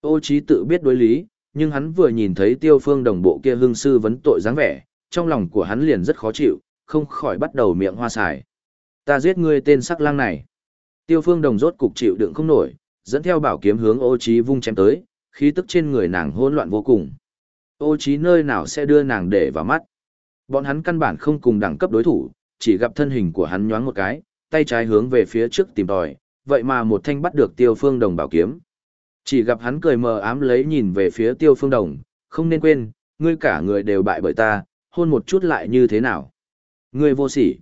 Ô trí tự biết đối lý, nhưng hắn vừa nhìn thấy tiêu phương đồng bộ kia hương sư vấn tội dáng vẻ, trong lòng của hắn liền rất khó chịu, không khỏi bắt đầu miệng hoa xài. Ta giết ngươi tên sắc lang này. Tiêu phương đồng rốt cục chịu đựng không nổi, dẫn theo bảo kiếm hướng ô trí vung chém tới, khí tức trên người nàng hỗn loạn vô cùng. Ô trí nơi nào sẽ đưa nàng để vào mắt. Bọn hắn căn bản không cùng đẳng cấp đối thủ, chỉ gặp thân hình của hắn nhoáng một cái, tay trái hướng về phía trước tìm tòi, vậy mà một thanh bắt được tiêu phương đồng bảo kiếm. Chỉ gặp hắn cười mờ ám lấy nhìn về phía tiêu phương đồng, không nên quên, ngươi cả người đều bại bởi ta, hôn một chút lại như thế nào. Ngươi vô sỉ.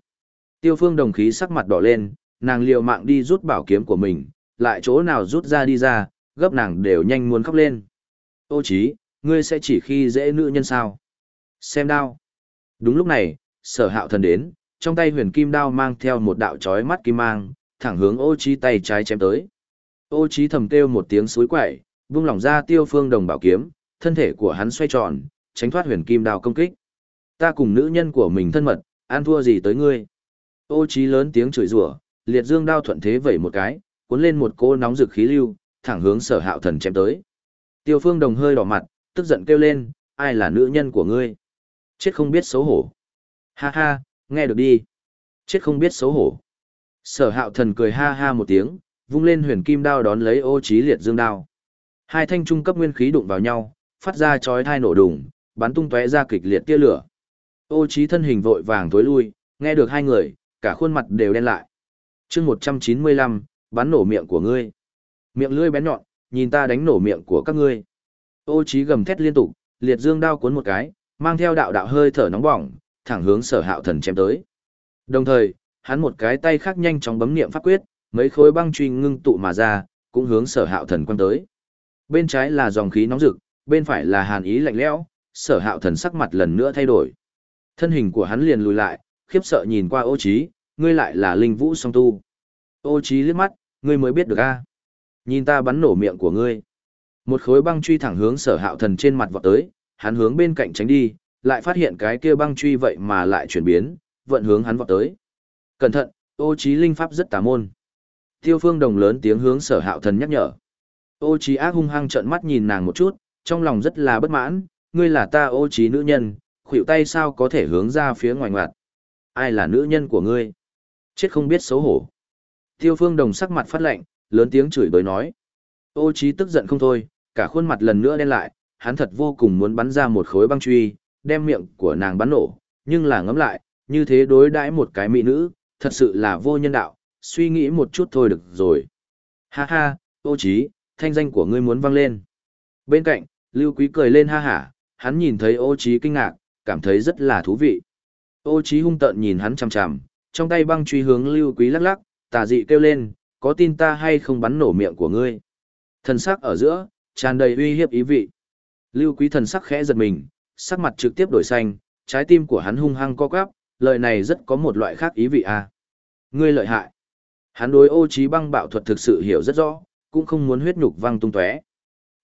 Tiêu phương đồng khí sắc mặt đỏ lên, nàng liều mạng đi rút bảo kiếm của mình, lại chỗ nào rút ra đi ra, gấp nàng đều nhanh muốn khóc lên. Ô chí, ngươi sẽ chỉ khi dễ nữ nhân sao. Xem đao. Đúng lúc này, sở hạo thần đến, trong tay huyền kim đao mang theo một đạo chói mắt kim mang, thẳng hướng ô trí tay trái chém tới. Ô trí thầm kêu một tiếng suối quậy, vung lỏng ra tiêu phương đồng bảo kiếm, thân thể của hắn xoay tròn, tránh thoát huyền kim đào công kích. Ta cùng nữ nhân của mình thân mật, an thua gì tới ngươi? Ô trí lớn tiếng chửi rủa, liệt dương đao thuận thế vẩy một cái, cuốn lên một cô nóng rực khí lưu, thẳng hướng sở hạo thần chém tới. Tiêu phương đồng hơi đỏ mặt, tức giận kêu lên, ai là nữ nhân của ngươi? Chết không biết xấu hổ. Ha ha, nghe được đi. Chết không biết xấu hổ. Sở hạo thần cười ha ha một tiếng, vung lên huyền kim đao đón lấy ô trí liệt dương đao. Hai thanh trung cấp nguyên khí đụng vào nhau, phát ra chói thai nổ đùng, bắn tung tóe ra kịch liệt tia lửa. Ô trí thân hình vội vàng tối lui, nghe được hai người, cả khuôn mặt đều đen lại. Chương 195, bắn nổ miệng của ngươi. Miệng lưỡi bén nhọn, nhìn ta đánh nổ miệng của các ngươi. Ô trí gầm thét liên tục, liệt dương đao cuốn một cái, mang theo đạo đạo hơi thở nóng bỏng, thẳng hướng sở hạo thần chém tới. Đồng thời, hắn một cái tay khác nhanh chóng bấm niệm pháp quyết, mấy khối băng truy ngưng tụ mà ra, cũng hướng sở hạo thần quăng tới. Bên trái là dòng khí nóng rực, bên phải là hàn ý lạnh lẽo, sở hạo thần sắc mặt lần nữa thay đổi. Thân hình của hắn liền lùi lại, khiếp sợ nhìn qua ô trí, ngươi lại là linh vũ song tu. Ô trí liếc mắt, ngươi mới biết được a. Nhìn ta bắn nổ miệng của ngươi. Một khối băng truy thẳng hướng sở hạo thần trên mặt vọt tới, hắn hướng bên cạnh tránh đi, lại phát hiện cái kia băng truy vậy mà lại chuyển biến, vận hướng hắn vọt tới. Cẩn thận, ô trí linh pháp rất tà môn. Tiêu phương đồng lớn tiếng hướng sở hạo thần nhắc nhở. Ô trí ác hung hăng trợn mắt nhìn nàng một chút, trong lòng rất là bất mãn, ngươi là ta ô trí nữ nhân, khuỷu tay sao có thể hướng ra phía ngoài ngoặt. Ai là nữ nhân của ngươi? Chết không biết xấu hổ. Tiêu phương đồng sắc mặt phát lạnh, lớn tiếng chửi bới nói. Ô trí tức giận không thôi, cả khuôn mặt lần nữa đen lại, hắn thật vô cùng muốn bắn ra một khối băng truy, đem miệng của nàng bắn nổ, nhưng là ngấm lại, như thế đối đãi một cái mỹ nữ, thật sự là vô nhân đạo, suy nghĩ một chút thôi được rồi. Ha ha, ô trí, thanh danh của ngươi muốn vang lên. Bên cạnh, Lưu Quý cười lên ha hả, hắn nhìn thấy ô trí kinh ngạc, cảm thấy rất là thú vị. Ô trí hung tợn nhìn hắn chằm chằm, trong tay băng truy hướng Lưu Quý lắc lắc, tà dị kêu lên, có tin ta hay không bắn nổ miệng của ngươi. Thần sắc ở giữa, tràn đầy uy hiếp ý vị. Lưu Quý thần sắc khẽ giật mình, sắc mặt trực tiếp đổi xanh, trái tim của hắn hung hăng co quắp, lời này rất có một loại khác ý vị à. Ngươi lợi hại. Hắn đối ô trí băng bạo thuật thực sự hiểu rất rõ, cũng không muốn huyết nhục văng tung tóe.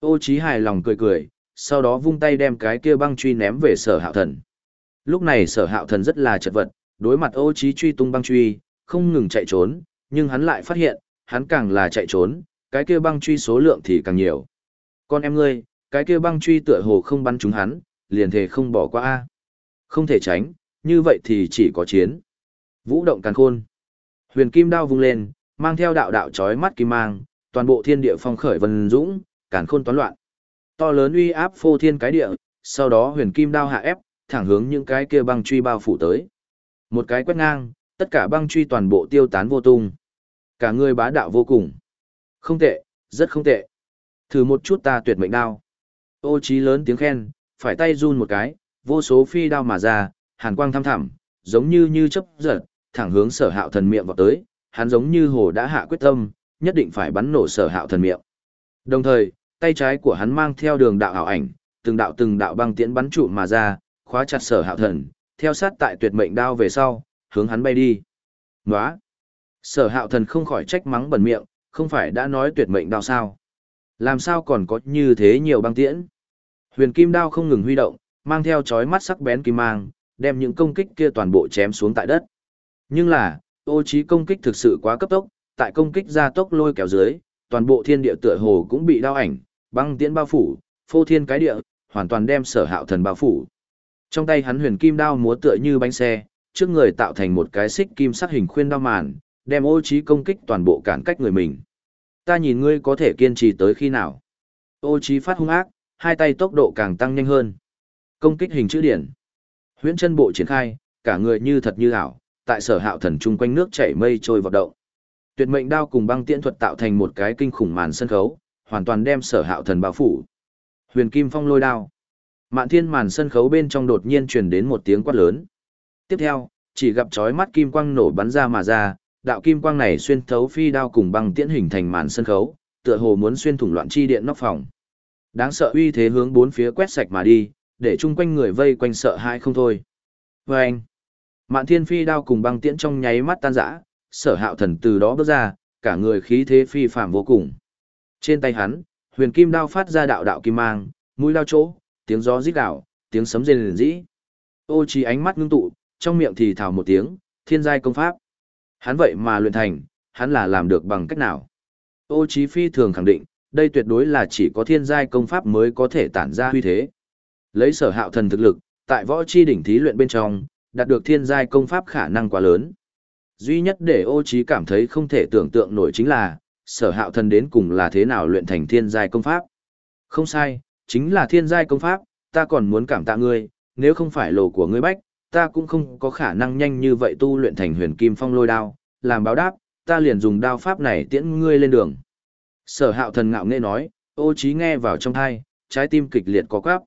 Ô trí hài lòng cười cười, sau đó vung tay đem cái kia băng truy ném về sở hạo thần. Lúc này sở hạo thần rất là chật vật, đối mặt ô trí truy tung băng truy, không ngừng chạy trốn, nhưng hắn lại phát hiện, hắn càng là chạy trốn, cái kia băng truy số lượng thì càng nhiều. Con em ngươi, cái kia băng truy tựa hồ không bắn trúng hắn, liền thể không bỏ qua a. Không thể tránh, như vậy thì chỉ có chiến. Vũ động càn khôn. Huyền kim đao vung lên, mang theo đạo đạo chói mắt kim mang, toàn bộ thiên địa phong khởi vân dũng, càn khôn toán loạn. To lớn uy áp phô thiên cái địa, sau đó huyền kim đao hạ ép, thẳng hướng những cái kia băng truy bao phủ tới. Một cái quét ngang, tất cả băng truy toàn bộ tiêu tán vô tung. Cả người bá đạo vô cùng. Không tệ, rất không tệ. Thử một chút ta tuyệt mệnh đao. Ô trí lớn tiếng khen, phải tay run một cái, vô số phi đao mà ra, hàn quang thăm thẳm, giống như như chớp giật, thẳng hướng sở hạo thần miệng vào tới, hắn giống như hồ đã hạ quyết tâm, nhất định phải bắn nổ sở hạo thần miệng. Đồng thời, tay trái của hắn mang theo đường đạo ảo ảnh, từng đạo từng đạo băng tiễn bắn trụ mà ra, khóa chặt sở hạo thần, theo sát tại tuyệt mệnh đao về sau, hướng hắn bay đi. Nóa! Sở hạo thần không khỏi trách mắng bẩn miệng, không phải đã nói tuyệt mệnh đao sao? Làm sao còn có như thế nhiều băng tiễn? Huyền kim đao không ngừng huy động, mang theo chói mắt sắc bén kim mang, đem những công kích kia toàn bộ chém xuống tại đất. Nhưng là, ô trí công kích thực sự quá cấp tốc, tại công kích ra tốc lôi kéo dưới, toàn bộ thiên địa tựa hồ cũng bị đao ảnh, băng tiễn bao phủ, phô thiên cái địa, hoàn toàn đem sở hạo thần bao phủ. Trong tay hắn huyền kim đao múa tựa như bánh xe, trước người tạo thành một cái xích kim sắc hình khuyên đao màn, đem ô trí công kích toàn bộ cản cách người mình. Ta nhìn ngươi có thể kiên trì tới khi nào. Ô trí phát hung ác, hai tay tốc độ càng tăng nhanh hơn. Công kích hình chữ điển. Huyễn chân bộ triển khai, cả người như thật như ảo, tại sở hạo thần trung quanh nước chảy mây trôi vào động. Tuyệt mệnh đao cùng băng tiễn thuật tạo thành một cái kinh khủng màn sân khấu, hoàn toàn đem sở hạo thần bao phủ. Huyền kim phong lôi đao. Mạn thiên màn sân khấu bên trong đột nhiên truyền đến một tiếng quát lớn. Tiếp theo, chỉ gặp chói mắt kim quang nổ bắn ra mà ra, đạo kim quang này xuyên thấu phi đao cùng băng tiễn hình thành màn sân khấu, tựa hồ muốn xuyên thủng loạn chi điện nóc phòng. Đáng sợ uy thế hướng bốn phía quét sạch mà đi, để chung quanh người vây quanh sợ hãi không thôi. Và anh, mạn thiên phi đao cùng băng tiễn trong nháy mắt tan rã, sở hạo thần từ đó bước ra, cả người khí thế phi phạm vô cùng. Trên tay hắn, huyền kim đao phát ra đạo đạo kim mang, mũi đao chỗ, tiếng gió rít đảo, tiếng sấm rền rĩ. Ô trí ánh mắt ngưng tụ, trong miệng thì thào một tiếng, thiên giai công pháp. Hắn vậy mà luyện thành, hắn là làm được bằng cách nào? Ô trí phi thường khẳng định, đây tuyệt đối là chỉ có thiên giai công pháp mới có thể tản ra huy thế. Lấy sở hạo thần thực lực, tại võ chi đỉnh thí luyện bên trong, đạt được thiên giai công pháp khả năng quá lớn. Duy nhất để ô trí cảm thấy không thể tưởng tượng nổi chính là, sở hạo thần đến cùng là thế nào luyện thành thiên giai công pháp. Không sai, chính là thiên giai công pháp, ta còn muốn cảm tạ ngươi, nếu không phải lộ của ngươi bách, ta cũng không có khả năng nhanh như vậy tu luyện thành huyền kim phong lôi đao, làm báo đáp, ta liền dùng đao pháp này tiễn ngươi lên đường. Sở hạo thần ngạo nghễ nói, ô trí nghe vào trong thai, trái tim kịch liệt có quáp.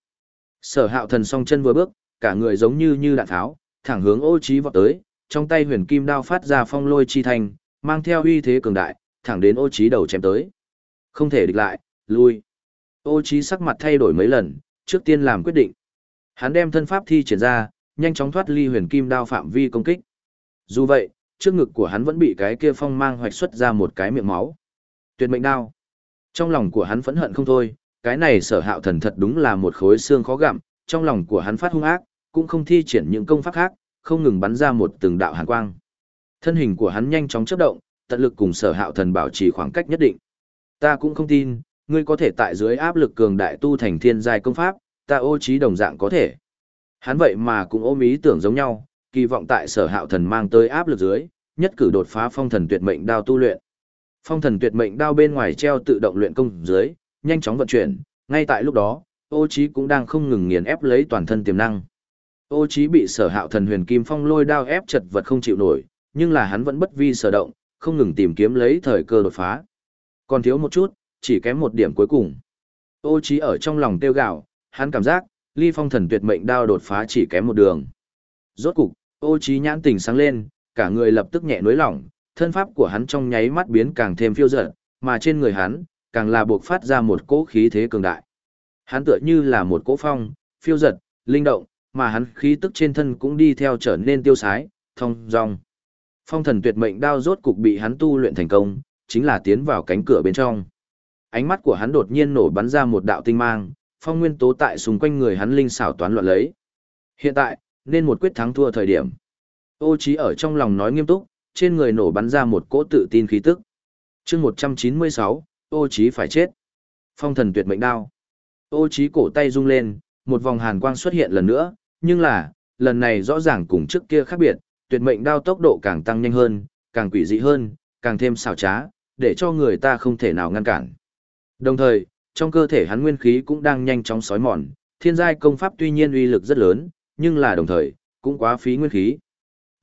Sở hạo thần song chân vừa bước, cả người giống như như đạn tháo, thẳng hướng ô trí vọt tới, trong tay huyền kim đao phát ra phong lôi chi thành, mang theo uy thế cường đại, thẳng đến ô trí đầu chém tới. Không thể địch lại, lui. Ô trí sắc mặt thay đổi mấy lần, trước tiên làm quyết định. Hắn đem thân pháp thi triển ra, nhanh chóng thoát ly huyền kim đao phạm vi công kích. Dù vậy, trước ngực của hắn vẫn bị cái kia phong mang hoạch xuất ra một cái miệng máu. Tuyệt mệnh đao. Trong lòng của hắn phẫn hận không thôi, cái này sở hạo thần thật đúng là một khối xương khó gặm, trong lòng của hắn phát hung ác, cũng không thi triển những công pháp khác, không ngừng bắn ra một từng đạo hàn quang. Thân hình của hắn nhanh chóng chớp động, tận lực cùng sở hạo thần bảo trì khoảng cách nhất định. Ta cũng không tin, ngươi có thể tại dưới áp lực cường đại tu thành thiên giai công pháp, ta ô trí đồng dạng có thể. Hắn vậy mà cũng ôm ý tưởng giống nhau, kỳ vọng tại sở hạo thần mang tới áp lực dưới, nhất cử đột phá phong thần tuyệt mệnh đao tu luyện. Phong thần tuyệt mệnh đao bên ngoài treo tự động luyện công dưới, nhanh chóng vận chuyển, ngay tại lúc đó, ô trí cũng đang không ngừng nghiền ép lấy toàn thân tiềm năng. Ô Chí bị sở hạo thần huyền kim phong lôi đao ép chật vật không chịu nổi, nhưng là hắn vẫn bất vi sở động, không ngừng tìm kiếm lấy thời cơ đột phá. Còn thiếu một chút, chỉ kém một điểm cuối cùng. Ô Chí ở trong lòng tiêu gạo, hắn cảm giác, ly phong thần tuyệt mệnh đao đột phá chỉ kém một đường. Rốt cục, ô Chí nhãn tỉnh sáng lên, cả người lập tức nhẹ nối lỏng, thân pháp của hắn trong nháy mắt biến càng thêm phiêu dật, mà trên người hắn, càng là buộc phát ra một cỗ khí thế cường đại. Hắn tựa như là một cỗ phong, phiêu dật, linh động, mà hắn khí tức trên thân cũng đi theo trở nên tiêu sái, thông dong. Phong thần tuyệt mệnh đao rốt cục bị hắn tu luyện thành công, chính là tiến vào cánh cửa bên trong. Ánh mắt của hắn đột nhiên nổ bắn ra một đạo tinh mang, phong nguyên tố tại xung quanh người hắn linh xảo toán loạn lấy. Hiện tại, nên một quyết thắng thua thời điểm. Ô trí ở trong lòng nói nghiêm túc, trên người nổ bắn ra một cỗ tự tin khí tức. Chương 196, ô trí phải chết. Phong thần tuyệt mệnh đao. Ô trí cổ tay rung lên, một vòng hàn quang xuất hiện lần nữa, nhưng là, lần này rõ ràng cùng trước kia khác biệt, tuyệt mệnh đao tốc độ càng tăng nhanh hơn, càng quỷ dị hơn, càng thêm xảo trá, để cho người ta không thể nào ngăn cản. Đồng thời, trong cơ thể hắn nguyên khí cũng đang nhanh chóng sói mòn, thiên giai công pháp tuy nhiên uy lực rất lớn, nhưng là đồng thời, cũng quá phí nguyên khí.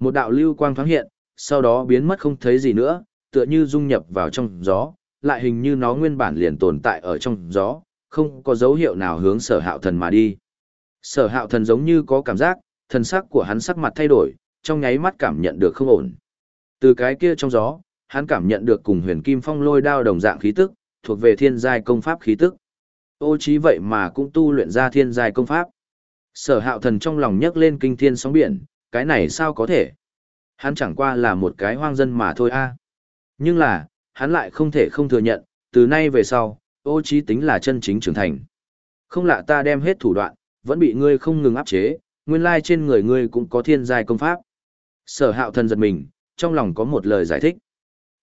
Một đạo lưu quang thoáng hiện, sau đó biến mất không thấy gì nữa, tựa như dung nhập vào trong gió, lại hình như nó nguyên bản liền tồn tại ở trong gió, không có dấu hiệu nào hướng sở hạo thần mà đi. Sở hạo thần giống như có cảm giác, thần sắc của hắn sắc mặt thay đổi, trong nháy mắt cảm nhận được không ổn. Từ cái kia trong gió, hắn cảm nhận được cùng huyền kim phong lôi đao đồng dạng khí tức, thuộc về thiên giai công pháp khí tức. Ô trí vậy mà cũng tu luyện ra thiên giai công pháp. Sở hạo thần trong lòng nhấc lên kinh thiên sóng biển, cái này sao có thể? Hắn chẳng qua là một cái hoang dân mà thôi a. Nhưng là, hắn lại không thể không thừa nhận, từ nay về sau, ô trí tính là chân chính trưởng thành. Không lạ ta đem hết thủ đoạn, vẫn bị ngươi không ngừng áp chế, nguyên lai trên người ngươi cũng có thiên giai công pháp. Sở hạo thần giật mình, trong lòng có một lời giải thích.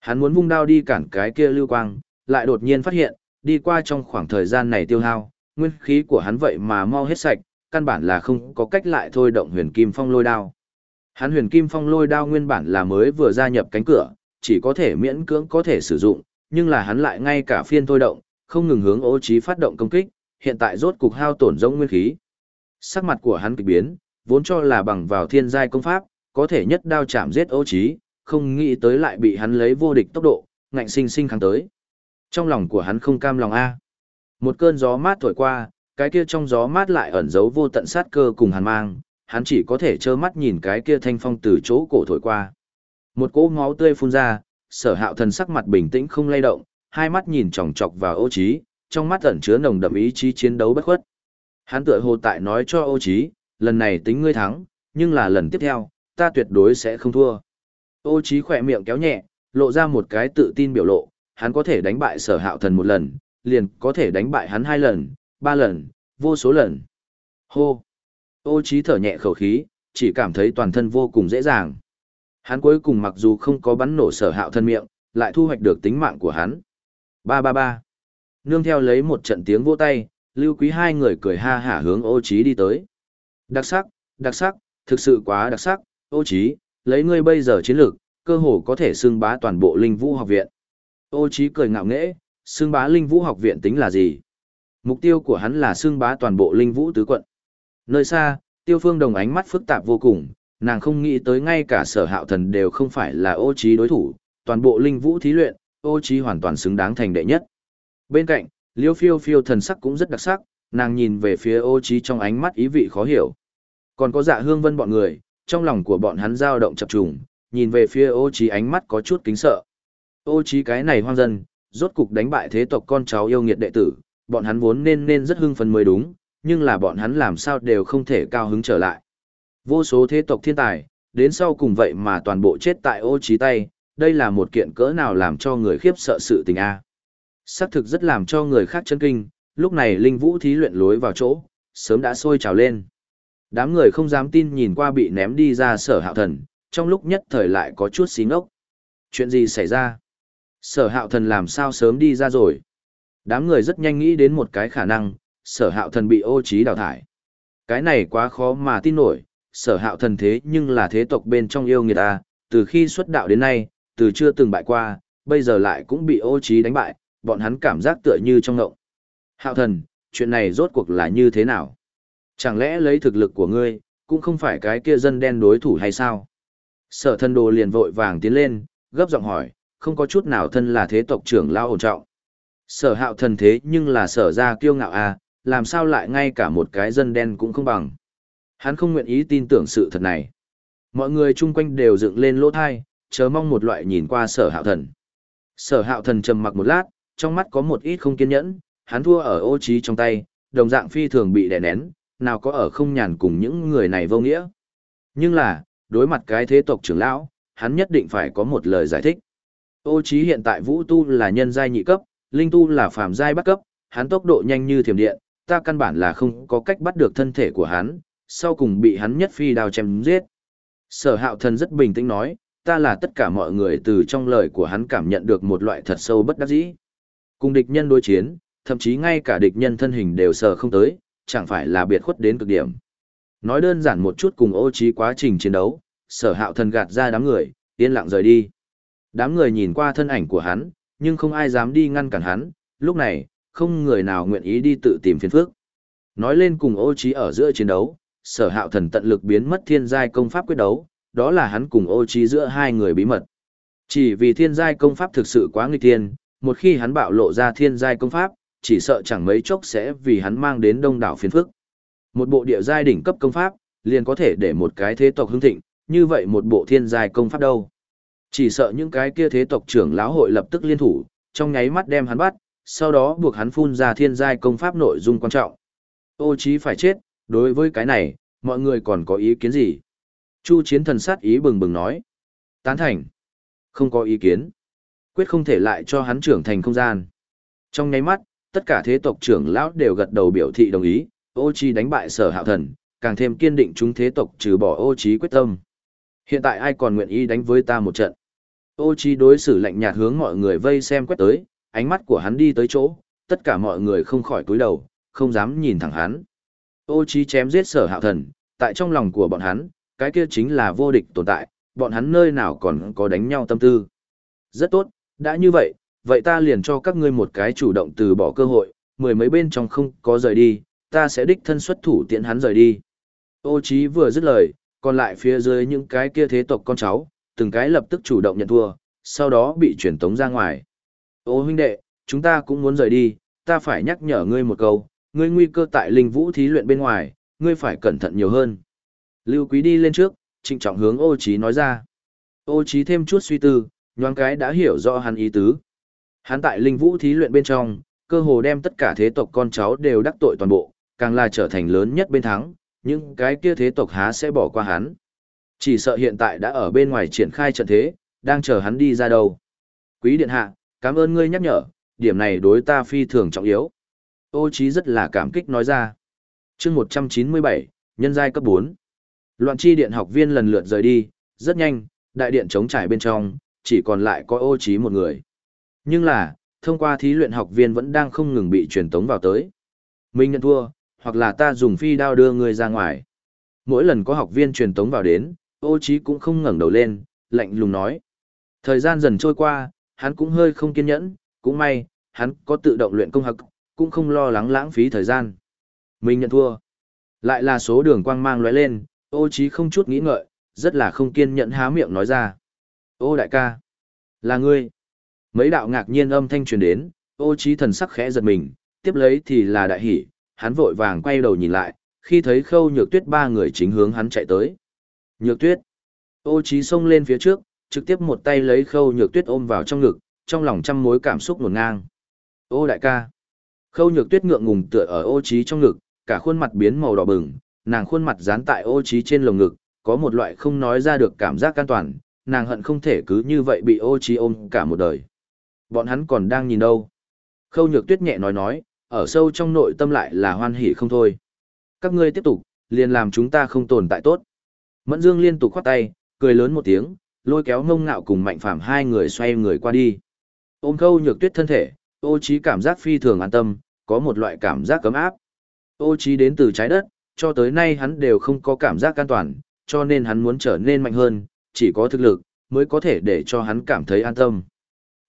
Hắn muốn vung đao đi cản cái kia lưu quang, lại đột nhiên phát hiện, đi qua trong khoảng thời gian này tiêu hao, nguyên khí của hắn vậy mà mau hết sạch, căn bản là không có cách lại thôi động huyền kim phong lôi đao. Hắn huyền kim phong lôi đao nguyên bản là mới vừa gia nhập cánh cửa, chỉ có thể miễn cưỡng có thể sử dụng, nhưng là hắn lại ngay cả phiên thôi động, không ngừng hướng ô trí phát động công kích, hiện tại rốt cục hao tổn giống nguyên khí. Sắc mặt của hắn kỳ biến, vốn cho là bằng vào thiên giai công pháp, có thể nhất đao chạm giết ô trí, không nghĩ tới lại bị hắn lấy vô địch tốc độ, ngạnh sinh sinh kháng tới. Trong lòng của hắn không cam lòng a. Một cơn gió mát thổi qua, cái kia trong gió mát lại ẩn giấu vô tận sát cơ cùng hàn mang, hắn chỉ có thể trơ mắt nhìn cái kia thanh phong từ chỗ cổ thổi qua. Một cỗ máu tươi phun ra, sở hạo thần sắc mặt bình tĩnh không lay động, hai mắt nhìn chòng chọc vào ô trí, trong mắt ẩn chứa nồng đậm ý chí chiến đấu bất khuất. Hắn tựa hồ tại nói cho ô Chí: lần này tính ngươi thắng, nhưng là lần tiếp theo, ta tuyệt đối sẽ không thua. Ô Chí khỏe miệng kéo nhẹ, lộ ra một cái tự tin biểu lộ, hắn có thể đánh bại sở hạo thần một lần, liền có thể đánh bại hắn hai lần, ba lần, vô số lần. Hô! Ô Chí thở nhẹ khẩu khí, chỉ cảm thấy toàn thân vô cùng dễ dàng. Hắn cuối cùng mặc dù không có bắn nổ sở hạo Thần miệng, lại thu hoạch được tính mạng của hắn. Ba ba ba. Nương theo lấy một trận tiếng vỗ tay, lưu quý hai người cười ha hả hướng ô trí đi tới. Đặc sắc, đặc sắc, thực sự quá đặc sắc, ô trí, lấy ngươi bây giờ chiến lược, cơ hồ có thể xưng bá toàn bộ linh vũ học viện. Ô trí cười ngạo nghễ, xưng bá linh vũ học viện tính là gì? Mục tiêu của hắn là xưng bá toàn bộ linh vũ tứ quận. Nơi xa, tiêu phương đồng ánh mắt phức tạp vô cùng, nàng không nghĩ tới ngay cả sở hạo thần đều không phải là ô trí đối thủ, toàn bộ linh vũ thí luyện, ô trí hoàn toàn xứng đáng thành đệ nhất. Bên cạnh, liêu phiêu phiêu thần sắc cũng rất đặc sắc, nàng nhìn về phía ô trí trong ánh mắt ý vị khó hiểu. Còn có dạ hương vân bọn người, trong lòng của bọn hắn dao động chập trùng, nhìn về phía ô trí ánh mắt có chút kính sợ. Ô trí cái này hoang dân, rốt cục đánh bại thế tộc con cháu yêu nghiệt đệ tử, bọn hắn vốn nên nên rất hưng phấn mới đúng, nhưng là bọn hắn làm sao đều không thể cao hứng trở lại. Vô số thế tộc thiên tài, đến sau cùng vậy mà toàn bộ chết tại ô trí tay, đây là một kiện cỡ nào làm cho người khiếp sợ sự tình a xác thực rất làm cho người khác chân kinh, lúc này linh vũ thí luyện lối vào chỗ, sớm đã sôi trào lên. Đám người không dám tin nhìn qua bị ném đi ra sở hạo thần, trong lúc nhất thời lại có chút xí ngốc. Chuyện gì xảy ra? Sở hạo thần làm sao sớm đi ra rồi? Đám người rất nhanh nghĩ đến một cái khả năng, sở hạo thần bị ô trí đào thải. Cái này quá khó mà tin nổi, sở hạo thần thế nhưng là thế tộc bên trong yêu người ta, từ khi xuất đạo đến nay, từ chưa từng bại qua, bây giờ lại cũng bị ô trí đánh bại, bọn hắn cảm giác tựa như trong ngộng. Hạo thần, chuyện này rốt cuộc là như thế nào? Chẳng lẽ lấy thực lực của ngươi, cũng không phải cái kia dân đen đối thủ hay sao? Sở thân đồ liền vội vàng tiến lên, gấp giọng hỏi, không có chút nào thân là thế tộc trưởng lao ổn trọng. Sở hạo thần thế nhưng là sở ra kiêu ngạo à, làm sao lại ngay cả một cái dân đen cũng không bằng. Hắn không nguyện ý tin tưởng sự thật này. Mọi người chung quanh đều dựng lên lỗ thai, chờ mong một loại nhìn qua sở hạo thần. Sở hạo thần trầm mặc một lát, trong mắt có một ít không kiên nhẫn, hắn thua ở ô trí trong tay, đồng dạng phi thường bị đè nén, nào có ở không nhàn cùng những người này vô nghĩa. Nhưng là, đối mặt cái thế tộc trưởng lão, hắn nhất định phải có một lời giải thích. Ô trí hiện tại vũ tu là nhân giai nhị cấp, linh tu là phàm giai bắt cấp, hắn tốc độ nhanh như thiểm điện, ta căn bản là không có cách bắt được thân thể của hắn, sau cùng bị hắn nhất phi đao chém giết. Sở hạo thần rất bình tĩnh nói, ta là tất cả mọi người từ trong lời của hắn cảm nhận được một loại thật sâu bất đắc dĩ. Cùng địch nhân đối chiến, thậm chí ngay cả địch nhân thân hình đều sờ không tới, chẳng phải là biệt khuất đến cực điểm. Nói đơn giản một chút cùng ô trí quá trình chiến đấu, sở hạo thần gạt ra đám người, yên lặng rời đi. Đám người nhìn qua thân ảnh của hắn, nhưng không ai dám đi ngăn cản hắn, lúc này, không người nào nguyện ý đi tự tìm phiền phức. Nói lên cùng ô trí ở giữa chiến đấu, sở hạo thần tận lực biến mất thiên giai công pháp quyết đấu, đó là hắn cùng ô trí giữa hai người bí mật. Chỉ vì thiên giai công pháp thực sự quá nguy tiên, một khi hắn bạo lộ ra thiên giai công pháp, chỉ sợ chẳng mấy chốc sẽ vì hắn mang đến đông đảo phiền phức. Một bộ địa giai đỉnh cấp công pháp, liền có thể để một cái thế tộc hưng thịnh, như vậy một bộ thiên giai công pháp đâu. Chỉ sợ những cái kia thế tộc trưởng lão hội lập tức liên thủ, trong nháy mắt đem hắn bắt, sau đó buộc hắn phun ra thiên giai công pháp nội dung quan trọng. Ô chí phải chết, đối với cái này, mọi người còn có ý kiến gì? Chu chiến thần sát ý bừng bừng nói. Tán thành. Không có ý kiến. Quyết không thể lại cho hắn trưởng thành không gian. Trong nháy mắt, tất cả thế tộc trưởng lão đều gật đầu biểu thị đồng ý, ô chi đánh bại sở hạo thần, càng thêm kiên định chúng thế tộc trừ bỏ ô chí quyết tâm. Hiện tại ai còn nguyện ý đánh với ta một trận? Ô chi đối xử lạnh nhạt hướng mọi người vây xem quét tới, ánh mắt của hắn đi tới chỗ, tất cả mọi người không khỏi cúi đầu, không dám nhìn thẳng hắn. Ô Chi chém giết sở hạo thần, tại trong lòng của bọn hắn, cái kia chính là vô địch tồn tại, bọn hắn nơi nào còn có đánh nhau tâm tư. Rất tốt, đã như vậy, vậy ta liền cho các ngươi một cái chủ động từ bỏ cơ hội, mười mấy bên trong không có rời đi, ta sẽ đích thân xuất thủ tiện hắn rời đi. Ô Chí vừa dứt lời, còn lại phía dưới những cái kia thế tộc con cháu, từng cái lập tức chủ động nhận thua, sau đó bị chuyển tống ra ngoài. Ô huynh đệ, chúng ta cũng muốn rời đi, ta phải nhắc nhở ngươi một câu, ngươi nguy cơ tại linh vũ thí luyện bên ngoài, ngươi phải cẩn thận nhiều hơn. Lưu Quý đi lên trước, trịnh trọng hướng ô Chí nói ra. Ô Chí thêm chút suy tư, nhoáng cái đã hiểu rõ hắn ý tứ. Hắn tại linh vũ thí luyện bên trong, cơ hồ đem tất cả thế tộc con cháu đều đắc tội toàn bộ, càng là trở thành lớn nhất bên thắng, những cái kia thế tộc há sẽ bỏ qua hắn. Chỉ sợ hiện tại đã ở bên ngoài triển khai trận thế, đang chờ hắn đi ra đâu. Quý điện hạ, cảm ơn ngươi nhắc nhở, điểm này đối ta phi thường trọng yếu. Ô Chí rất là cảm kích nói ra. Chương 197, nhân giai cấp 4. Loạn chi điện học viên lần lượt rời đi, rất nhanh, đại điện chống trải bên trong, chỉ còn lại có ô Chí một người. Nhưng là, thông qua thí luyện học viên vẫn đang không ngừng bị truyền tống vào tới. Mình nhận thua, hoặc là ta dùng phi đao đưa người ra ngoài. Mỗi lần có học viên truyền tống vào đến, ô Chí cũng không ngẩng đầu lên, lạnh lùng nói. Thời gian dần trôi qua, hắn cũng hơi không kiên nhẫn, cũng may, hắn có tự động luyện công học, cũng không lo lắng lãng phí thời gian. Mình nhận thua. Lại là số đường quang mang lóe lên, ô Chí không chút nghĩ ngợi, rất là không kiên nhẫn há miệng nói ra. Ô đại ca, là ngươi. Mấy đạo ngạc nhiên âm thanh truyền đến, ô Chí thần sắc khẽ giật mình, tiếp lấy thì là đại hỉ, hắn vội vàng quay đầu nhìn lại, khi thấy khâu nhược tuyết ba người chính hướng hắn chạy tới. Nhược tuyết. Ô Chí xông lên phía trước, trực tiếp một tay lấy khâu nhược tuyết ôm vào trong ngực, trong lòng trăm mối cảm xúc nguồn ngang. Ô đại ca. Khâu nhược tuyết ngượng ngùng tựa ở ô Chí trong ngực, cả khuôn mặt biến màu đỏ bừng, nàng khuôn mặt dán tại ô Chí trên lồng ngực, có một loại không nói ra được cảm giác an toàn, nàng hận không thể cứ như vậy bị ô Chi ôm cả một đời. Bọn hắn còn đang nhìn đâu. Khâu nhược tuyết nhẹ nói nói, ở sâu trong nội tâm lại là hoan hỉ không thôi. Các ngươi tiếp tục, liền làm chúng ta không tồn tại tốt. Mẫn Dương liên tục khoát tay, cười lớn một tiếng, lôi kéo ngông ngạo cùng mạnh phàm hai người xoay người qua đi. Ôm khâu nhược tuyết thân thể, ô trí cảm giác phi thường an tâm, có một loại cảm giác cấm áp. Ô trí đến từ trái đất, cho tới nay hắn đều không có cảm giác an toàn, cho nên hắn muốn trở nên mạnh hơn, chỉ có thực lực, mới có thể để cho hắn cảm thấy an tâm.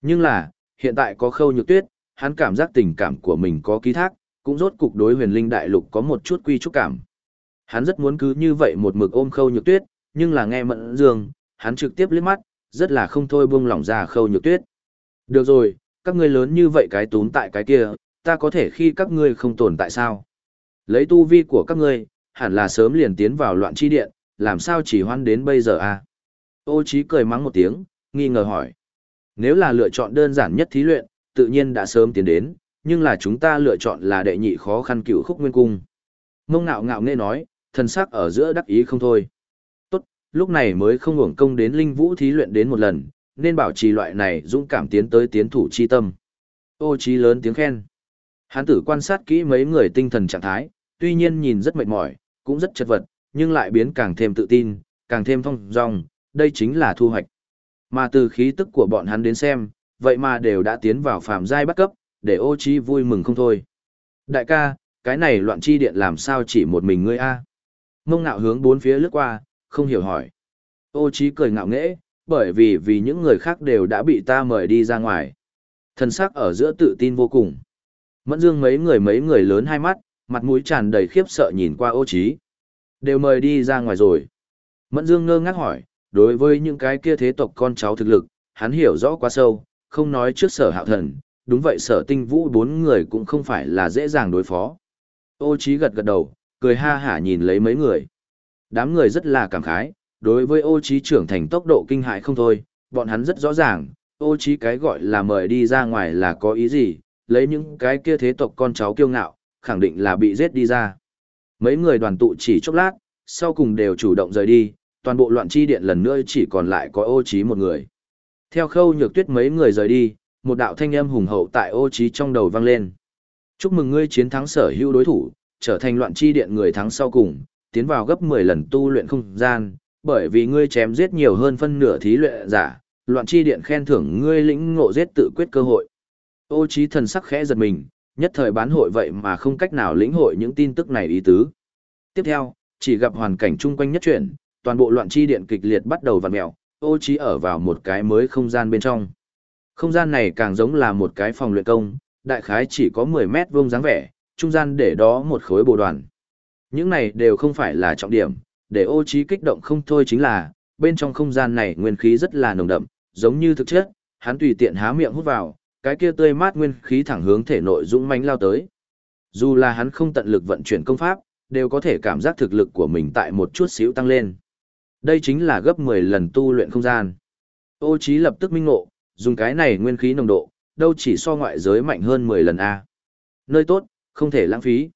Nhưng là, hiện tại có khâu nhược tuyết, hắn cảm giác tình cảm của mình có ký thác, cũng rốt cục đối huyền linh đại lục có một chút quy trúc cảm. Hắn rất muốn cứ như vậy một mực ôm khâu nhược tuyết, nhưng là nghe mẫn dương, hắn trực tiếp liếc mắt, rất là không thôi buông lỏng ra khâu nhược tuyết. Được rồi, các ngươi lớn như vậy cái tún tại cái kia, ta có thể khi các ngươi không tồn tại sao? Lấy tu vi của các ngươi, hẳn là sớm liền tiến vào loạn chi điện, làm sao chỉ hoan đến bây giờ à? Ô Chí cười mắng một tiếng, nghi ngờ hỏi. Nếu là lựa chọn đơn giản nhất thí luyện, tự nhiên đã sớm tiến đến, nhưng là chúng ta lựa chọn là đệ nhị khó khăn cựu khúc nguyên cung. Mông ngạo ngạo nghe nói, thần sắc ở giữa đắc ý không thôi. Tốt, lúc này mới không hưởng công đến linh vũ thí luyện đến một lần, nên bảo trì loại này dũng cảm tiến tới tiến thủ chi tâm. Ô Chí lớn tiếng khen. Hán tử quan sát kỹ mấy người tinh thần trạng thái, tuy nhiên nhìn rất mệt mỏi, cũng rất chật vật, nhưng lại biến càng thêm tự tin, càng thêm phong dong, đây chính là thu hoạch. Mà từ khí tức của bọn hắn đến xem, vậy mà đều đã tiến vào phàm giai bắt cấp, để ô chi vui mừng không thôi. Đại ca, cái này loạn chi điện làm sao chỉ một mình ngươi a? Mông ngạo hướng bốn phía lướt qua, không hiểu hỏi. Ô chi cười ngạo nghễ, bởi vì vì những người khác đều đã bị ta mời đi ra ngoài. Thần sắc ở giữa tự tin vô cùng. Mẫn dương mấy người mấy người lớn hai mắt, mặt mũi tràn đầy khiếp sợ nhìn qua ô trí. Đều mời đi ra ngoài rồi. Mẫn dương ngơ ngác hỏi, đối với những cái kia thế tộc con cháu thực lực, hắn hiểu rõ quá sâu, không nói trước sở hạo thần, đúng vậy sở tinh vũ bốn người cũng không phải là dễ dàng đối phó. Ô Chí gật gật đầu, cười ha hả nhìn lấy mấy người. Đám người rất là cảm khái, đối với ô Chí trưởng thành tốc độ kinh hại không thôi, bọn hắn rất rõ ràng, ô Chí cái gọi là mời đi ra ngoài là có ý gì, lấy những cái kia thế tộc con cháu kiêu ngạo, khẳng định là bị giết đi ra. Mấy người đoàn tụ chỉ chốc lát, sau cùng đều chủ động rời đi, toàn bộ loạn chi điện lần nữa chỉ còn lại có ô Chí một người. Theo khâu nhược tuyết mấy người rời đi, một đạo thanh âm hùng hậu tại ô trí trong đầu vang lên. Chúc mừng ngươi chiến thắng sở hữu đối thủ, trở thành loạn chi điện người thắng sau cùng, tiến vào gấp 10 lần tu luyện không gian, bởi vì ngươi chém giết nhiều hơn phân nửa thí luyện giả, loạn chi điện khen thưởng ngươi lĩnh ngộ giết tự quyết cơ hội. Ô trí thần sắc khẽ giật mình, nhất thời bán hội vậy mà không cách nào lĩnh hội những tin tức này ý tứ. Tiếp theo, chỉ gặp hoàn cảnh chung quanh nhất chuyển, toàn bộ loạn chi điện kịch liệt bắt đầu vặn mèo, ô trí ở vào một cái mới không gian bên trong. Không gian này càng giống là một cái phòng luyện công, đại khái chỉ có 10 mét vuông dáng vẻ, trung gian để đó một khối bồ đoàn. Những này đều không phải là trọng điểm, để ô trí kích động không thôi chính là, bên trong không gian này nguyên khí rất là nồng đậm, giống như thực chất, hắn tùy tiện há miệng hút vào, cái kia tươi mát nguyên khí thẳng hướng thể nội dũng mãnh lao tới. Dù là hắn không tận lực vận chuyển công pháp, đều có thể cảm giác thực lực của mình tại một chút xíu tăng lên. Đây chính là gấp 10 lần tu luyện không gian. Ô Chí lập tức minh ngộ, dùng cái này nguyên khí nồng độ, đâu chỉ so ngoại giới mạnh hơn 10 lần a. Nơi tốt, không thể lãng phí.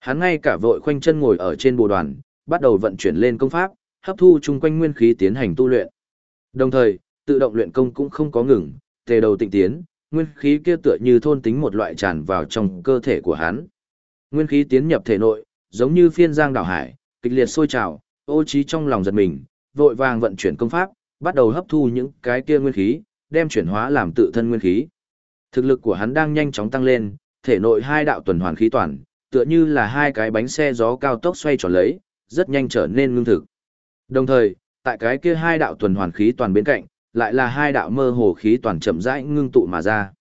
Hắn ngay cả vội khoanh chân ngồi ở trên bồ đoàn, bắt đầu vận chuyển lên công pháp, hấp thu chung quanh nguyên khí tiến hành tu luyện. Đồng thời, tự động luyện công cũng không có ngừng, tề đầu tịnh tiến, nguyên khí kia tựa như thôn tính một loại tràn vào trong cơ thể của hắn. Nguyên khí tiến nhập thể nội, giống như phiên giang đảo hải, kịch liệt sôi trào, ô trí trong lòng giật mình, vội vàng vận chuyển công pháp, bắt đầu hấp thu những cái kia nguyên khí, đem chuyển hóa làm tự thân nguyên khí. Thực lực của hắn đang nhanh chóng tăng lên, thể nội hai đạo tuần hoàn khí toàn, tựa như là hai cái bánh xe gió cao tốc xoay tròn lấy, rất nhanh trở nên ngưng thực. Đồng thời, tại cái kia hai đạo tuần hoàn khí toàn bên cạnh, lại là hai đạo mơ hồ khí toàn chậm rãi ngưng tụ mà ra.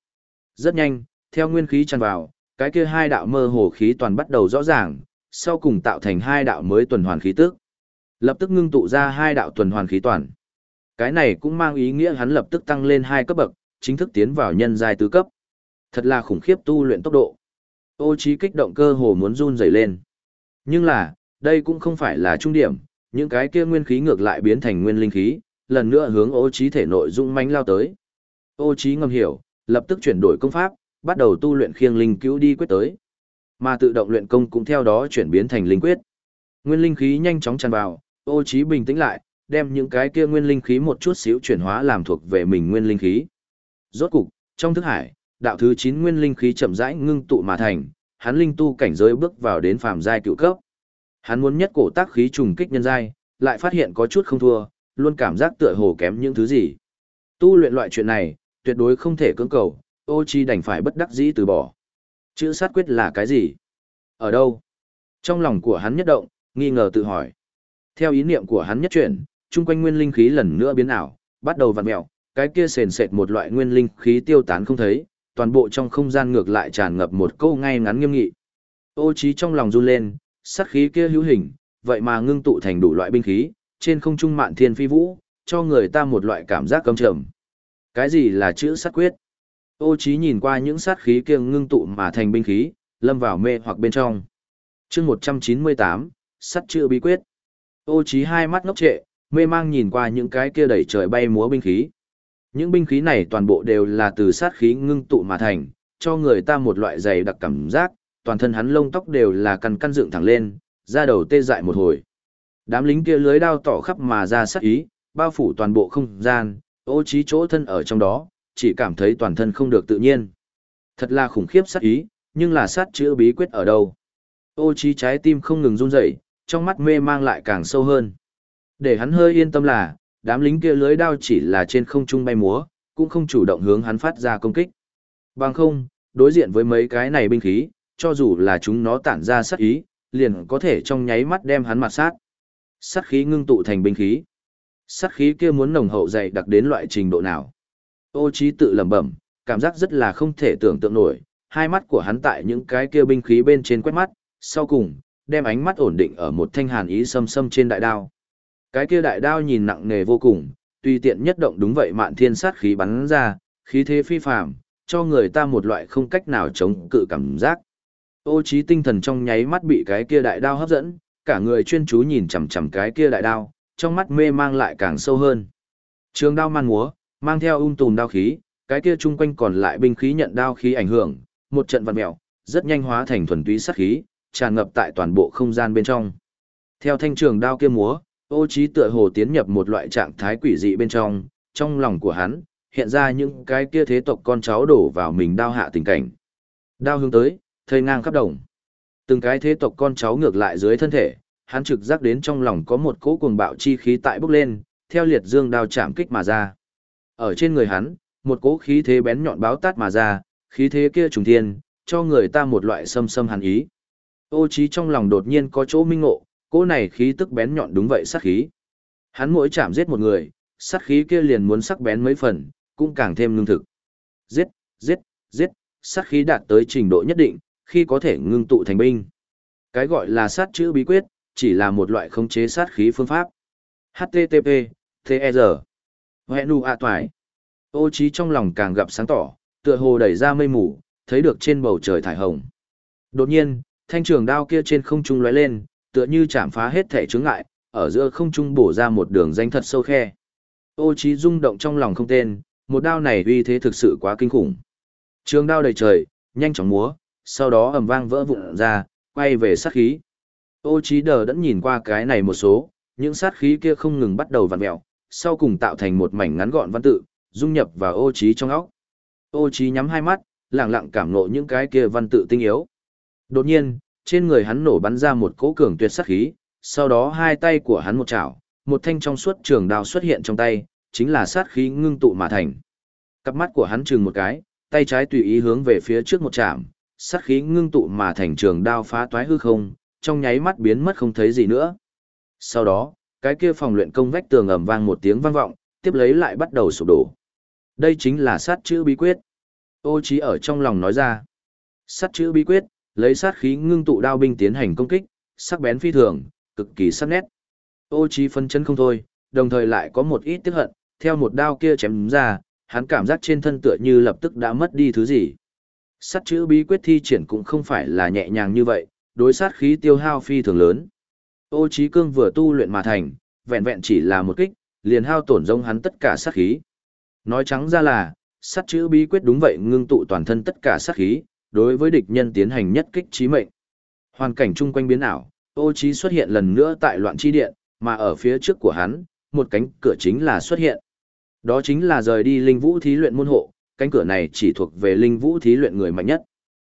Rất nhanh, theo nguyên khí tràn vào, cái kia hai đạo mơ hồ khí toàn bắt đầu rõ ràng, sau cùng tạo thành hai đạo mới tuần hoàn khí tức. Lập tức ngưng tụ ra hai đạo tuần hoàn khí toàn. Cái này cũng mang ý nghĩa hắn lập tức tăng lên hai cấp bậc, chính thức tiến vào nhân giai tứ cấp. Thật là khủng khiếp tu luyện tốc độ. Ô trí kích động cơ hồ muốn run rẩy lên. Nhưng là, đây cũng không phải là trung điểm, những cái kia nguyên khí ngược lại biến thành nguyên linh khí, lần nữa hướng ô trí thể nội dung mãnh lao tới. Ô trí ngầm hiểu, lập tức chuyển đổi công pháp, bắt đầu tu luyện khiêng linh cứu đi quyết tới. Mà tự động luyện công cũng theo đó chuyển biến thành linh quyết. Nguyên linh khí nhanh chóng tràn vào, ô Chí bình tĩnh lại, đem những cái kia nguyên linh khí một chút xíu chuyển hóa làm thuộc về mình nguyên linh khí. Rốt cục, trong thức hải, đạo thứ 9 nguyên linh khí chậm rãi ngưng tụ mà thành, hắn linh tu cảnh giới bước vào đến phàm giai cựu cấp. Hắn muốn nhất cổ tác khí trùng kích nhân giai, lại phát hiện có chút không thua, luôn cảm giác tựa hồ kém những thứ gì. Tu luyện loại chuyện này, tuyệt đối không thể cưỡng cầu, ô chi đành phải bất đắc dĩ từ bỏ. Chữ sát quyết là cái gì? Ở đâu? Trong lòng của hắn nhất động, nghi ngờ tự hỏi. Theo ý niệm của hắn nhất chuyển, chung quanh nguyên linh khí lần nữa biến ảo, bắt đầu vặn mèo, cái kia sền sệt một loại nguyên linh khí tiêu tán không thấy, toàn bộ trong không gian ngược lại tràn ngập một câu ngay ngắn nghiêm nghị. Ô trí trong lòng run lên, sát khí kia hữu hình, vậy mà ngưng tụ thành đủ loại binh khí, trên không trung mạn thiên phi vũ, cho người ta một loại cảm giác căm trầm. Cái gì là chữ sát quyết? Ô trí nhìn qua những sát khí kia ngưng tụ mà thành binh khí, lâm vào mê hoặc bên trong. Chương 198, sát chữ bí quyết. Ô Chí hai mắt ngốc trệ, mê mang nhìn qua những cái kia đẩy trời bay múa binh khí. Những binh khí này toàn bộ đều là từ sát khí ngưng tụ mà thành, cho người ta một loại dày đặc cảm giác, toàn thân hắn lông tóc đều là căn căn dựng thẳng lên, da đầu tê dại một hồi. Đám lính kia lưới đao tỏ khắp mà ra sát ý, bao phủ toàn bộ không gian, ô trí chỗ thân ở trong đó, chỉ cảm thấy toàn thân không được tự nhiên. Thật là khủng khiếp sát ý, nhưng là sát chữa bí quyết ở đâu? Ô trí trái tim không ngừng run rẩy, trong mắt mê mang lại càng sâu hơn. Để hắn hơi yên tâm là, đám lính kia lưới đao chỉ là trên không trung bay múa, cũng không chủ động hướng hắn phát ra công kích. Bằng không, đối diện với mấy cái này binh khí, cho dù là chúng nó tản ra sát ý, liền có thể trong nháy mắt đem hắn mặt sát. Sát khí ngưng tụ thành binh khí. Sát khí kia muốn nồng hậu dày đặc đến loại trình độ nào. Ô trí tự lẩm bẩm, cảm giác rất là không thể tưởng tượng nổi, hai mắt của hắn tại những cái kia binh khí bên trên quét mắt, sau cùng, đem ánh mắt ổn định ở một thanh hàn ý sâm sâm trên đại đao. Cái kia đại đao nhìn nặng nề vô cùng, tùy tiện nhất động đúng vậy mạn thiên sát khí bắn ra, khí thế phi phàm, cho người ta một loại không cách nào chống cự cảm giác. Ô trí tinh thần trong nháy mắt bị cái kia đại đao hấp dẫn, cả người chuyên chú nhìn chằm chằm cái kia đại đao, trong mắt mê mang lại càng sâu hơn. Trường đao man múa, mang theo ung tùm đao khí, cái kia chung quanh còn lại binh khí nhận đao khí ảnh hưởng, một trận vặn mèo, rất nhanh hóa thành thuần túy sát khí, tràn ngập tại toàn bộ không gian bên trong. Theo thanh trường đao kia múa, ô trí tựa hồ tiến nhập một loại trạng thái quỷ dị bên trong, trong lòng của hắn, hiện ra những cái kia thế tộc con cháu đổ vào mình đao hạ tình cảnh. Đao hướng tới, thây ngang khắp đồng. Từng cái thế tộc con cháu ngược lại dưới thân thể, hắn trực giác đến trong lòng có một cỗ cuồng bạo chi khí tại bốc lên, theo liệt dương đao chạm kích mà ra. Ở trên người hắn, một cỗ khí thế bén nhọn báo tát mà ra, khí thế kia trùng thiên, cho người ta một loại xâm xâm hàn ý. Ô trí trong lòng đột nhiên có chỗ minh ngộ, cỗ này khí tức bén nhọn đúng vậy sát khí. Hắn mỗi chạm giết một người, sát khí kia liền muốn sắc bén mấy phần, cũng càng thêm ngưng thực. Giết, giết, giết, sát khí đạt tới trình độ nhất định, khi có thể ngưng tụ thành binh. Cái gọi là sát chữ bí quyết, chỉ là một loại khống chế sát khí phương pháp. HTTP, TR. Hẹnu A Toài. Ô trí trong lòng càng gặp sáng tỏ, tựa hồ đẩy ra mây mù, thấy được trên bầu trời thải hồng. Đột nhiên, thanh trường đao kia trên không trung lóe lên, tựa như chạm phá hết thể chướng ngại, ở giữa không trung bổ ra một đường danh thật sâu khe. Ô trí rung động trong lòng không tên, một đao này uy thế thực sự quá kinh khủng. Trường đao đầy trời, nhanh chóng múa, sau đó ầm vang vỡ vụn ra, quay về sát khí. Ô trí đờ đẫn nhìn qua cái này một số, những sát khí kia không ngừng bắt đầu vặn mèo, sau cùng tạo thành một mảnh ngắn gọn văn tự, dung nhập vào ô trí trong óc. Ô trí nhắm hai mắt, lặng lặng cảm ngộ những cái kia văn tự tinh yếu. Đột nhiên, trên người hắn nổ bắn ra một cỗ cường tuyệt sát khí, sau đó hai tay của hắn một chảo, một thanh trong suốt trường đao xuất hiện trong tay, chính là sát khí ngưng tụ mà thành. Cặp mắt của hắn chừng một cái, tay trái tùy ý hướng về phía trước một chạm, sát khí ngưng tụ mà thành trường đao phá toái hư không, trong nháy mắt biến mất không thấy gì nữa. Sau đó, cái kia phòng luyện công vách tường ầm vang một tiếng vang vọng, tiếp lấy lại bắt đầu sụp đổ. Đây chính là sát chữ bí quyết. Ô Chí ở trong lòng nói ra. Sát chữ bí quyết, lấy sát khí ngưng tụ đao binh tiến hành công kích, sắc bén phi thường, cực kỳ sắc nét. Ô Chí phân chân không thôi, đồng thời lại có một ít tiếc hận, theo một đao kia chém ra, hắn cảm giác trên thân tựa như lập tức đã mất đi thứ gì. Sát chữ bí quyết thi triển cũng không phải là nhẹ nhàng như vậy, đối sát khí tiêu hao phi thường lớn. Ô Chí Cương vừa tu luyện mà thành, vẹn vẹn chỉ là một kích, liền hao tổn rông hắn tất cả sát khí. Nói trắng ra là, sát chữ bí quyết đúng vậy ngưng tụ toàn thân tất cả sát khí, đối với địch nhân tiến hành nhất kích chí mệnh. Hoàn cảnh chung quanh biến ảo, Ô trí xuất hiện lần nữa tại loạn chi điện, mà ở phía trước của hắn, một cánh cửa chính là xuất hiện. Đó chính là rời đi linh vũ thí luyện môn hộ, cánh cửa này chỉ thuộc về linh vũ thí luyện người mạnh nhất.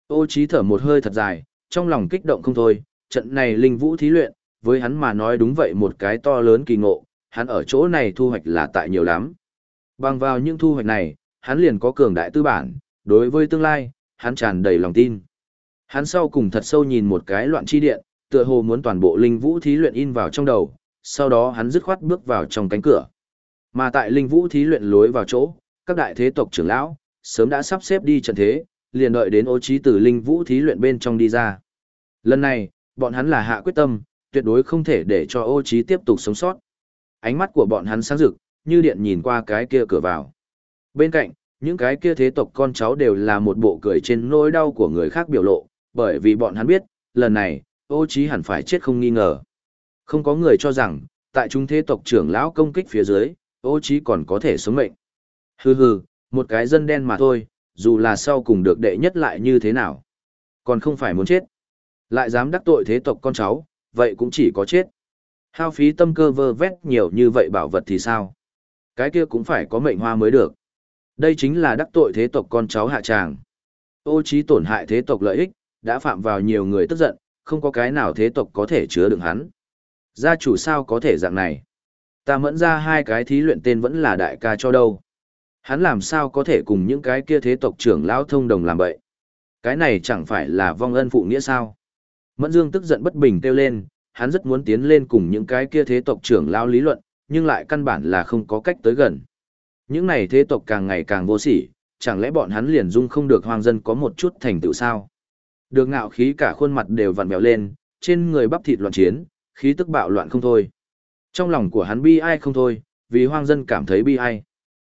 Ô trí thở một hơi thật dài, trong lòng kích động không thôi, trận này linh vũ thí luyện, với hắn mà nói đúng vậy một cái to lớn kỳ ngộ, hắn ở chỗ này thu hoạch là tại nhiều lắm. Bằng vào những thu hoạch này, hắn liền có cường đại tư bản, đối với tương lai, hắn tràn đầy lòng tin. Hắn sau cùng thật sâu nhìn một cái loạn chi điện, tựa hồ muốn toàn bộ linh vũ thí luyện in vào trong đầu, sau đó hắn dứt khoát bước vào trong cánh cửa. Mà tại linh vũ thí luyện lối vào chỗ, các đại thế tộc trưởng lão, sớm đã sắp xếp đi trận thế, liền đợi đến ô trí từ linh vũ thí luyện bên trong đi ra. Lần này, bọn hắn là hạ quyết tâm, tuyệt đối không thể để cho ô trí tiếp tục sống sót. Ánh mắt của bọn hắn sáng rực, như điện nhìn qua cái kia cửa vào. Bên cạnh, những cái kia thế tộc con cháu đều là một bộ cười trên nỗi đau của người khác biểu lộ, bởi vì bọn hắn biết, lần này, ô trí hẳn phải chết không nghi ngờ. Không có người cho rằng, tại chúng thế tộc trưởng lão công kích phía dưới, ô trí còn có thể sống mệnh. Hừ hừ, một cái dân đen mà thôi, dù là sau cùng được đệ nhất lại như thế nào. Còn không phải muốn chết. Lại dám đắc tội thế tộc con cháu, vậy cũng chỉ có chết. Hao phí tâm cơ vơ vét nhiều như vậy bảo vật thì sao? Cái kia cũng phải có mệnh hoa mới được. Đây chính là đắc tội thế tộc con cháu hạ tràng. Ô trí tổn hại thế tộc lợi ích, đã phạm vào nhiều người tức giận, không có cái nào thế tộc có thể chứa đựng hắn. Gia chủ sao có thể dạng này? Ta mẫn ra hai cái thí luyện tên vẫn là đại ca cho đâu. Hắn làm sao có thể cùng những cái kia thế tộc trưởng lão thông đồng làm vậy? Cái này chẳng phải là vong ân phụ nghĩa sao? Mẫn Dương tức giận bất bình kêu lên, hắn rất muốn tiến lên cùng những cái kia thế tộc trưởng lão lý luận, nhưng lại căn bản là không có cách tới gần. Những này thế tộc càng ngày càng vô sỉ, chẳng lẽ bọn hắn liền dung không được hoang dân có một chút thành tựu sao? Được ngạo khí cả khuôn mặt đều vặn vẹo lên, trên người bắp thịt loạn chiến, khí tức bạo loạn không thôi. Trong lòng của hắn bi ai không thôi, vì hoang dân cảm thấy bi ai.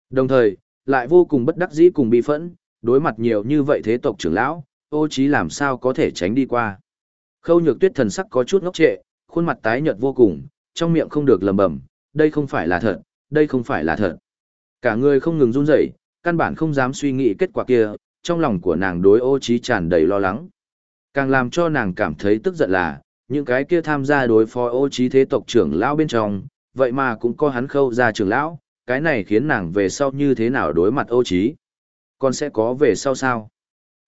Đồng thời, lại vô cùng bất đắc dĩ cùng bi phẫn, đối mặt nhiều như vậy thế tộc trưởng lão, ô trí làm sao có thể tránh đi qua. Khâu nhược tuyết thần sắc có chút ngốc trệ, khuôn mặt tái nhợt vô cùng, trong miệng không được lầm bầm, đây không phải là thật, đây không phải là thật. Cả người không ngừng run rẩy, căn bản không dám suy nghĩ kết quả kia, trong lòng của nàng đối ô trí tràn đầy lo lắng. Càng làm cho nàng cảm thấy tức giận là, những cái kia tham gia đối phó ô trí thế tộc trưởng lão bên trong, vậy mà cũng có hắn khâu ra trưởng lão, cái này khiến nàng về sau như thế nào đối mặt ô trí. Còn sẽ có về sau sao?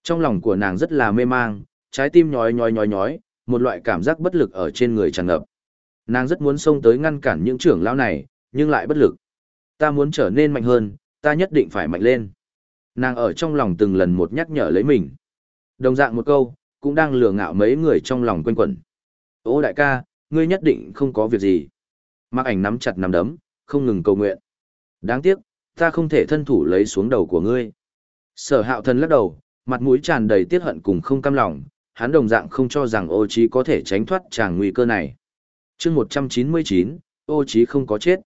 Trong lòng của nàng rất là mê mang, trái tim nhói nhói nhói nhói, một loại cảm giác bất lực ở trên người tràn ngập. Nàng rất muốn xông tới ngăn cản những trưởng lão này, nhưng lại bất lực. Ta muốn trở nên mạnh hơn, ta nhất định phải mạnh lên. Nàng ở trong lòng từng lần một nhắc nhở lấy mình. Đồng dạng một câu, cũng đang lừa ngạo mấy người trong lòng quanh quẩn. Ô đại ca, ngươi nhất định không có việc gì. Mạc ảnh nắm chặt nắm đấm, không ngừng cầu nguyện. Đáng tiếc, ta không thể thân thủ lấy xuống đầu của ngươi. Sở hạo thần lắc đầu, mặt mũi tràn đầy tiết hận cùng không cam lòng, hắn đồng dạng không cho rằng ô trí có thể tránh thoát tràng nguy cơ này. Trước 199, ô trí không có chết.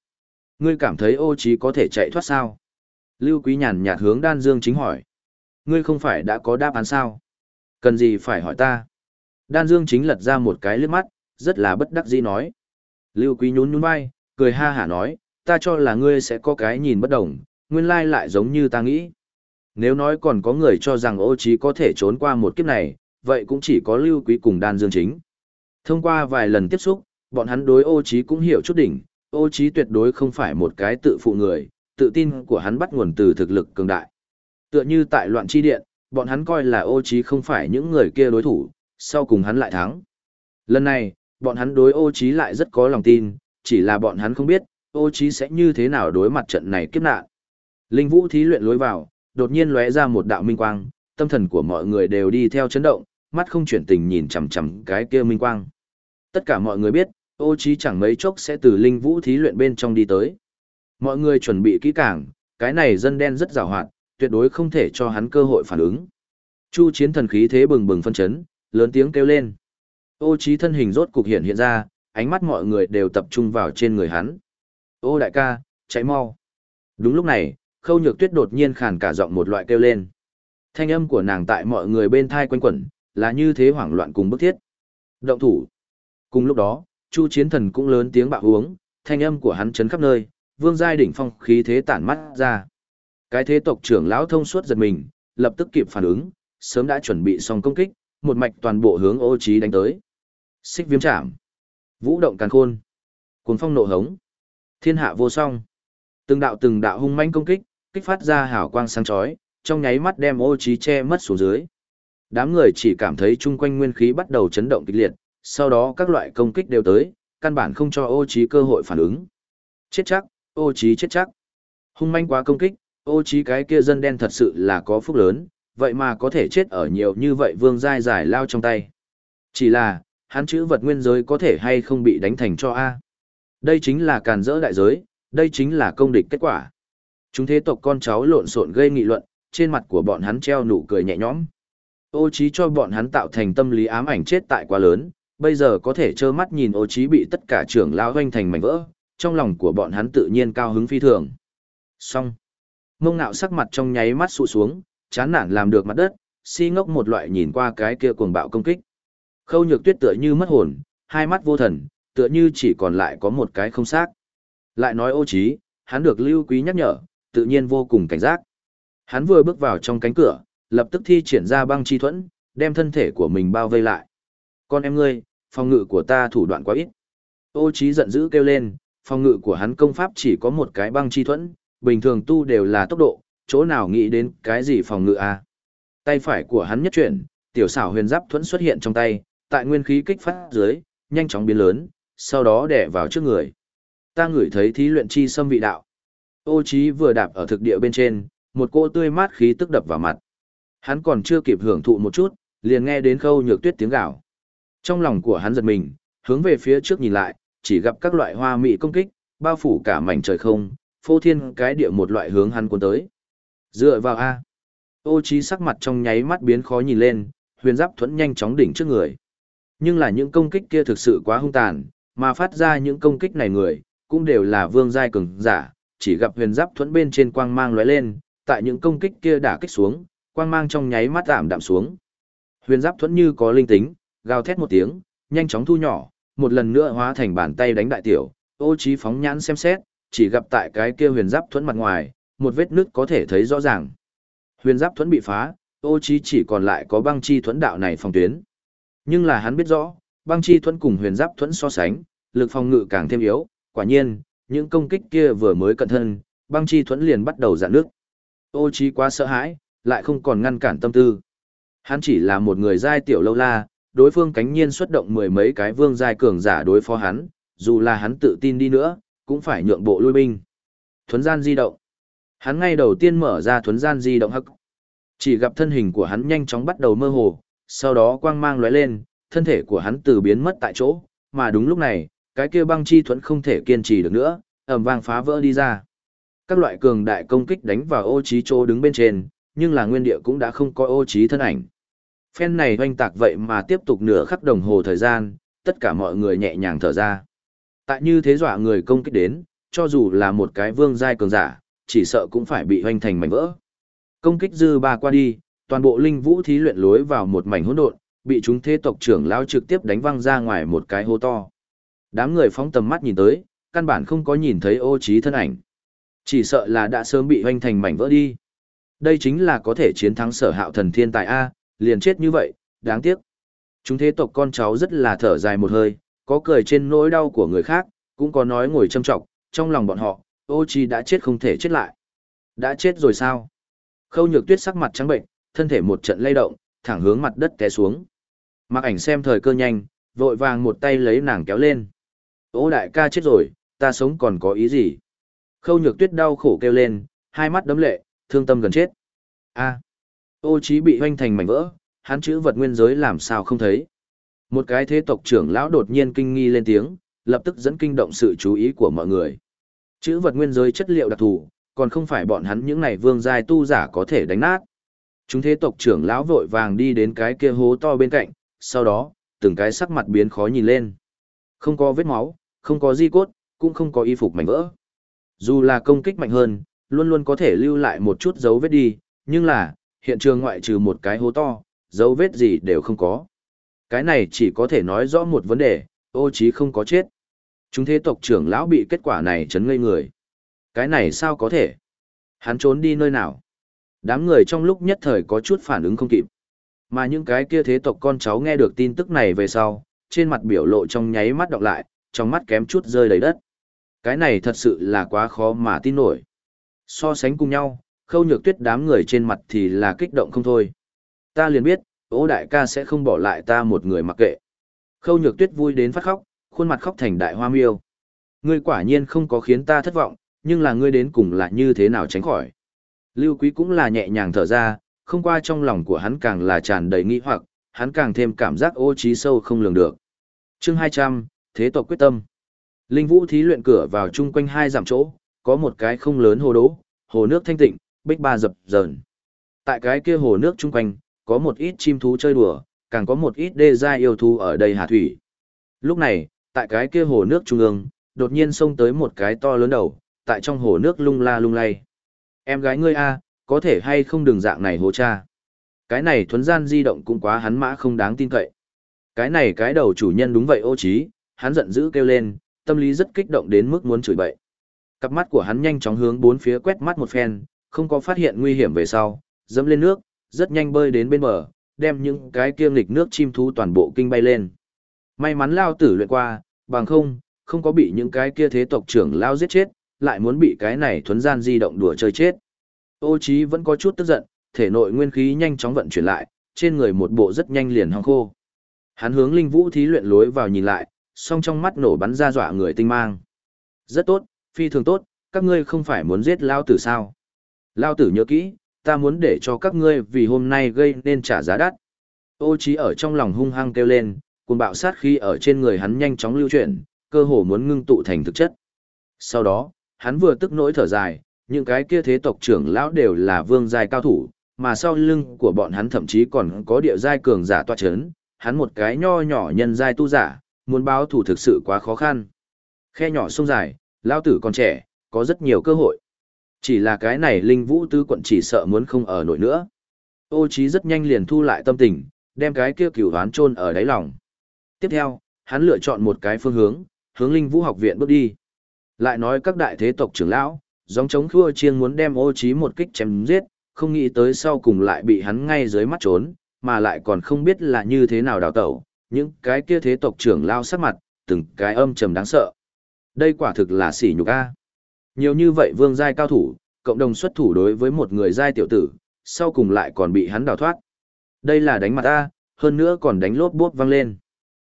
Ngươi cảm thấy ô trí có thể chạy thoát sao? Lưu Quý nhàn nhạt hướng đan dương chính hỏi. Ngươi không phải đã có đáp án sao? Cần gì phải hỏi ta? Đan dương chính lật ra một cái liếc mắt, rất là bất đắc dĩ nói. Lưu Quý nhún nhún vai, cười ha hả nói, ta cho là ngươi sẽ có cái nhìn bất đồng, nguyên lai lại giống như ta nghĩ. Nếu nói còn có người cho rằng ô trí có thể trốn qua một kiếp này, vậy cũng chỉ có Lưu Quý cùng Đan Dương chính. Thông qua vài lần tiếp xúc, bọn hắn đối ô trí cũng hiểu chút đỉnh, ô trí tuyệt đối không phải một cái tự phụ người, tự tin của hắn bắt nguồn từ thực lực cường đại. Tựa như tại loạn chi điện, bọn hắn coi là ô trí không phải những người kia đối thủ, sau cùng hắn lại thắng. Lần này, bọn hắn đối ô trí lại rất có lòng tin, chỉ là bọn hắn không biết, ô trí sẽ như thế nào đối mặt trận này kiếp nạn. Linh vũ thí luyện lối vào, đột nhiên lóe ra một đạo minh quang, tâm thần của mọi người đều đi theo chấn động, mắt không chuyển tình nhìn chằm chằm cái kia minh quang. Tất cả mọi người biết, ô trí chẳng mấy chốc sẽ từ linh vũ thí luyện bên trong đi tới. Mọi người chuẩn bị kỹ càng, cái này dân đen rất rào hoạt, tuyệt đối không thể cho hắn cơ hội phản ứng. Chu chiến thần khí thế bừng bừng phân chấn, lớn tiếng kêu lên. Ô trí thân hình rốt cục hiện hiện ra, ánh mắt mọi người đều tập trung vào trên người hắn. Ô đại ca, chạy mau. Đúng lúc này, khâu nhược tuyết đột nhiên khàn cả giọng một loại kêu lên. Thanh âm của nàng tại mọi người bên thai quanh quẩn, là như thế hoảng loạn cùng bức thiết. Động thủ. Cùng lúc đó, Chu Chiến Thần cũng lớn tiếng bạo uống, thanh âm của hắn chấn khắp nơi, vương giai đỉnh phong khí thế tản mắt ra. Cái thế tộc trưởng lão thông suốt giật mình, lập tức kịp phản ứng, sớm đã chuẩn bị xong công kích, một mạch toàn bộ hướng Ô Chí đánh tới. Xích viêm chạm, vũ động càn khôn, cuồng phong nộ hống, thiên hạ vô song. Từng đạo từng đạo hung mãnh công kích, kích phát ra hào quang sáng chói, trong nháy mắt đem Ô Chí che mất xuống dưới. Đám người chỉ cảm thấy chung quanh nguyên khí bắt đầu chấn động kịch liệt, sau đó các loại công kích đều tới, căn bản không cho Ô Chí cơ hội phản ứng. Chết chắc, Ô Chí chết chắc. Hung manh quá công kích, Ô Chí cái kia dân đen thật sự là có phúc lớn, vậy mà có thể chết ở nhiều như vậy vương giai giải lao trong tay. Chỉ là, hắn chữ vật nguyên giới có thể hay không bị đánh thành cho A. Đây chính là càn rỡ đại giới, đây chính là công địch kết quả. Chúng thế tộc con cháu lộn xộn gây nghị luận, trên mặt của bọn hắn treo nụ cười nhẹ nhõm. Ô trí cho bọn hắn tạo thành tâm lý ám ảnh chết tại quá lớn, bây giờ có thể trơ mắt nhìn ô trí bị tất cả trưởng lão hoanh thành mảnh vỡ, trong lòng của bọn hắn tự nhiên cao hứng phi thường. Xong. Mông nạo sắc mặt trong nháy mắt sụ xuống, chán nản làm được mặt đất, si ngốc một loại nhìn qua cái kia cuồng bạo công kích. Khâu nhược tuyết tựa như mất hồn, hai mắt vô thần, tựa như chỉ còn lại có một cái không xác. Lại nói ô trí, hắn được lưu quý nhắc nhở, tự nhiên vô cùng cảnh giác. Hắn vừa bước vào trong cánh cửa, lập tức thi triển ra băng chi thuẫn, đem thân thể của mình bao vây lại. Con em ngươi, phòng ngự của ta thủ đoạn quá ít. Ô trí giận dữ kêu lên, phòng ngự của hắn công pháp chỉ có một cái băng chi thuẫn, bình thường tu đều là tốc độ, chỗ nào nghĩ đến cái gì phòng ngự à. Tay phải của hắn nhất chuyển, tiểu xảo huyền giáp thuẫn xuất hiện trong tay, tại nguyên khí kích phát dưới, nhanh chóng biến lớn, sau đó đè vào trước người. Ta ngửi thấy thí luyện chi xâm vị đạo. Ô Chí vừa đạp ở thực địa bên trên, một cỗ tươi mát khí tức đập vào mặt. Hắn còn chưa kịp hưởng thụ một chút, liền nghe đến khâu nhược tuyết tiếng gào. Trong lòng của hắn giật mình, hướng về phía trước nhìn lại, chỉ gặp các loại hoa mỹ công kích, bao phủ cả mảnh trời không, phô thiên cái địa một loại hướng hắn cuốn tới. Dựa vào A. Ô trí sắc mặt trong nháy mắt biến khó nhìn lên, huyền giáp thuẫn nhanh chóng đỉnh trước người. Nhưng là những công kích kia thực sự quá hung tàn, mà phát ra những công kích này người, cũng đều là vương giai cường giả, chỉ gặp huyền giáp thuẫn bên trên quang mang lóe lên, tại những công kích kia đả kích xuống, quang mang trong nháy mắt giảm đạm xuống. Huyền giáp thuẫn như có linh tính, gào thét một tiếng, nhanh chóng thu nhỏ, một lần nữa hóa thành bàn tay đánh đại tiểu, ô trí phóng nhãn xem xét, chỉ gặp tại cái kia huyền giáp thuẫn mặt ngoài, một vết nứt có thể thấy rõ ràng. Huyền giáp thuẫn bị phá, ô trí chỉ còn lại có băng chi thuẫn đạo này phòng tuyến. Nhưng là hắn biết rõ, băng chi thuẫn cùng huyền giáp thuẫn so sánh, lực phòng ngự càng thêm yếu, quả nhiên, những công kích kia vừa mới cận thân, băng chi thuẫn liền bắt đầu dạn nước. Ô trí quá sợ hãi, lại không còn ngăn cản tâm tư. Hắn chỉ là một người giai tiểu lâu la, đối phương cánh nhiên xuất động mười mấy cái vương giai cường giả đối phó hắn, dù là hắn tự tin đi nữa, cũng phải nhượng bộ lui binh. Thuấn gian di động. Hắn ngay đầu tiên mở ra thuấn gian di động hắc. Chỉ gặp thân hình của hắn nhanh chóng bắt đầu mơ hồ, sau đó quang mang lóe lên, thân thể của hắn từ biến mất tại chỗ, mà đúng lúc này, cái kia băng chi thuẫn không thể kiên trì được nữa, ầm vang phá vỡ đi ra. Các loại cường đại công kích đánh vào ô trí chỗ đứng bên trên, nhưng là nguyên địa cũng đã không có ô trí thân ảnh. Phen này hoanh tạc vậy mà tiếp tục nửa khắc đồng hồ thời gian, tất cả mọi người nhẹ nhàng thở ra. Tại như thế dọa người công kích đến, cho dù là một cái vương giai cường giả, chỉ sợ cũng phải bị hoanh thành mảnh vỡ. Công kích dư ba qua đi, toàn bộ linh vũ thí luyện lối vào một mảnh hỗn độn, bị chúng thế tộc trưởng lao trực tiếp đánh văng ra ngoài một cái hố to. Đám người phóng tầm mắt nhìn tới, căn bản không có nhìn thấy ô trí thân ảnh. Chỉ sợ là đã sớm bị hoanh thành mảnh vỡ đi. Đây chính là có thể chiến thắng sở hạo thần thiên tài A, liền chết như vậy, đáng tiếc. Chúng thế tộc con cháu rất là thở dài một hơi, có cười trên nỗi đau của người khác, cũng có nói ngồi châm trọng, trong lòng bọn họ, ô chi đã chết không thể chết lại. Đã chết rồi sao? Khâu nhược tuyết sắc mặt trắng bệnh, thân thể một trận lay động, thẳng hướng mặt đất té xuống. Mặc ảnh xem thời cơ nhanh, vội vàng một tay lấy nàng kéo lên. Ô đại ca chết rồi, ta sống còn có ý gì? Khâu nhược tuyết đau khổ kêu lên, hai mắt đấm lệ, thương tâm gần chết. a ô trí bị hoanh thành mảnh vỡ, hắn chữ vật nguyên giới làm sao không thấy. Một cái thế tộc trưởng lão đột nhiên kinh nghi lên tiếng, lập tức dẫn kinh động sự chú ý của mọi người. Chữ vật nguyên giới chất liệu đặc thù, còn không phải bọn hắn những này vương giai tu giả có thể đánh nát. Chúng thế tộc trưởng lão vội vàng đi đến cái kia hố to bên cạnh, sau đó, từng cái sắc mặt biến khó nhìn lên. Không có vết máu, không có di cốt, cũng không có y phục mảnh vỡ. Dù là công kích mạnh hơn, luôn luôn có thể lưu lại một chút dấu vết đi, nhưng là, hiện trường ngoại trừ một cái hố to, dấu vết gì đều không có. Cái này chỉ có thể nói rõ một vấn đề, ô trí không có chết. Chúng thế tộc trưởng lão bị kết quả này chấn ngây người. Cái này sao có thể? Hắn trốn đi nơi nào? Đám người trong lúc nhất thời có chút phản ứng không kịp. Mà những cái kia thế tộc con cháu nghe được tin tức này về sau, trên mặt biểu lộ trong nháy mắt đọc lại, trong mắt kém chút rơi đầy đất. Cái này thật sự là quá khó mà tin nổi. So sánh cùng nhau, khâu nhược tuyết đám người trên mặt thì là kích động không thôi. Ta liền biết, ố đại ca sẽ không bỏ lại ta một người mặc kệ. Khâu nhược tuyết vui đến phát khóc, khuôn mặt khóc thành đại hoa miêu. Ngươi quả nhiên không có khiến ta thất vọng, nhưng là ngươi đến cùng là như thế nào tránh khỏi. Lưu Quý cũng là nhẹ nhàng thở ra, không qua trong lòng của hắn càng là tràn đầy nghi hoặc, hắn càng thêm cảm giác ô trí sâu không lường được. Chương 200, Thế tộc quyết tâm. Linh Vũ thí luyện cửa vào chung quanh hai giảm chỗ, có một cái không lớn hồ đố, hồ nước thanh tịnh, bích ba dập dờn. Tại cái kia hồ nước chung quanh, có một ít chim thú chơi đùa, càng có một ít đê gia yêu thú ở đây hạ thủy. Lúc này, tại cái kia hồ nước trung ương, đột nhiên xông tới một cái to lớn đầu, tại trong hồ nước lung la lung lay. Em gái ngươi a, có thể hay không đừng dạng này hồ cha. Cái này thuấn gian di động cũng quá hắn mã không đáng tin cậy. Cái này cái đầu chủ nhân đúng vậy ô trí, hắn giận dữ kêu lên, tâm lý rất kích động đến mức muốn chửi bậy. Cặp mắt của hắn nhanh chóng hướng bốn phía quét mắt một phen, không có phát hiện nguy hiểm về sau, dẫm lên nước, rất nhanh bơi đến bên bờ, đem những cái kia nghịch nước chim thú toàn bộ kinh bay lên. May mắn lao tử luyện qua, bằng không, không có bị những cái kia thế tộc trưởng lao giết chết, lại muốn bị cái này thuấn gian di động đùa chơi chết. Ô Chí vẫn có chút tức giận, thể nội nguyên khí nhanh chóng vận chuyển lại, trên người một bộ rất nhanh liền hong khô. Hắn hướng linh vũ thí luyện lối vào nhìn lại, song trong mắt nổ bắn ra dọa người tinh mang. Rất tốt, phi thường tốt, các ngươi không phải muốn giết lao tử sao? Lao tử nhớ kỹ, ta muốn để cho các ngươi vì hôm nay gây nên trả giá đắt. Ô trí ở trong lòng hung hăng kêu lên, cùng bạo sát khí ở trên người hắn nhanh chóng lưu chuyển, cơ hồ muốn ngưng tụ thành thực chất. Sau đó, hắn vừa tức nỗi thở dài, những cái kia thế tộc trưởng lão đều là vương giai cao thủ, mà sau lưng của bọn hắn thậm chí còn có địa giai cường giả toa chấn, hắn một cái nho nhỏ nhân giai tu giả, muốn báo thủ thực sự quá khó khăn. Khe nhỏ sông dài, lão tử còn trẻ, có rất nhiều cơ hội. Chỉ là cái này linh vũ tứ quận chỉ sợ muốn không ở nổi nữa. Ô trí rất nhanh liền thu lại tâm tình, đem cái kia cửu hoán chôn ở đáy lòng. Tiếp theo, hắn lựa chọn một cái phương hướng, hướng linh vũ học viện bước đi. Lại nói các đại thế tộc trưởng lão, giống chống khua chiêng muốn đem ô trí một kích chém giết, không nghĩ tới sau cùng lại bị hắn ngay dưới mắt trốn, mà lại còn không biết là như thế nào đào tẩu, những cái kia thế tộc trưởng lao sắc mặt, từng cái âm trầm đáng sợ. Đây quả thực là sỉ nhục a. Nhiều như vậy vương giai cao thủ, cộng đồng xuất thủ đối với một người giai tiểu tử, sau cùng lại còn bị hắn đào thoát. Đây là đánh mặt ta hơn nữa còn đánh lốp bốp vang lên.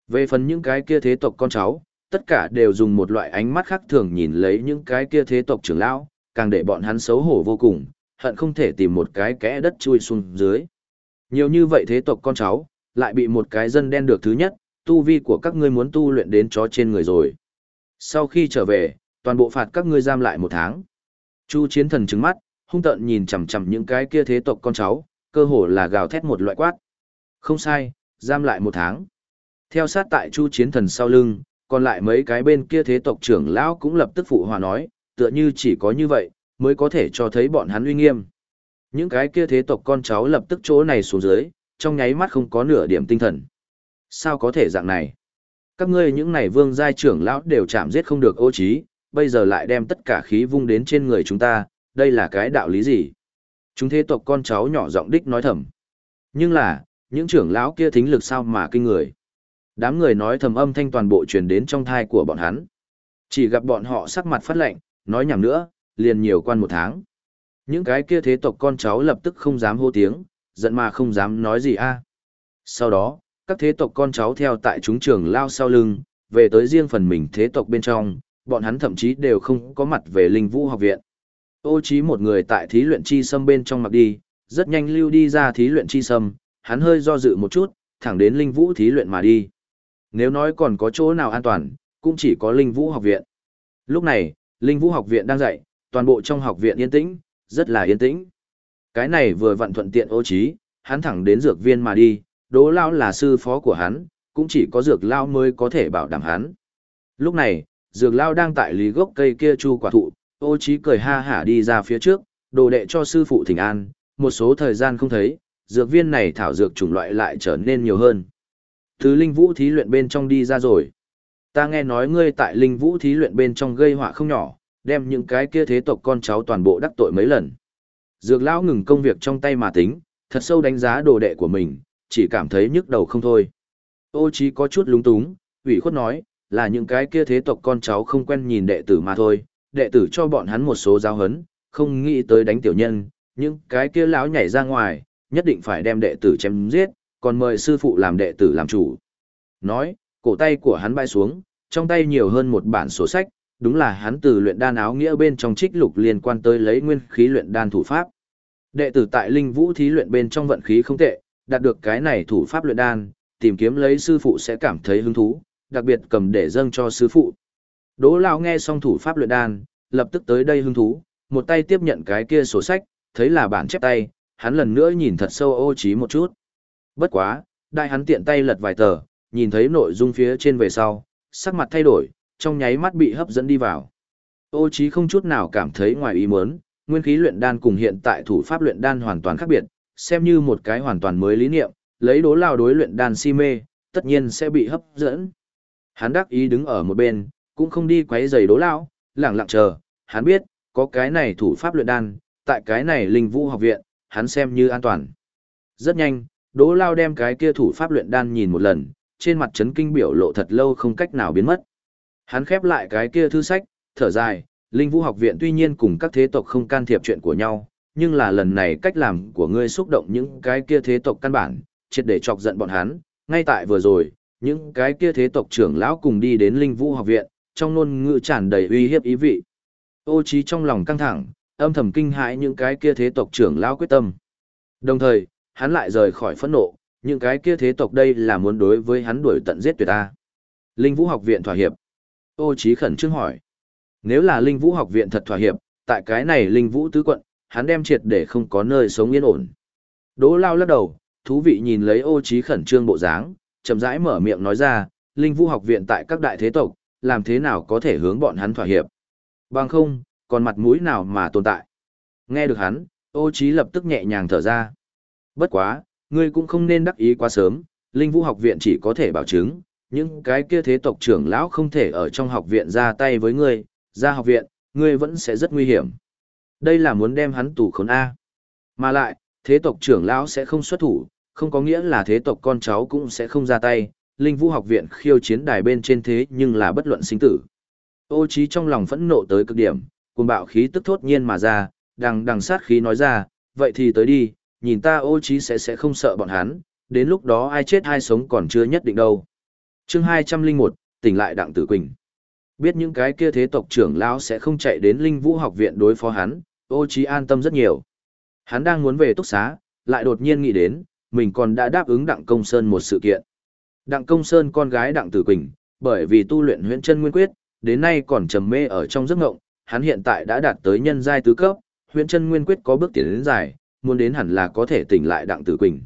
Về phần những cái kia thế tộc con cháu, tất cả đều dùng một loại ánh mắt khác thường nhìn lấy những cái kia thế tộc trưởng lão, càng để bọn hắn xấu hổ vô cùng, hận không thể tìm một cái kẽ đất chui xuống dưới. Nhiều như vậy thế tộc con cháu, lại bị một cái dân đen được thứ nhất, tu vi của các ngươi muốn tu luyện đến chó trên người rồi. Sau khi trở về, toàn bộ phạt các ngươi giam lại một tháng. Chu chiến thần trứng mắt, hung tợn nhìn chằm chằm những cái kia thế tộc con cháu, cơ hồ là gào thét một loại quát. Không sai, giam lại một tháng. Theo sát tại chu chiến thần sau lưng, còn lại mấy cái bên kia thế tộc trưởng lão cũng lập tức phụ hòa nói, tựa như chỉ có như vậy, mới có thể cho thấy bọn hắn uy nghiêm. Những cái kia thế tộc con cháu lập tức chỗ này xuống dưới, trong nháy mắt không có nửa điểm tinh thần. Sao có thể dạng này? Các ngươi những này vương giai trưởng lão đều chạm giết không được ô trí, bây giờ lại đem tất cả khí vung đến trên người chúng ta, đây là cái đạo lý gì? Chúng thế tộc con cháu nhỏ giọng đích nói thầm. Nhưng là, những trưởng lão kia thính lực sao mà kinh người. Đám người nói thầm âm thanh toàn bộ truyền đến trong thai của bọn hắn. Chỉ gặp bọn họ sắc mặt phát lệnh, nói nhảm nữa, liền nhiều quan một tháng. Những cái kia thế tộc con cháu lập tức không dám hô tiếng, giận mà không dám nói gì a. Sau đó, các thế tộc con cháu theo tại chúng trưởng lao sau lưng, về tới riêng phần mình thế tộc bên trong, bọn hắn thậm chí đều không có mặt về linh vũ học viện. Ô trí một người tại thí luyện chi sâm bên trong mặc đi, rất nhanh lưu đi ra thí luyện chi sâm, hắn hơi do dự một chút, thẳng đến linh vũ thí luyện mà đi. Nếu nói còn có chỗ nào an toàn, cũng chỉ có linh vũ học viện. Lúc này, linh vũ học viện đang dạy, toàn bộ trong học viện yên tĩnh, rất là yên tĩnh. Cái này vừa vặn thuận tiện ô trí, hắn thẳng đến dược viên mà đi, đỗ lao là sư phó của hắn, cũng chỉ có dược lao mới có thể bảo đảm hắn. Lúc này, dược lao đang tại lý gốc cây kia chu quả thụ, ô trí cười ha hả đi ra phía trước, đồ đệ cho sư phụ thỉnh an, một số thời gian không thấy, dược viên này thảo dược chủng loại lại trở nên nhiều hơn. Thứ linh vũ thí luyện bên trong đi ra rồi. Ta nghe nói ngươi tại linh vũ thí luyện bên trong gây họa không nhỏ, đem những cái kia thế tộc con cháu toàn bộ đắc tội mấy lần. Dược lão ngừng công việc trong tay mà tính, thật sâu đánh giá đồ đệ của mình, chỉ cảm thấy nhức đầu không thôi. Ô chí có chút lúng túng, ủy khuất nói, là những cái kia thế tộc con cháu không quen nhìn đệ tử mà thôi, đệ tử cho bọn hắn một số giáo hấn, không nghĩ tới đánh tiểu nhân, những cái kia lão nhảy ra ngoài, nhất định phải đem đệ tử chém giết, còn mời sư phụ làm đệ tử làm chủ. Nói, cổ tay của hắn bay xuống, trong tay nhiều hơn một bản sổ sách, đúng là hắn từ luyện đan áo nghĩa bên trong trích lục liên quan tới lấy nguyên khí luyện đan thủ pháp. Đệ tử tại Linh Vũ thí luyện bên trong vận khí không tệ, đạt được cái này thủ pháp luyện đan, tìm kiếm lấy sư phụ sẽ cảm thấy hứng thú, đặc biệt cầm để dâng cho sư phụ. Đỗ lão nghe xong thủ pháp luyện đan, lập tức tới đây hứng thú, một tay tiếp nhận cái kia sổ sách, thấy là bản chép tay, hắn lần nữa nhìn thật sâu ô trí một chút. Bất quá, đại hắn tiện tay lật vài tờ, nhìn thấy nội dung phía trên về sau, sắc mặt thay đổi, trong nháy mắt bị hấp dẫn đi vào. Ô trí không chút nào cảm thấy ngoài ý muốn, nguyên khí luyện đan cùng hiện tại thủ pháp luyện đan hoàn toàn khác biệt, xem như một cái hoàn toàn mới lý niệm, lấy đố lao đối luyện đan si mê, tất nhiên sẽ bị hấp dẫn. Hắn đắc ý đứng ở một bên, cũng không đi quấy giày đố Lão, lẳng lặng chờ, hắn biết, có cái này thủ pháp luyện đan, tại cái này linh vũ học viện, hắn xem như an toàn. Rất nhanh, đố lao đem cái kia thủ pháp luyện đan nhìn một lần, trên mặt chấn kinh biểu lộ thật lâu không cách nào biến mất. Hắn khép lại cái kia thư sách, thở dài, Linh Vũ học viện tuy nhiên cùng các thế tộc không can thiệp chuyện của nhau, nhưng là lần này cách làm của ngươi xúc động những cái kia thế tộc căn bản, triệt để chọc giận bọn hắn, ngay tại vừa rồi, những cái kia thế tộc trưởng lão cùng đi đến Linh Vũ học viện, trong ngôn ngữ tràn đầy uy hiếp ý vị. Ô trí trong lòng căng thẳng, âm thầm kinh hãi những cái kia thế tộc trưởng lão quyết tâm. Đồng thời, hắn lại rời khỏi phẫn nộ, những cái kia thế tộc đây là muốn đối với hắn đuổi tận giết tuyệt ta. Linh Vũ học viện thỏa hiệp. Ô Chí khẩn trương hỏi. Nếu là Linh Vũ học viện thật thỏa hiệp, tại cái này Linh Vũ tứ quận, hắn đem triệt để không có nơi sống yên ổn. Đỗ Lao lắc đầu, thú vị nhìn lấy Ô Chí khẩn trương bộ dáng, chậm rãi mở miệng nói ra, Linh Vũ học viện tại các đại thế tộc, làm thế nào có thể hướng bọn hắn thỏa hiệp? Bằng không, còn mặt mũi nào mà tồn tại? Nghe được hắn, Ô trí lập tức nhẹ nhàng thở ra. Bất quá, ngươi cũng không nên đắc ý quá sớm, Linh Vũ học viện chỉ có thể bảo chứng, những cái kia thế tộc trưởng lão không thể ở trong học viện ra tay với ngươi, ra học viện, ngươi vẫn sẽ rất nguy hiểm. Đây là muốn đem hắn tù khốn A. Mà lại, thế tộc trưởng lão sẽ không xuất thủ, không có nghĩa là thế tộc con cháu cũng sẽ không ra tay, linh vũ học viện khiêu chiến đài bên trên thế nhưng là bất luận sinh tử. Ô trí trong lòng phẫn nộ tới cực điểm, cuồng bạo khí tức thốt nhiên mà ra, đằng đằng sát khí nói ra, vậy thì tới đi, nhìn ta ô trí sẽ sẽ không sợ bọn hắn, đến lúc đó ai chết ai sống còn chưa nhất định đâu. Chương hai trăm linh một tỉnh lại đặng tử quỳnh. Biết những cái kia thế tộc trưởng lão sẽ không chạy đến linh vũ học viện đối phó hắn ô trí an tâm rất nhiều. Hắn đang muốn về túc xá, lại đột nhiên nghĩ đến, mình còn đã đáp ứng Đặng Công Sơn một sự kiện. Đặng Công Sơn con gái Đặng Tử Quỳnh, bởi vì tu luyện huyễn chân nguyên quyết, đến nay còn trầm mê ở trong giấc ngộng, hắn hiện tại đã đạt tới nhân giai tứ cấp, huyễn chân nguyên quyết có bước tiến đến dài, muốn đến hẳn là có thể tỉnh lại Đặng Tử Quỳnh.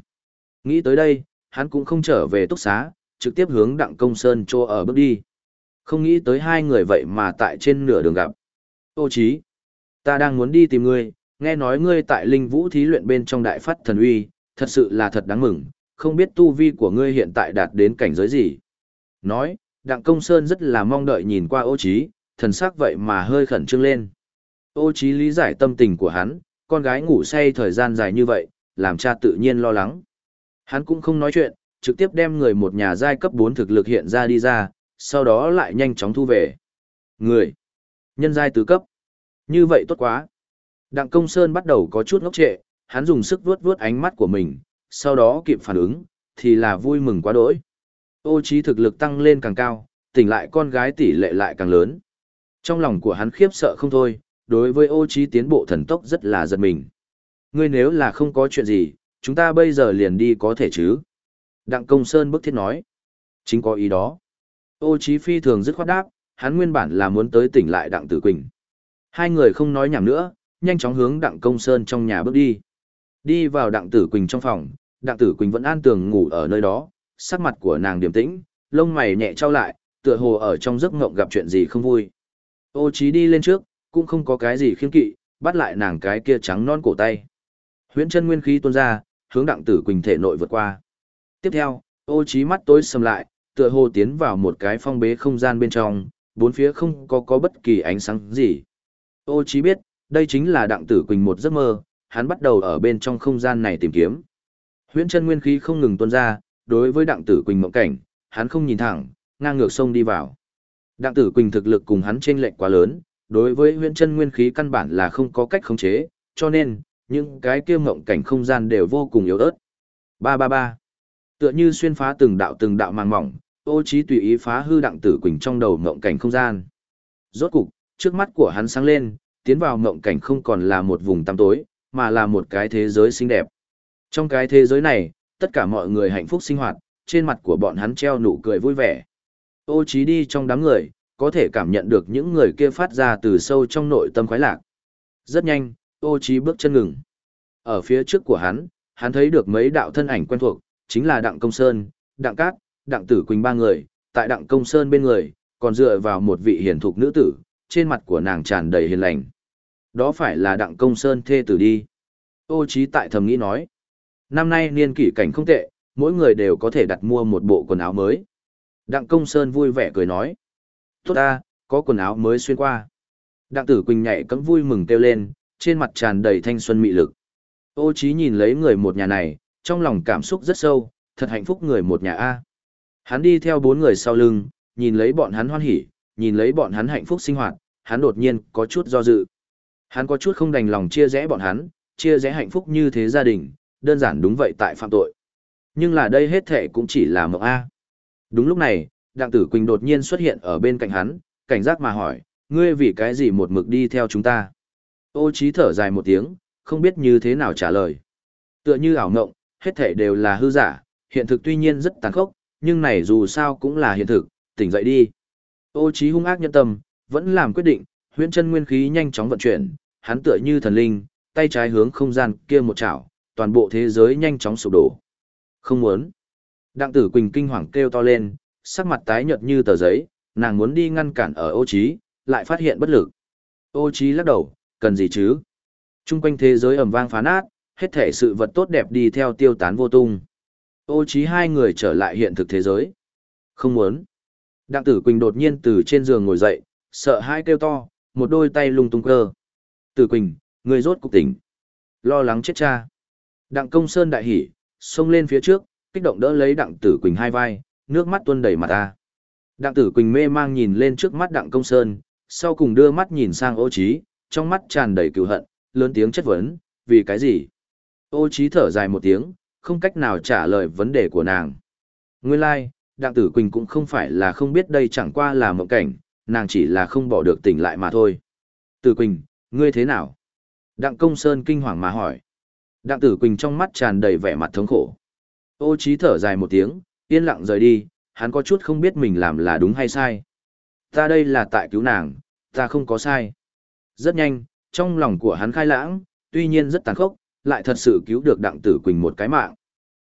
Nghĩ tới đây, hắn cũng không trở về túc xá, trực tiếp hướng Đặng Công Sơn cho ở bước đi. Không nghĩ tới hai người vậy mà tại trên nửa đường gặp. Ô chí, ta đang muốn đi tìm ngươi, nghe nói ngươi tại linh vũ thí luyện bên trong đại phát thần uy, thật sự là thật đáng mừng, không biết tu vi của ngươi hiện tại đạt đến cảnh giới gì. Nói, Đặng Công Sơn rất là mong đợi nhìn qua ô Chí, thần sắc vậy mà hơi khẩn trương lên. Ô Chí lý giải tâm tình của hắn, con gái ngủ say thời gian dài như vậy, làm cha tự nhiên lo lắng. Hắn cũng không nói chuyện, trực tiếp đem người một nhà giai cấp 4 thực lực hiện ra đi ra, sau đó lại nhanh chóng thu về. Người, nhân giai tứ cấp. Như vậy tốt quá. Đặng Công Sơn bắt đầu có chút ngốc trệ, hắn dùng sức vuốt vuốt ánh mắt của mình, sau đó kịp phản ứng, thì là vui mừng quá đỗi. Ô trí thực lực tăng lên càng cao, tỉnh lại con gái tỷ lệ lại càng lớn. Trong lòng của hắn khiếp sợ không thôi, đối với ô trí tiến bộ thần tốc rất là giật mình. Ngươi nếu là không có chuyện gì, chúng ta bây giờ liền đi có thể chứ? Đặng Công Sơn bức thiết nói. Chính có ý đó. Ô trí phi thường dứt khoát đáp, hắn nguyên bản là muốn tới tỉnh lại Đặng Tử Quỳnh. Hai người không nói nhảm nữa, nhanh chóng hướng Đặng Công Sơn trong nhà bước đi. Đi vào Đặng Tử Quỳnh trong phòng, Đặng Tử Quỳnh vẫn an tường ngủ ở nơi đó, sắc mặt của nàng điềm tĩnh, lông mày nhẹ trao lại, tựa hồ ở trong giấc ngộng gặp chuyện gì không vui. Ô Chí đi lên trước, cũng không có cái gì khiên kỵ, bắt lại nàng cái kia trắng non cổ tay. Huyễn chân nguyên khí tuôn ra, hướng Đặng Tử Quỳnh thể nội vượt qua. Tiếp theo, Ô Chí mắt tối sầm lại, tựa hồ tiến vào một cái phong bế không gian bên trong, bốn phía không có có bất kỳ ánh sáng gì. Ô Chí biết, đây chính là Đặng Tử Quỳnh một giấc mơ, hắn bắt đầu ở bên trong không gian này tìm kiếm. Huyễn chân nguyên khí không ngừng tuôn ra, đối với Đặng Tử Quỳnh mộng cảnh, hắn không nhìn thẳng, ngang ngược sông đi vào. Đặng Tử Quỳnh thực lực cùng hắn chênh lệch quá lớn, đối với huyễn chân nguyên khí căn bản là không có cách khống chế, cho nên những cái kia mộng cảnh không gian đều vô cùng yếu ớt. Ba ba ba. Tựa như xuyên phá từng đạo từng đạo màng mỏng, Ô Chí tùy ý phá hư Đặng Tử Quỳnh trong đầu mộng cảnh không gian. Rốt cục, trước mắt của hắn sáng lên, tiến vào mộng cảnh không còn là một vùng tăm tối, mà là một cái thế giới xinh đẹp. Trong cái thế giới này, tất cả mọi người hạnh phúc sinh hoạt, trên mặt của bọn hắn treo nụ cười vui vẻ. Ô trí đi trong đám người, có thể cảm nhận được những người kia phát ra từ sâu trong nội tâm khoái lạc. Rất nhanh, ô trí bước chân ngừng. Ở phía trước của hắn, hắn thấy được mấy đạo thân ảnh quen thuộc, chính là Đặng Công Sơn, Đặng Cát, Đặng Tử Quỳnh ba người, tại Đặng Công Sơn bên người, còn dựa vào một vị hiền thục nữ tử, trên mặt của nàng tràn đầy hiền lành. Đó phải là Đặng Công Sơn thê tử đi. Ô trí tại thầm nghĩ nói. Năm nay niên kỷ cảnh không tệ, mỗi người đều có thể đặt mua một bộ quần áo mới. Đặng Công Sơn vui vẻ cười nói. Tốt ta, có quần áo mới xuyên qua. Đặng Tử Quỳnh nhảy cấm vui mừng kêu lên, trên mặt tràn đầy thanh xuân mị lực. Ô trí nhìn lấy người một nhà này, trong lòng cảm xúc rất sâu, thật hạnh phúc người một nhà A. Hắn đi theo bốn người sau lưng, nhìn lấy bọn hắn hoan hỉ, nhìn lấy bọn hắn hạnh phúc sinh hoạt, hắn đột nhiên có chút do dự. Hắn có chút không đành lòng chia rẽ bọn hắn, chia rẽ hạnh phúc như thế gia đình, đơn giản đúng vậy tại phạm tội. Nhưng là đây hết thể cũng chỉ là mộng A. Đúng lúc này, Đặng Tử Quỳnh đột nhiên xuất hiện ở bên cạnh hắn, cảnh giác mà hỏi, ngươi vì cái gì một mực đi theo chúng ta? Ô trí thở dài một tiếng, không biết như thế nào trả lời. Tựa như ảo mộng, hết thể đều là hư giả, hiện thực tuy nhiên rất tàn khốc, nhưng này dù sao cũng là hiện thực, tỉnh dậy đi. Ô trí hung ác nhân tâm, vẫn làm quyết định, huyễn chân nguyên khí nhanh chóng vận chuyển, hắn tựa như thần linh, tay trái hướng không gian kia một chảo, toàn bộ thế giới nhanh chóng sụp đổ. Không muốn. Đặng tử Quỳnh kinh hoàng kêu to lên, sắc mặt tái nhợt như tờ giấy, nàng muốn đi ngăn cản ở ô trí, lại phát hiện bất lực. Ô trí lắc đầu, cần gì chứ? Trung quanh thế giới ầm vang phá nát, hết thể sự vật tốt đẹp đi theo tiêu tán vô tung. Ô trí hai người trở lại hiện thực thế giới. Không muốn. Đặng tử Quỳnh đột nhiên từ trên giường ngồi dậy, sợ hãi kêu to, một đôi tay lung tung cơ. Tử Quỳnh, người rốt cục tỉnh. Lo lắng chết cha. Đặng công sơn đại hỉ, xông lên phía trước, kích động đỡ lấy đặng tử Quỳnh hai vai, nước mắt tuôn đầy mặt ta. Đặng tử Quỳnh mê mang nhìn lên trước mắt đặng công sơn, sau cùng đưa mắt nhìn sang ô Chí, trong mắt tràn đầy cựu hận, lớn tiếng chất vấn, vì cái gì? Ô Chí thở dài một tiếng, không cách nào trả lời vấn đề của nàng. Nguyên lai, like, đặng tử Quỳnh cũng không phải là không biết đây chẳng qua là mộng cảnh, nàng chỉ là không bỏ được tỉnh lại mà thôi. Tử Quỳnh, ngươi thế nào? Đặng công sơn kinh hoàng mà hỏi. Đặng tử Quỳnh trong mắt tràn đầy vẻ mặt thống khổ. Ô trí thở dài một tiếng, yên lặng rời đi, hắn có chút không biết mình làm là đúng hay sai. Ta đây là tại cứu nàng, ta không có sai. Rất nhanh, trong lòng của hắn khai lãng, tuy nhiên rất tàn khốc, lại thật sự cứu được đặng tử Quỳnh một cái mạng.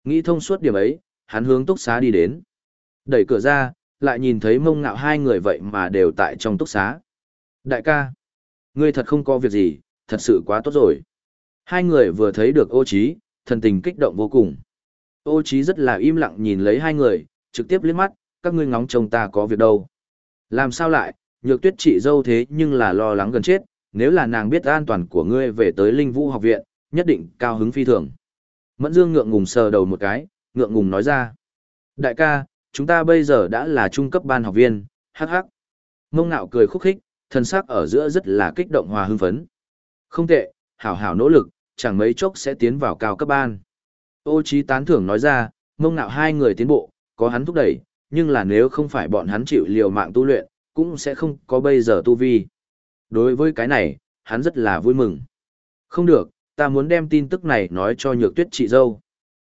Nghĩ thông suốt điểm ấy, hắn hướng túc xá đi đến. Đẩy cửa ra, lại nhìn thấy mông ngạo hai người vậy mà đều tại trong túc xá. Đại ca, ngươi thật không có việc gì, thật sự quá tốt rồi. Hai người vừa thấy được ô Chí, thần tình kích động vô cùng. Ô Chí rất là im lặng nhìn lấy hai người, trực tiếp liếc mắt, các ngươi ngóng trông ta có việc đâu. Làm sao lại, nhược tuyết chị dâu thế nhưng là lo lắng gần chết, nếu là nàng biết an toàn của ngươi về tới linh vũ học viện, nhất định cao hứng phi thường. Mẫn Dương ngượng ngùng sờ đầu một cái, ngượng ngùng nói ra. Đại ca, chúng ta bây giờ đã là trung cấp ban học viên, hắc hắc. Mông ngạo cười khúc khích, thân sắc ở giữa rất là kích động hòa hưng phấn. Không tệ, hảo hảo nỗ lực, chẳng mấy chốc sẽ tiến vào cao cấp ban. Ô trí tán thưởng nói ra, mông nạo hai người tiến bộ, có hắn thúc đẩy, nhưng là nếu không phải bọn hắn chịu liều mạng tu luyện, cũng sẽ không có bây giờ tu vi. Đối với cái này, hắn rất là vui mừng. Không được, ta muốn đem tin tức này nói cho nhược tuyết chị dâu.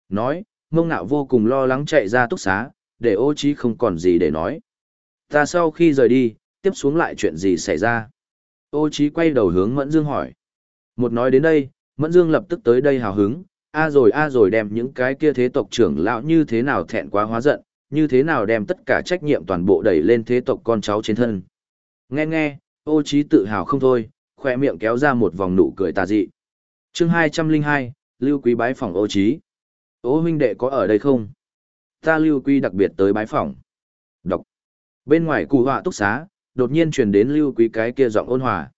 Nói, mông nạo vô cùng lo lắng chạy ra túc xá, để ô trí không còn gì để nói. Ta sau khi rời đi, tiếp xuống lại chuyện gì xảy ra? Ô Chí quay đầu hướng Mẫn Dương hỏi. Một nói đến đây, Mẫn Dương lập tức tới đây hào hứng, a rồi a rồi đem những cái kia thế tộc trưởng lão như thế nào thẹn quá hóa giận, như thế nào đem tất cả trách nhiệm toàn bộ đẩy lên thế tộc con cháu trên thân. Nghe nghe, ô Chí tự hào không thôi, khoe miệng kéo ra một vòng nụ cười tà dị. Chương 202, Lưu Quý bái phòng ô Chí, Ô huynh đệ có ở đây không? Ta Lưu Quý đặc biệt tới bái phòng. Đọc. Bên ngoài cụ họa túc xá, đột nhiên truyền đến Lưu Quý cái kia giọng ôn hòa.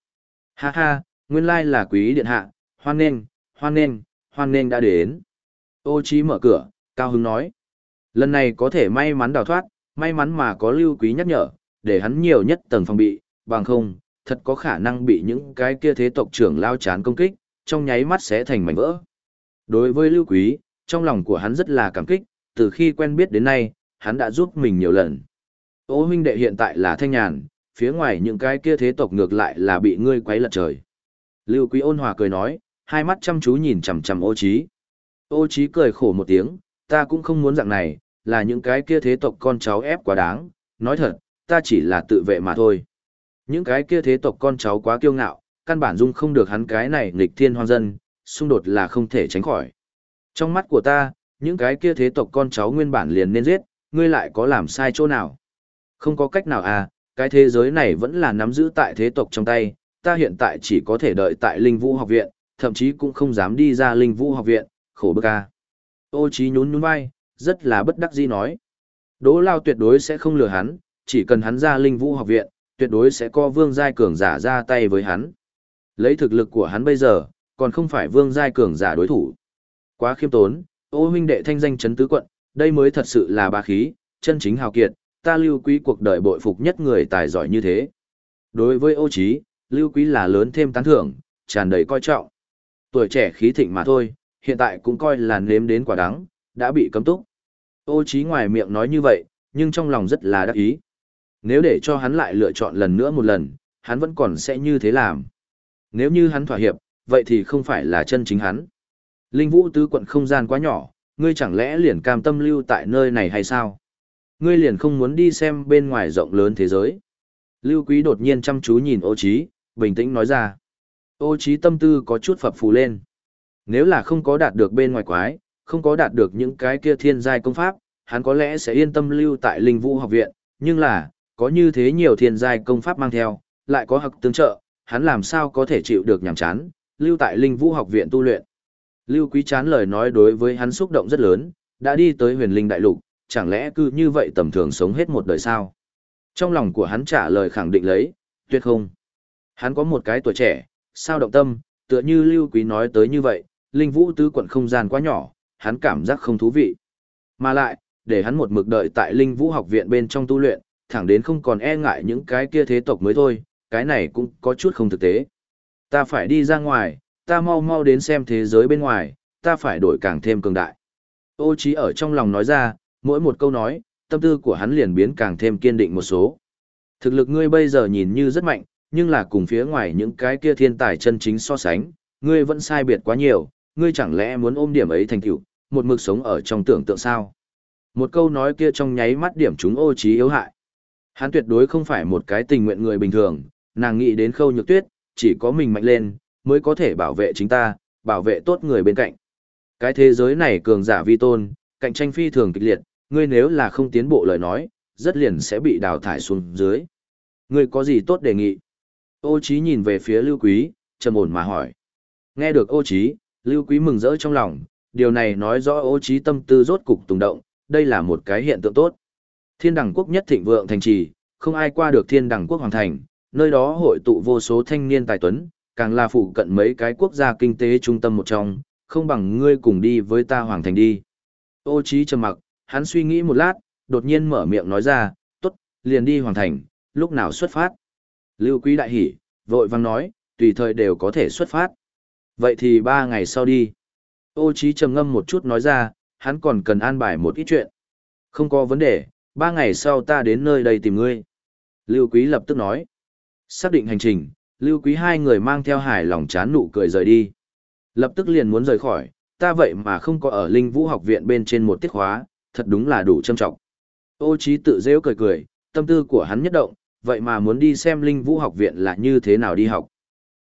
Ha ha, nguyên lai là quý điện hạ, hoan nghênh, hoan nghênh, hoan nghênh đã đến. Ô trí mở cửa, cao hứng nói. Lần này có thể may mắn đào thoát, may mắn mà có lưu quý nhắc nhở, để hắn nhiều nhất tầng phòng bị, bằng không, thật có khả năng bị những cái kia thế tộc trưởng lao chán công kích, trong nháy mắt sẽ thành mảnh vỡ. Đối với lưu quý, trong lòng của hắn rất là cảm kích, từ khi quen biết đến nay, hắn đã giúp mình nhiều lần. Ô huynh đệ hiện tại là thanh nhàn, phía ngoài những cái kia thế tộc ngược lại là bị ngươi quấy lật trời. Lưu Quý ôn hòa cười nói, hai mắt chăm chú nhìn chằm chằm ô Chí. Ô Chí cười khổ một tiếng, ta cũng không muốn dạng này, là những cái kia thế tộc con cháu ép quá đáng, nói thật, ta chỉ là tự vệ mà thôi. Những cái kia thế tộc con cháu quá kiêu ngạo, căn bản dung không được hắn cái này nghịch thiên hoang dân, xung đột là không thể tránh khỏi. Trong mắt của ta, những cái kia thế tộc con cháu nguyên bản liền nên giết, ngươi lại có làm sai chỗ nào. Không có cách nào à, cái thế giới này vẫn là nắm giữ tại thế tộc trong tay, ta hiện tại chỉ có thể đợi tại Linh Vũ học viện, thậm chí cũng không dám đi ra Linh Vũ học viện, khổ bức a. Ô Chí nhún nhún vai, rất là bất đắc dĩ nói. Đỗ Lao tuyệt đối sẽ không lừa hắn, chỉ cần hắn ra Linh Vũ học viện, tuyệt đối sẽ có Vương Giai Cường giả ra tay với hắn. Lấy thực lực của hắn bây giờ, còn không phải Vương Giai Cường giả đối thủ. Quá khiêm tốn, ô huynh đệ thanh danh chấn tứ quận, đây mới thật sự là bá khí, chân chính hào kiệt, ta lưu quý cuộc đời bội phục nhất người tài giỏi như thế. Đối với ô Chí, lưu quý là lớn thêm tán thưởng, tràn đầy coi trọng. Tuổi trẻ khí thịnh mà thôi, hiện tại cũng coi là nếm đến quả đắng, đã bị cấm túc. Ô Chí ngoài miệng nói như vậy, nhưng trong lòng rất là đắc ý. Nếu để cho hắn lại lựa chọn lần nữa một lần, hắn vẫn còn sẽ như thế làm. Nếu như hắn thỏa hiệp, vậy thì không phải là chân chính hắn. Linh vũ tứ quận không gian quá nhỏ, ngươi chẳng lẽ liền cam tâm lưu tại nơi này hay sao? Ngươi liền không muốn đi xem bên ngoài rộng lớn thế giới. Lưu Quý đột nhiên chăm chú nhìn ô Chí, bình tĩnh nói ra. Ô Chí tâm tư có chút phập phù lên. Nếu là không có đạt được bên ngoài quái, không có đạt được những cái kia thiên giai công pháp, hắn có lẽ sẽ yên tâm lưu tại linh vũ học viện, nhưng là, có như thế nhiều thiên giai công pháp mang theo, lại có học tương trợ, hắn làm sao có thể chịu được nhàm chán, lưu tại linh vũ học viện tu luyện. Lưu Quý chán lời nói đối với hắn xúc động rất lớn, đã đi tới huyền linh đại lục, chẳng lẽ cứ như vậy tầm thường sống hết một đời sao? Trong lòng của hắn trả lời khẳng định lấy, tuyệt không. Hắn có một cái tuổi trẻ, sao động tâm, tựa như Lưu Quý nói tới như vậy, linh vũ tứ quận không gian quá nhỏ, hắn cảm giác không thú vị. Mà lại, để hắn một mực đợi tại linh vũ học viện bên trong tu luyện, thẳng đến không còn e ngại những cái kia thế tộc mới thôi, cái này cũng có chút không thực tế. Ta phải đi ra ngoài, ta mau mau đến xem thế giới bên ngoài, ta phải đổi càng thêm cường đại. Ô trí ở trong lòng nói ra, mỗi một câu nói, tâm tư của hắn liền biến càng thêm kiên định một số. Thực lực ngươi bây giờ nhìn như rất mạnh, nhưng là cùng phía ngoài những cái kia thiên tài chân chính so sánh, ngươi vẫn sai biệt quá nhiều, ngươi chẳng lẽ muốn ôm điểm ấy thành tựu, một mực sống ở trong tưởng tượng sao? Một câu nói kia trong nháy mắt điểm chúng ô trí yếu hại. Hắn tuyệt đối không phải một cái tình nguyện người bình thường, nàng nghĩ đến khâu nhược tuyết, chỉ có mình mạnh lên, mới có thể bảo vệ chính ta, bảo vệ tốt người bên cạnh. Cái thế giới này cường giả vi tôn, cạnh tranh phi thường kịch liệt, ngươi nếu là không tiến bộ lời nói, rất liền sẽ bị đào thải xuống dưới. Ngươi có gì tốt đề nghị? Ô Chí nhìn về phía Lưu Quý, trầm ổn mà hỏi. Nghe được Ô Chí, Lưu Quý mừng rỡ trong lòng, điều này nói rõ Ô Chí tâm tư rốt cục tùng động, đây là một cái hiện tượng tốt. Thiên đẳng quốc nhất thịnh vượng thành trì, không ai qua được thiên đẳng quốc hoàng thành, nơi đó hội tụ vô số thanh niên tài tuấn, càng là phụ cận mấy cái quốc gia kinh tế trung tâm một trong, không bằng ngươi cùng đi với ta hoàng thành đi. Ô Chí trầm mặc, hắn suy nghĩ một lát, đột nhiên mở miệng nói ra, tốt, liền đi hoàn thành, lúc nào xuất phát. Lưu Quý đại hỉ, vội vang nói, tùy thời đều có thể xuất phát. Vậy thì ba ngày sau đi. Ô Chí trầm ngâm một chút nói ra, hắn còn cần an bài một ít chuyện. Không có vấn đề, ba ngày sau ta đến nơi đây tìm ngươi. Lưu Quý lập tức nói. Xác định hành trình, Lưu Quý hai người mang theo hài lòng chán nụ cười rời đi. Lập tức liền muốn rời khỏi, ta vậy mà không có ở Linh Vũ học viện bên trên một tiết khóa, thật đúng là đủ trâm trọng. Ô Chí tự dễu cười cười, tâm tư của hắn nhất động, vậy mà muốn đi xem Linh Vũ học viện là như thế nào đi học.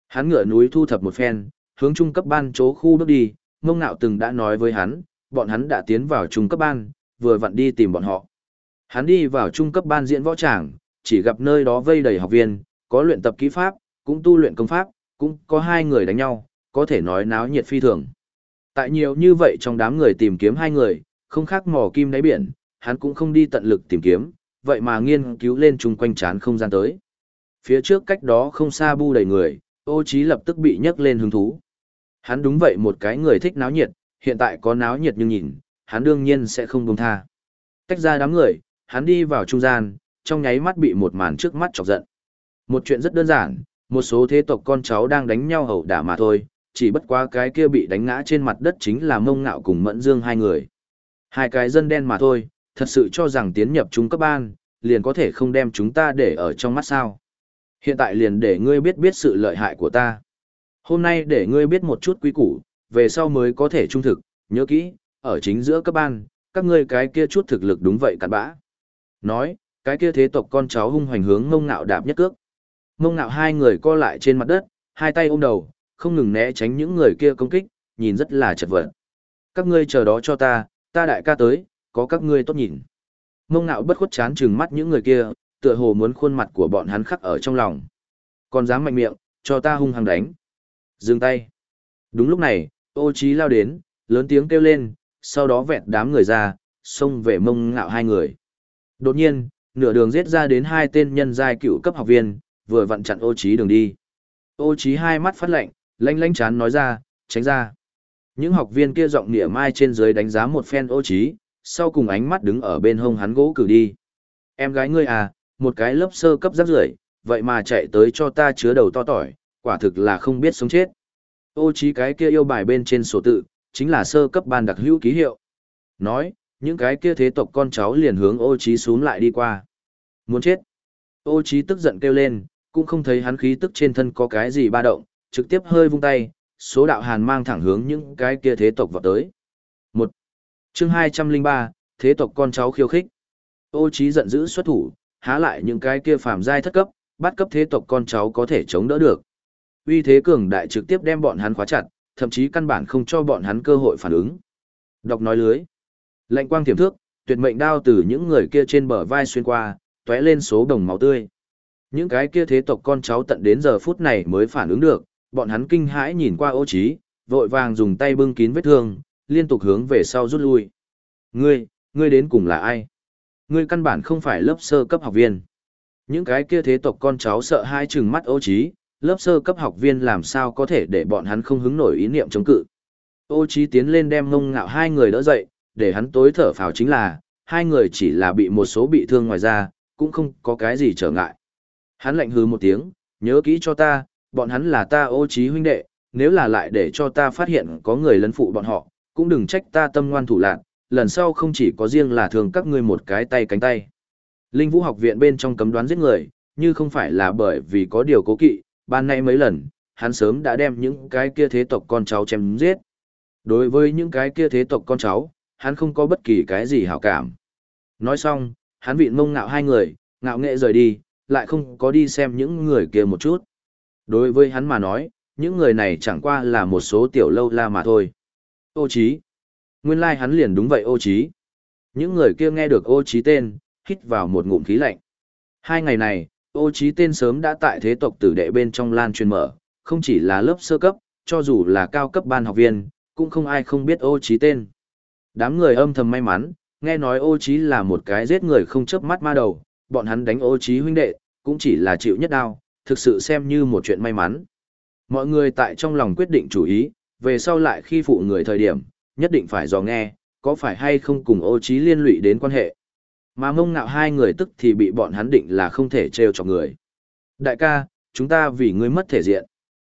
Hắn ngựa núi thu thập một phen, hướng trung cấp ban chỗ khu bước đi, Ngông nạo từng đã nói với hắn, bọn hắn đã tiến vào trung cấp ban, vừa vặn đi tìm bọn họ. Hắn đi vào trung cấp ban diễn võ tràng, chỉ gặp nơi đó vây đầy học viên, có luyện tập kỹ pháp, cũng tu luyện công pháp, cũng có hai người đánh nhau, có thể nói náo nhiệt phi thường. Tại nhiều như vậy trong đám người tìm kiếm hai người, không khác mò kim đáy biển, hắn cũng không đi tận lực tìm kiếm, vậy mà nghiên cứu lên chung quanh chán không gian tới. Phía trước cách đó không xa bu đầy người, ô trí lập tức bị nhấc lên hứng thú. Hắn đúng vậy một cái người thích náo nhiệt, hiện tại có náo nhiệt nhưng nhìn, hắn đương nhiên sẽ không buông tha. Tách ra đám người, hắn đi vào trung gian, trong nháy mắt bị một màn trước mắt chọc giận. Một chuyện rất đơn giản, một số thế tộc con cháu đang đánh nhau hầu đả mà thôi, chỉ bất quá cái kia bị đánh ngã trên mặt đất chính là mông ngạo cùng mẫn dương hai người. Hai cái dân đen mà thôi, thật sự cho rằng tiến nhập chúng cấp ban, liền có thể không đem chúng ta để ở trong mắt sao. Hiện tại liền để ngươi biết biết sự lợi hại của ta. Hôm nay để ngươi biết một chút quý củ, về sau mới có thể trung thực, nhớ kỹ, ở chính giữa cấp ban, các ngươi cái kia chút thực lực đúng vậy cặn bã. Nói, cái kia thế tộc con cháu hung hoành hướng ngông ngạo đạp nhất cước. Ngông ngạo hai người co lại trên mặt đất, hai tay ôm đầu, không ngừng né tránh những người kia công kích, nhìn rất là chật vật. Các ngươi chờ đó cho ta, ta đại ca tới, có các ngươi tốt nhìn. Mông ngạo bất khuất chán chừng mắt những người kia, tựa hồ muốn khuôn mặt của bọn hắn khắc ở trong lòng. Còn dám mạnh miệng, cho ta hung hăng đánh. Dừng tay. Đúng lúc này, ô trí lao đến, lớn tiếng kêu lên, sau đó vẹt đám người ra, xông về mông ngạo hai người. Đột nhiên, nửa đường giết ra đến hai tên nhân giai cựu cấp học viên, vừa vặn chặn ô trí đường đi. Ô trí hai mắt phát lạnh, lanh lanh chán nói ra, tránh ra. Những học viên kia giọng nịa mai trên dưới đánh giá một phen ô trí, sau cùng ánh mắt đứng ở bên hông hắn gỗ cử đi. Em gái ngươi à, một cái lớp sơ cấp rác rưởi, vậy mà chạy tới cho ta chứa đầu to tỏi, quả thực là không biết sống chết. Ô trí cái kia yêu bài bên trên sổ tự, chính là sơ cấp ban đặc hữu ký hiệu. Nói, những cái kia thế tộc con cháu liền hướng ô trí xuống lại đi qua. Muốn chết. Ô trí tức giận kêu lên, cũng không thấy hắn khí tức trên thân có cái gì ba động, trực tiếp hơi vung tay, số đạo hàn mang thẳng hướng những cái kia thế tộc vào tới. Một chương 203, thế tộc con cháu khiêu khích. Ô trí giận dữ xuất thủ, há lại những cái kia phàm giai thất cấp, bắt cấp thế tộc con cháu có thể chống đỡ được. Uy thế cường đại trực tiếp đem bọn hắn khóa chặt, thậm chí căn bản không cho bọn hắn cơ hội phản ứng. Đọc nói lưới. Lệnh quang tiềm thước, tuyệt mệnh đao từ những người kia trên bờ vai xuyên qua, tóe lên số đồng máu tươi. Những cái kia thế tộc con cháu tận đến giờ phút này mới phản ứng được, bọn hắn kinh hãi nhìn qua ô trí, vội vàng dùng tay bưng kín vết thương, liên tục hướng về sau rút lui. Ngươi, ngươi đến cùng là ai? Ngươi căn bản không phải lớp sơ cấp học viên. Những cái kia thế tộc con cháu sợ hai chừng mắt ô trí, lớp sơ cấp học viên làm sao có thể để bọn hắn không hứng nổi ý niệm chống cự. Ô trí tiến lên đem ngông ngạo hai người đỡ dậy, để hắn tối thở phào chính là, hai người chỉ là bị một số bị thương ngoài ra, cũng không có cái gì trở ngại. Hắn lạnh hừ một tiếng, nhớ kỹ cho ta, bọn hắn là ta ô trí huynh đệ, nếu là lại để cho ta phát hiện có người lấn phụ bọn họ, cũng đừng trách ta tâm ngoan thủ lạn, lần sau không chỉ có riêng là thường các ngươi một cái tay cánh tay. Linh Vũ học viện bên trong cấm đoán giết người, như không phải là bởi vì có điều cố kỵ, ban nay mấy lần, hắn sớm đã đem những cái kia thế tộc con cháu chém giết. Đối với những cái kia thế tộc con cháu, hắn không có bất kỳ cái gì hảo cảm. Nói xong, hắn vịn mông ngạo hai người, ngạo nghệ rời đi, lại không có đi xem những người kia một chút. Đối với hắn mà nói, những người này chẳng qua là một số tiểu lâu la mà thôi. Ô Chí, Nguyên lai like hắn liền đúng vậy ô Chí. Những người kia nghe được ô Chí tên, hít vào một ngụm khí lạnh. Hai ngày này, ô Chí tên sớm đã tại thế tộc tử đệ bên trong lan truyền mở, không chỉ là lớp sơ cấp, cho dù là cao cấp ban học viên, cũng không ai không biết ô Chí tên. Đám người âm thầm may mắn, nghe nói ô Chí là một cái giết người không chớp mắt ma đầu, bọn hắn đánh ô Chí huynh đệ, cũng chỉ là chịu nhất đau, thực sự xem như một chuyện may mắn. Mọi người tại trong lòng quyết định chủ ý, về sau lại khi phụ người thời điểm, nhất định phải dò nghe, có phải hay không cùng ô trí liên lụy đến quan hệ. Mà mông ngạo hai người tức thì bị bọn hắn định là không thể treo cho người. Đại ca, chúng ta vì ngươi mất thể diện.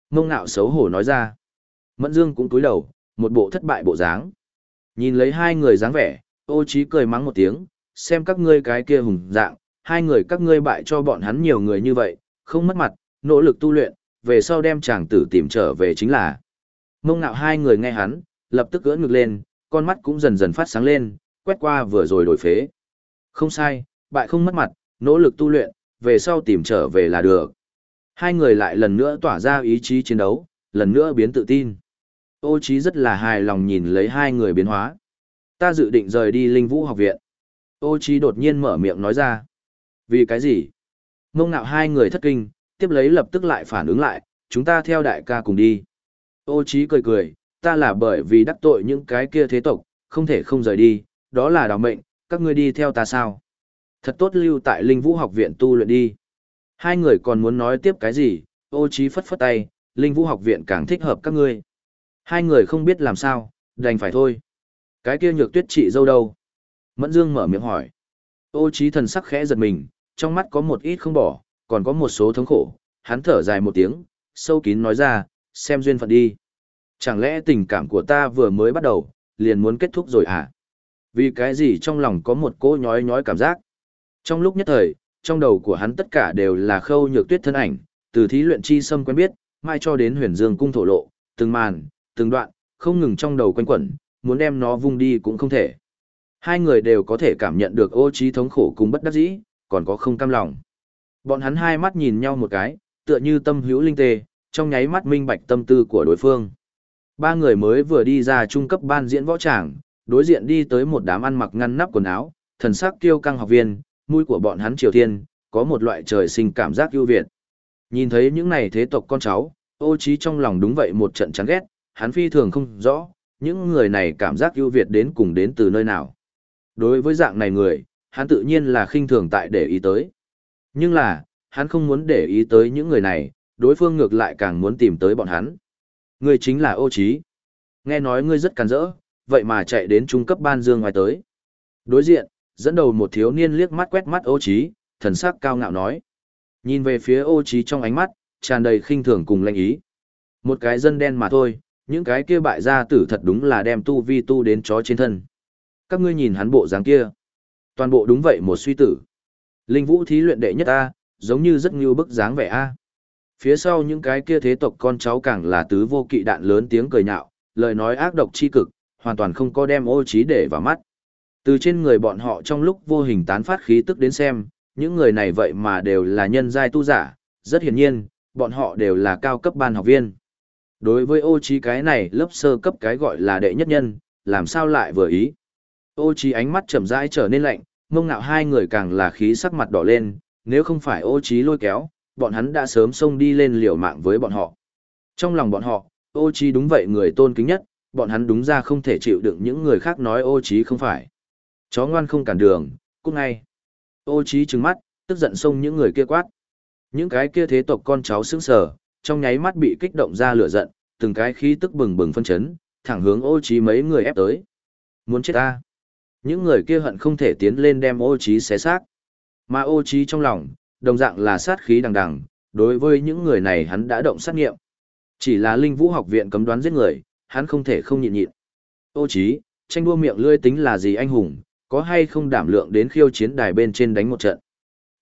Mông ngạo xấu hổ nói ra. Mẫn dương cũng cúi đầu, một bộ thất bại bộ dáng. Nhìn lấy hai người dáng vẻ, ô trí cười mắng một tiếng, xem các ngươi cái kia hùng dạng, hai người các ngươi bại cho bọn hắn nhiều người như vậy, không mất mặt, nỗ lực tu luyện, về sau đem chàng tử tìm trở về chính là. Mông ngạo hai người nghe hắn, lập tức gỡ ngực lên, con mắt cũng dần dần phát sáng lên, quét qua vừa rồi đổi phế. Không sai, bại không mất mặt, nỗ lực tu luyện, về sau tìm trở về là được. Hai người lại lần nữa tỏa ra ý chí chiến đấu, lần nữa biến tự tin. Ô Chí rất là hài lòng nhìn lấy hai người biến hóa. Ta dự định rời đi Linh Vũ học viện. Ô Chí đột nhiên mở miệng nói ra. Vì cái gì? Ngông nạo hai người thất kinh, tiếp lấy lập tức lại phản ứng lại, chúng ta theo đại ca cùng đi. Ô Chí cười cười, ta là bởi vì đắc tội những cái kia thế tộc, không thể không rời đi, đó là đào mệnh, các ngươi đi theo ta sao? Thật tốt lưu tại Linh Vũ học viện tu luyện đi. Hai người còn muốn nói tiếp cái gì, ô Chí phất phất tay, Linh Vũ học viện càng thích hợp các ngươi. Hai người không biết làm sao, đành phải thôi. Cái kia nhược tuyết trị dâu đâu? Mẫn Dương mở miệng hỏi. Ô Chí thần sắc khẽ giật mình, trong mắt có một ít không bỏ, còn có một số thống khổ. Hắn thở dài một tiếng, sâu kín nói ra, xem duyên phận đi. Chẳng lẽ tình cảm của ta vừa mới bắt đầu, liền muốn kết thúc rồi à? Vì cái gì trong lòng có một cỗ nhói nhói cảm giác? Trong lúc nhất thời, trong đầu của hắn tất cả đều là khâu nhược tuyết thân ảnh, từ thí luyện chi sâm quen biết, mai cho đến huyền dương cung thổ lộ, từng màn, từng đoạn, không ngừng trong đầu quanh quẩn, muốn đem nó vung đi cũng không thể. Hai người đều có thể cảm nhận được ô trí thống khổ cùng bất đắc dĩ, còn có không cam lòng. Bọn hắn hai mắt nhìn nhau một cái, tựa như tâm hữu linh tê, trong nháy mắt minh bạch tâm tư của đối phương. Ba người mới vừa đi ra trung cấp ban diễn võ tràng, đối diện đi tới một đám ăn mặc ngăn nắp quần áo, thần sắc kiêu căng học viên, mũi của bọn hắn triều thiên, có một loại trời sinh cảm giác ưu việt. Nhìn thấy những này thế tộc con cháu, ô trí trong lòng đúng vậy một trận chán ghét, hắn phi thường không rõ, những người này cảm giác ưu việt đến cùng đến từ nơi nào. Đối với dạng này người, hắn tự nhiên là khinh thường tại để ý tới. Nhưng là, hắn không muốn để ý tới những người này, đối phương ngược lại càng muốn tìm tới bọn hắn. Ngươi chính là ô trí. Nghe nói ngươi rất càn rỡ, vậy mà chạy đến trung cấp ban dương ngoài tới. Đối diện, dẫn đầu một thiếu niên liếc mắt quét mắt ô trí, thần sắc cao ngạo nói. Nhìn về phía ô trí trong ánh mắt, tràn đầy khinh thường cùng lanh ý. Một cái dân đen mà thôi, những cái kia bại gia tử thật đúng là đem tu vi tu đến chó trên thân. Các ngươi nhìn hắn bộ dáng kia. Toàn bộ đúng vậy một suy tử. Linh vũ thí luyện đệ nhất A, giống như rất như bức dáng vẻ A. Phía sau những cái kia thế tộc con cháu càng là tứ vô kỵ đạn lớn tiếng cười nhạo, lời nói ác độc chi cực, hoàn toàn không có đem ô trí để vào mắt. Từ trên người bọn họ trong lúc vô hình tán phát khí tức đến xem, những người này vậy mà đều là nhân giai tu giả, rất hiển nhiên, bọn họ đều là cao cấp ban học viên. Đối với ô trí cái này lớp sơ cấp cái gọi là đệ nhất nhân, làm sao lại vừa ý. Ô trí ánh mắt chậm rãi trở nên lạnh, mông ngạo hai người càng là khí sắc mặt đỏ lên, nếu không phải ô trí lôi kéo, bọn hắn đã sớm xông đi lên liều mạng với bọn họ. Trong lòng bọn họ, ô trí đúng vậy người tôn kính nhất, bọn hắn đúng ra không thể chịu đựng những người khác nói ô trí không phải. Chó ngoan không cản đường, cút ngay. Ô trí trừng mắt, tức giận xông những người kia quát. Những cái kia thế tộc con cháu sững sờ, trong nháy mắt bị kích động ra lửa giận, từng cái khí tức bừng bừng phân chấn, thẳng hướng ô trí mấy người ép tới. Muốn chết ta. Những người kia hận không thể tiến lên đem ô trí xé xác. Mà ô trí trong lòng, đồng dạng là sát khí đằng đằng, đối với những người này hắn đã động sát nghiệm. Chỉ là linh vũ học viện cấm đoán giết người, hắn không thể không nhịn nhịn. Ô trí, tranh đua miệng lưỡi tính là gì anh hùng, có hay không đảm lượng đến khiêu chiến đài bên trên đánh một trận.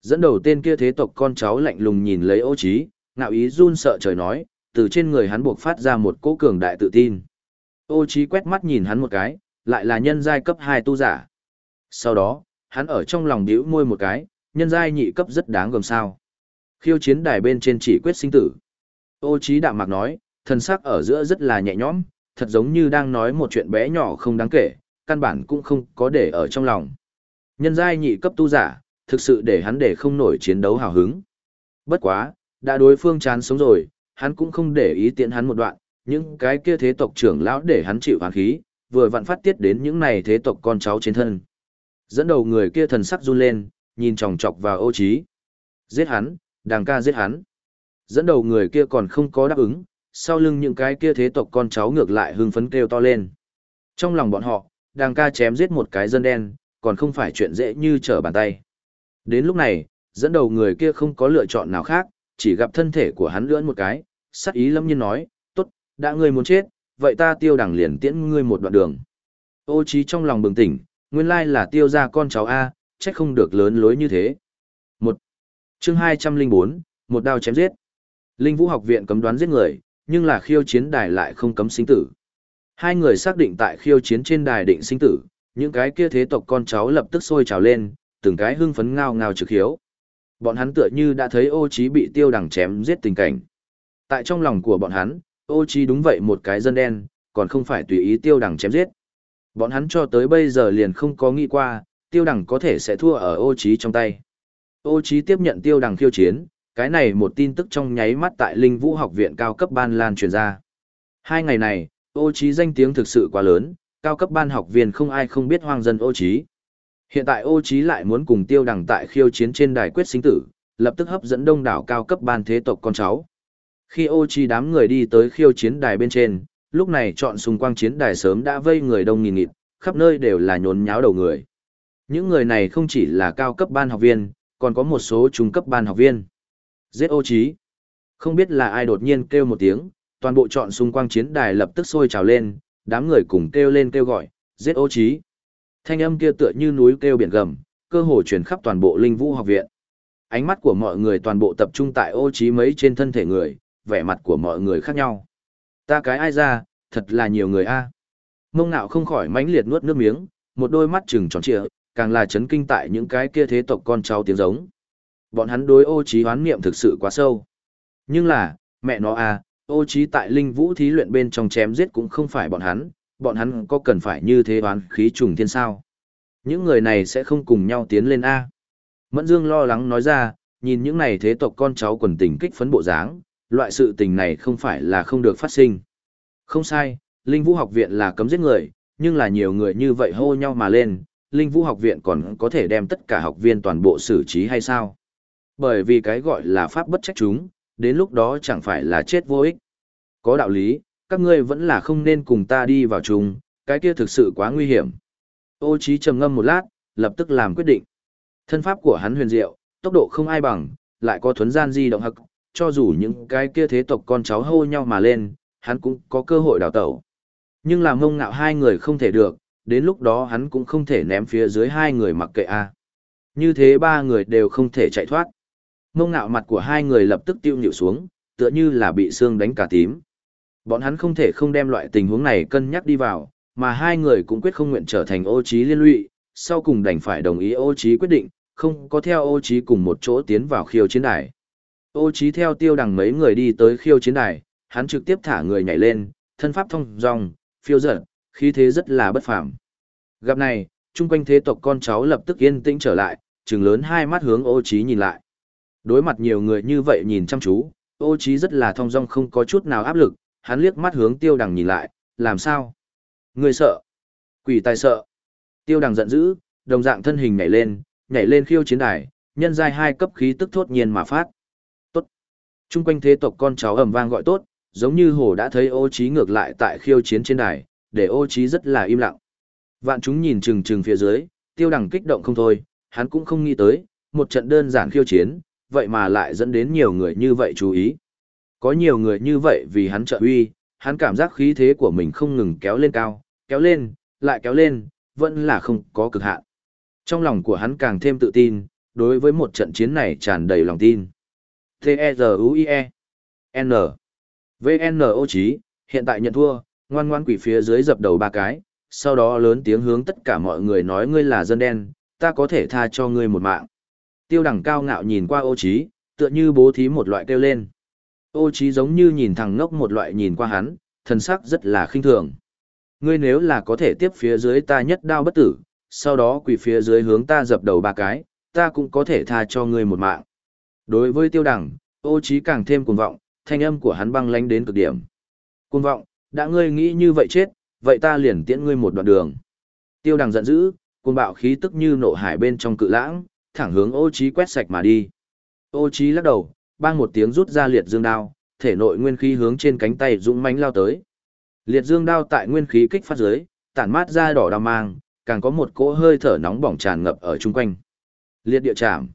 Dẫn đầu tên kia thế tộc con cháu lạnh lùng nhìn lấy ô trí, ngạo ý run sợ trời nói, từ trên người hắn buộc phát ra một cỗ cường đại tự tin. Ô trí quét mắt nhìn hắn một cái, lại là nhân giai cấp 2 tu giả. Sau đó, hắn ở trong lòng điếu môi một cái, nhân giai nhị cấp rất đáng gồm sao. Khiêu chiến đài bên trên chỉ quyết sinh tử. Ô trí đạm mạc nói, thần sắc ở giữa rất là nhẹ nhõm, thật giống như đang nói một chuyện bé nhỏ không đáng kể, căn bản cũng không có để ở trong lòng. Nhân giai nhị cấp tu giả, thực sự để hắn để không nổi chiến đấu hào hứng. Bất quá, đã đối phương chán sống rồi, hắn cũng không để ý tiện hắn một đoạn, những cái kia thế tộc trưởng lão để hắn chịu hoàn khí, vừa vặn phát tiết đến những này thế tộc con cháu trên thân. Dẫn đầu người kia thần sắc run lên, nhìn chòng chọc vào ô trí. Giết hắn, đàng ca giết hắn. Dẫn đầu người kia còn không có đáp ứng, sau lưng những cái kia thế tộc con cháu ngược lại hưng phấn kêu to lên. Trong lòng bọn họ, đàng ca chém giết một cái dân đen, còn không phải chuyện dễ như trở bàn tay. Đến lúc này, dẫn đầu người kia không có lựa chọn nào khác, chỉ gặp thân thể của hắn lưỡn một cái, sắc ý lâm nhiên nói, tốt, đã ngươi muốn chết, vậy ta tiêu đẳng liền tiễn ngươi một đoạn đường. Ô trí trong lòng bừng tỉnh, nguyên lai là tiêu ra con cháu A, trách không được lớn lối như thế. Một chương 204, một đao chém giết. Linh vũ học viện cấm đoán giết người, nhưng là khiêu chiến đài lại không cấm sinh tử. Hai người xác định tại khiêu chiến trên đài định sinh tử, những cái kia thế tộc con cháu lập tức sôi trào lên, từng cái hưng phấn ngao ngao trực hiếu. Bọn hắn tựa như đã thấy ô trí bị tiêu đằng chém giết tình cảnh. Tại trong lòng của bọn hắn, ô chi đúng vậy một cái dân đen, còn không phải tùy ý tiêu đằng chém giết. Bọn hắn cho tới bây giờ liền không có nghĩ qua, tiêu đằng có thể sẽ thua ở ô chi trong tay. Ô chi tiếp nhận tiêu đằng khiêu chiến, cái này một tin tức trong nháy mắt tại Linh Vũ học viện cao cấp ban lan truyền ra. Hai ngày này, ô chi danh tiếng thực sự quá lớn, cao cấp ban học viên không ai không biết hoang dân ô chi. Hiện tại ô Chí lại muốn cùng tiêu đằng tại khiêu chiến trên đài quyết sinh tử, lập tức hấp dẫn đông đảo cao cấp ban thế tộc con cháu. Khi ô Chi đám người đi tới khiêu chiến đài bên trên, lúc này chọn xung quanh chiến đài sớm đã vây người đông nghìn nghịt, khắp nơi đều là nhốn nháo đầu người. Những người này không chỉ là cao cấp ban học viên, còn có một số trung cấp ban học viên. Giết ô Chi, Không biết là ai đột nhiên kêu một tiếng, toàn bộ chọn xung quanh chiến đài lập tức sôi trào lên, đám người cùng kêu lên kêu gọi, giết ô Chi. Thanh âm kia tựa như núi kêu biển gầm, cơ hồ truyền khắp toàn bộ linh vũ học viện. Ánh mắt của mọi người toàn bộ tập trung tại ô Chi mấy trên thân thể người, vẻ mặt của mọi người khác nhau. Ta cái ai ra, thật là nhiều người a. Mông nạo không khỏi mãnh liệt nuốt nước miếng, một đôi mắt trừng tròn trịa, càng là chấn kinh tại những cái kia thế tộc con cháu tiếng giống. Bọn hắn đối ô trí hoán niệm thực sự quá sâu. Nhưng là, mẹ nó a, ô trí tại linh vũ thí luyện bên trong chém giết cũng không phải bọn hắn, bọn hắn có cần phải như thế hoán khí trùng thiên sao? Những người này sẽ không cùng nhau tiến lên A. Mẫn Dương lo lắng nói ra, nhìn những này thế tộc con cháu quần tình kích phấn bộ dáng, loại sự tình này không phải là không được phát sinh. Không sai, Linh Vũ học viện là cấm giết người, nhưng là nhiều người như vậy hô nhau mà lên, Linh Vũ học viện còn có thể đem tất cả học viên toàn bộ xử trí hay sao? Bởi vì cái gọi là pháp bất trách chúng, đến lúc đó chẳng phải là chết vô ích. Có đạo lý, các ngươi vẫn là không nên cùng ta đi vào chung, cái kia thực sự quá nguy hiểm. Ô Chí trầm ngâm một lát, lập tức làm quyết định. Thân pháp của hắn huyền diệu, tốc độ không ai bằng, lại có thuấn gian di động hậc, cho dù những cái kia thế tộc con cháu hô nhau mà lên, hắn cũng có cơ hội đào tẩu. Nhưng làm mông ngạo hai người không thể được, đến lúc đó hắn cũng không thể ném phía dưới hai người mặc kệ a. Như thế ba người đều không thể chạy thoát. Mông ngạo mặt của hai người lập tức tiêu nhịu xuống, tựa như là bị xương đánh cả tím. Bọn hắn không thể không đem loại tình huống này cân nhắc đi vào, mà hai người cũng quyết không nguyện trở thành ô trí liên lụy, sau cùng đành phải đồng ý ô trí quyết định, không có theo ô trí cùng một chỗ tiến vào khiêu chiến đài. Ô trí theo tiêu đằng mấy người đi tới khiêu chiến đài, hắn trực tiếp thả người nhảy lên, thân pháp thông dong, phiêu dở, khí thế rất là bất phàm. Gặp này, chung quanh thế tộc con cháu lập tức yên tĩnh trở lại, trừng lớn hai mắt hướng ô trí nhìn lại. Đối mặt nhiều người như vậy nhìn chăm chú, ô trí rất là thông dong không có chút nào áp lực, hắn liếc mắt hướng tiêu đằng nhìn lại, làm sao? Người sợ? Quỷ tài sợ. Tiêu đằng giận dữ, đồng dạng thân hình nhảy lên, nhảy lên khiêu chiến đài, nhân giai hai cấp khí tức thốt nhiên mà phát. Trung quanh thế tộc con cháu ầm vang gọi tốt, giống như hồ đã thấy ô trí ngược lại tại khiêu chiến trên đài, để ô trí rất là im lặng. Vạn chúng nhìn chừng chừng phía dưới, tiêu đằng kích động không thôi, hắn cũng không nghĩ tới, một trận đơn giản khiêu chiến, vậy mà lại dẫn đến nhiều người như vậy chú ý. Có nhiều người như vậy vì hắn trợ uy, hắn cảm giác khí thế của mình không ngừng kéo lên cao, kéo lên, lại kéo lên, vẫn là không có cực hạn. Trong lòng của hắn càng thêm tự tin, đối với một trận chiến này tràn đầy lòng tin. T-E-Z-U-I-E N V N O chí, hiện tại nhận thua, ngoan ngoan quỷ phía dưới dập đầu ba cái, sau đó lớn tiếng hướng tất cả mọi người nói ngươi là dân đen, ta có thể tha cho ngươi một mạng. Tiêu đẳng cao ngạo nhìn qua ô Chí, tựa như bố thí một loại kêu lên. Ô Chí giống như nhìn thằng ngốc một loại nhìn qua hắn, thần sắc rất là khinh thường. Ngươi nếu là có thể tiếp phía dưới ta nhất đao bất tử, sau đó quỳ phía dưới hướng ta dập đầu ba cái, ta cũng có thể tha cho ngươi một mạng. Đối với tiêu đẳng, ô trí càng thêm cuồng vọng, thanh âm của hắn băng lãnh đến cực điểm. Cuồng vọng, đã ngươi nghĩ như vậy chết, vậy ta liền tiễn ngươi một đoạn đường. Tiêu đằng giận dữ, cuồng bạo khí tức như nộ hải bên trong cự lãng, thẳng hướng ô trí quét sạch mà đi. Ô trí lắc đầu, bang một tiếng rút ra liệt dương đao, thể nội nguyên khí hướng trên cánh tay dũng mãnh lao tới. Liệt dương đao tại nguyên khí kích phát dưới, tản mát ra đỏ đao mang, càng có một cỗ hơi thở nóng bỏng tràn ngập ở chung quanh. Liệt địa chạm.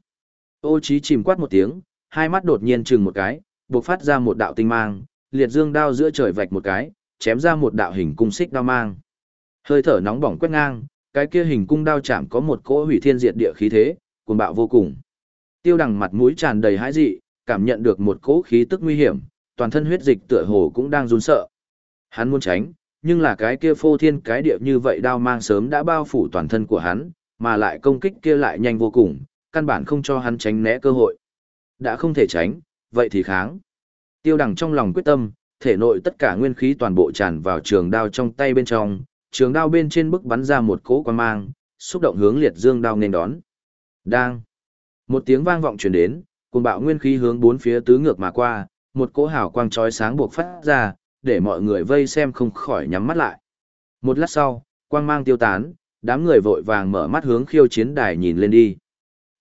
Ô chí chìm quát một tiếng, hai mắt đột nhiên chừng một cái, bộc phát ra một đạo tinh mang, liệt dương đao giữa trời vạch một cái, chém ra một đạo hình cung xích đao mang. Hơi thở nóng bỏng quét ngang, cái kia hình cung đao chạm có một cỗ hủy thiên diệt địa khí thế, cuồng bạo vô cùng. Tiêu đằng mặt mũi tràn đầy hãi dị, cảm nhận được một cỗ khí tức nguy hiểm, toàn thân huyết dịch tựa hồ cũng đang run sợ. Hắn muốn tránh, nhưng là cái kia phô thiên cái địa như vậy đao mang sớm đã bao phủ toàn thân của hắn, mà lại công kích kia lại nhanh vô cùng, căn bản không cho hắn tránh né cơ hội. Đã không thể tránh, vậy thì kháng. Tiêu đằng trong lòng quyết tâm, thể nội tất cả nguyên khí toàn bộ tràn vào trường đao trong tay bên trong, trường đao bên trên bức bắn ra một cỗ quan mang, xúc động hướng liệt dương đao nên đón. Đang. Một tiếng vang vọng truyền đến, cuồng bạo nguyên khí hướng bốn phía tứ ngược mà qua, một cỗ hào quang chói sáng buộc phát ra, để mọi người vây xem không khỏi nhắm mắt lại. Một lát sau, quang mang tiêu tán, đám người vội vàng mở mắt hướng khiêu chiến đài nhìn lên đi.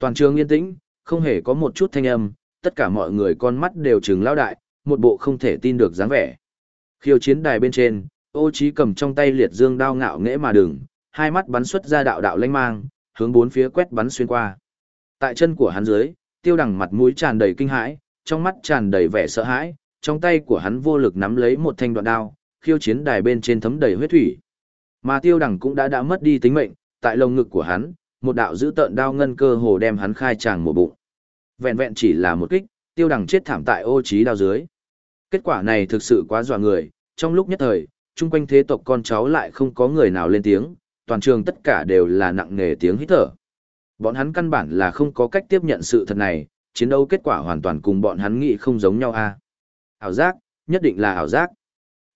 Toàn trường yên tĩnh, không hề có một chút thanh âm, tất cả mọi người con mắt đều trừng lao đại, một bộ không thể tin được dáng vẻ. Khiêu chiến đài bên trên, ô trí cầm trong tay liệt dương đao ngạo nghễ mà đừng, hai mắt bắn xuất ra đạo đạo lanh mang, hướng bốn phía quét bắn xuyên qua. Tại chân của hắn dưới, tiêu đằng mặt mũi tràn đầy kinh hãi, trong mắt tràn đầy vẻ sợ hãi, trong tay của hắn vô lực nắm lấy một thanh đoạn đao, khiêu chiến đài bên trên thấm đầy huyết thủy. Mà tiêu đằng cũng đã đã mất đi tính mệnh, tại lồng ngực của hắn, một đạo dữ tợn đao ngân cơ hồ đem hắn khai tràng một bụng. Vẹn vẹn chỉ là một kích, tiêu đằng chết thảm tại ô trí đao dưới. Kết quả này thực sự quá dọa người, trong lúc nhất thời, chung quanh thế tộc con cháu lại không có người nào lên tiếng, toàn trường tất cả đều là nặng nề tiếng hít thở. Bọn hắn căn bản là không có cách tiếp nhận sự thật này, chiến đấu kết quả hoàn toàn cùng bọn hắn nghĩ không giống nhau a. À. Ảo giác, nhất định là ảo giác.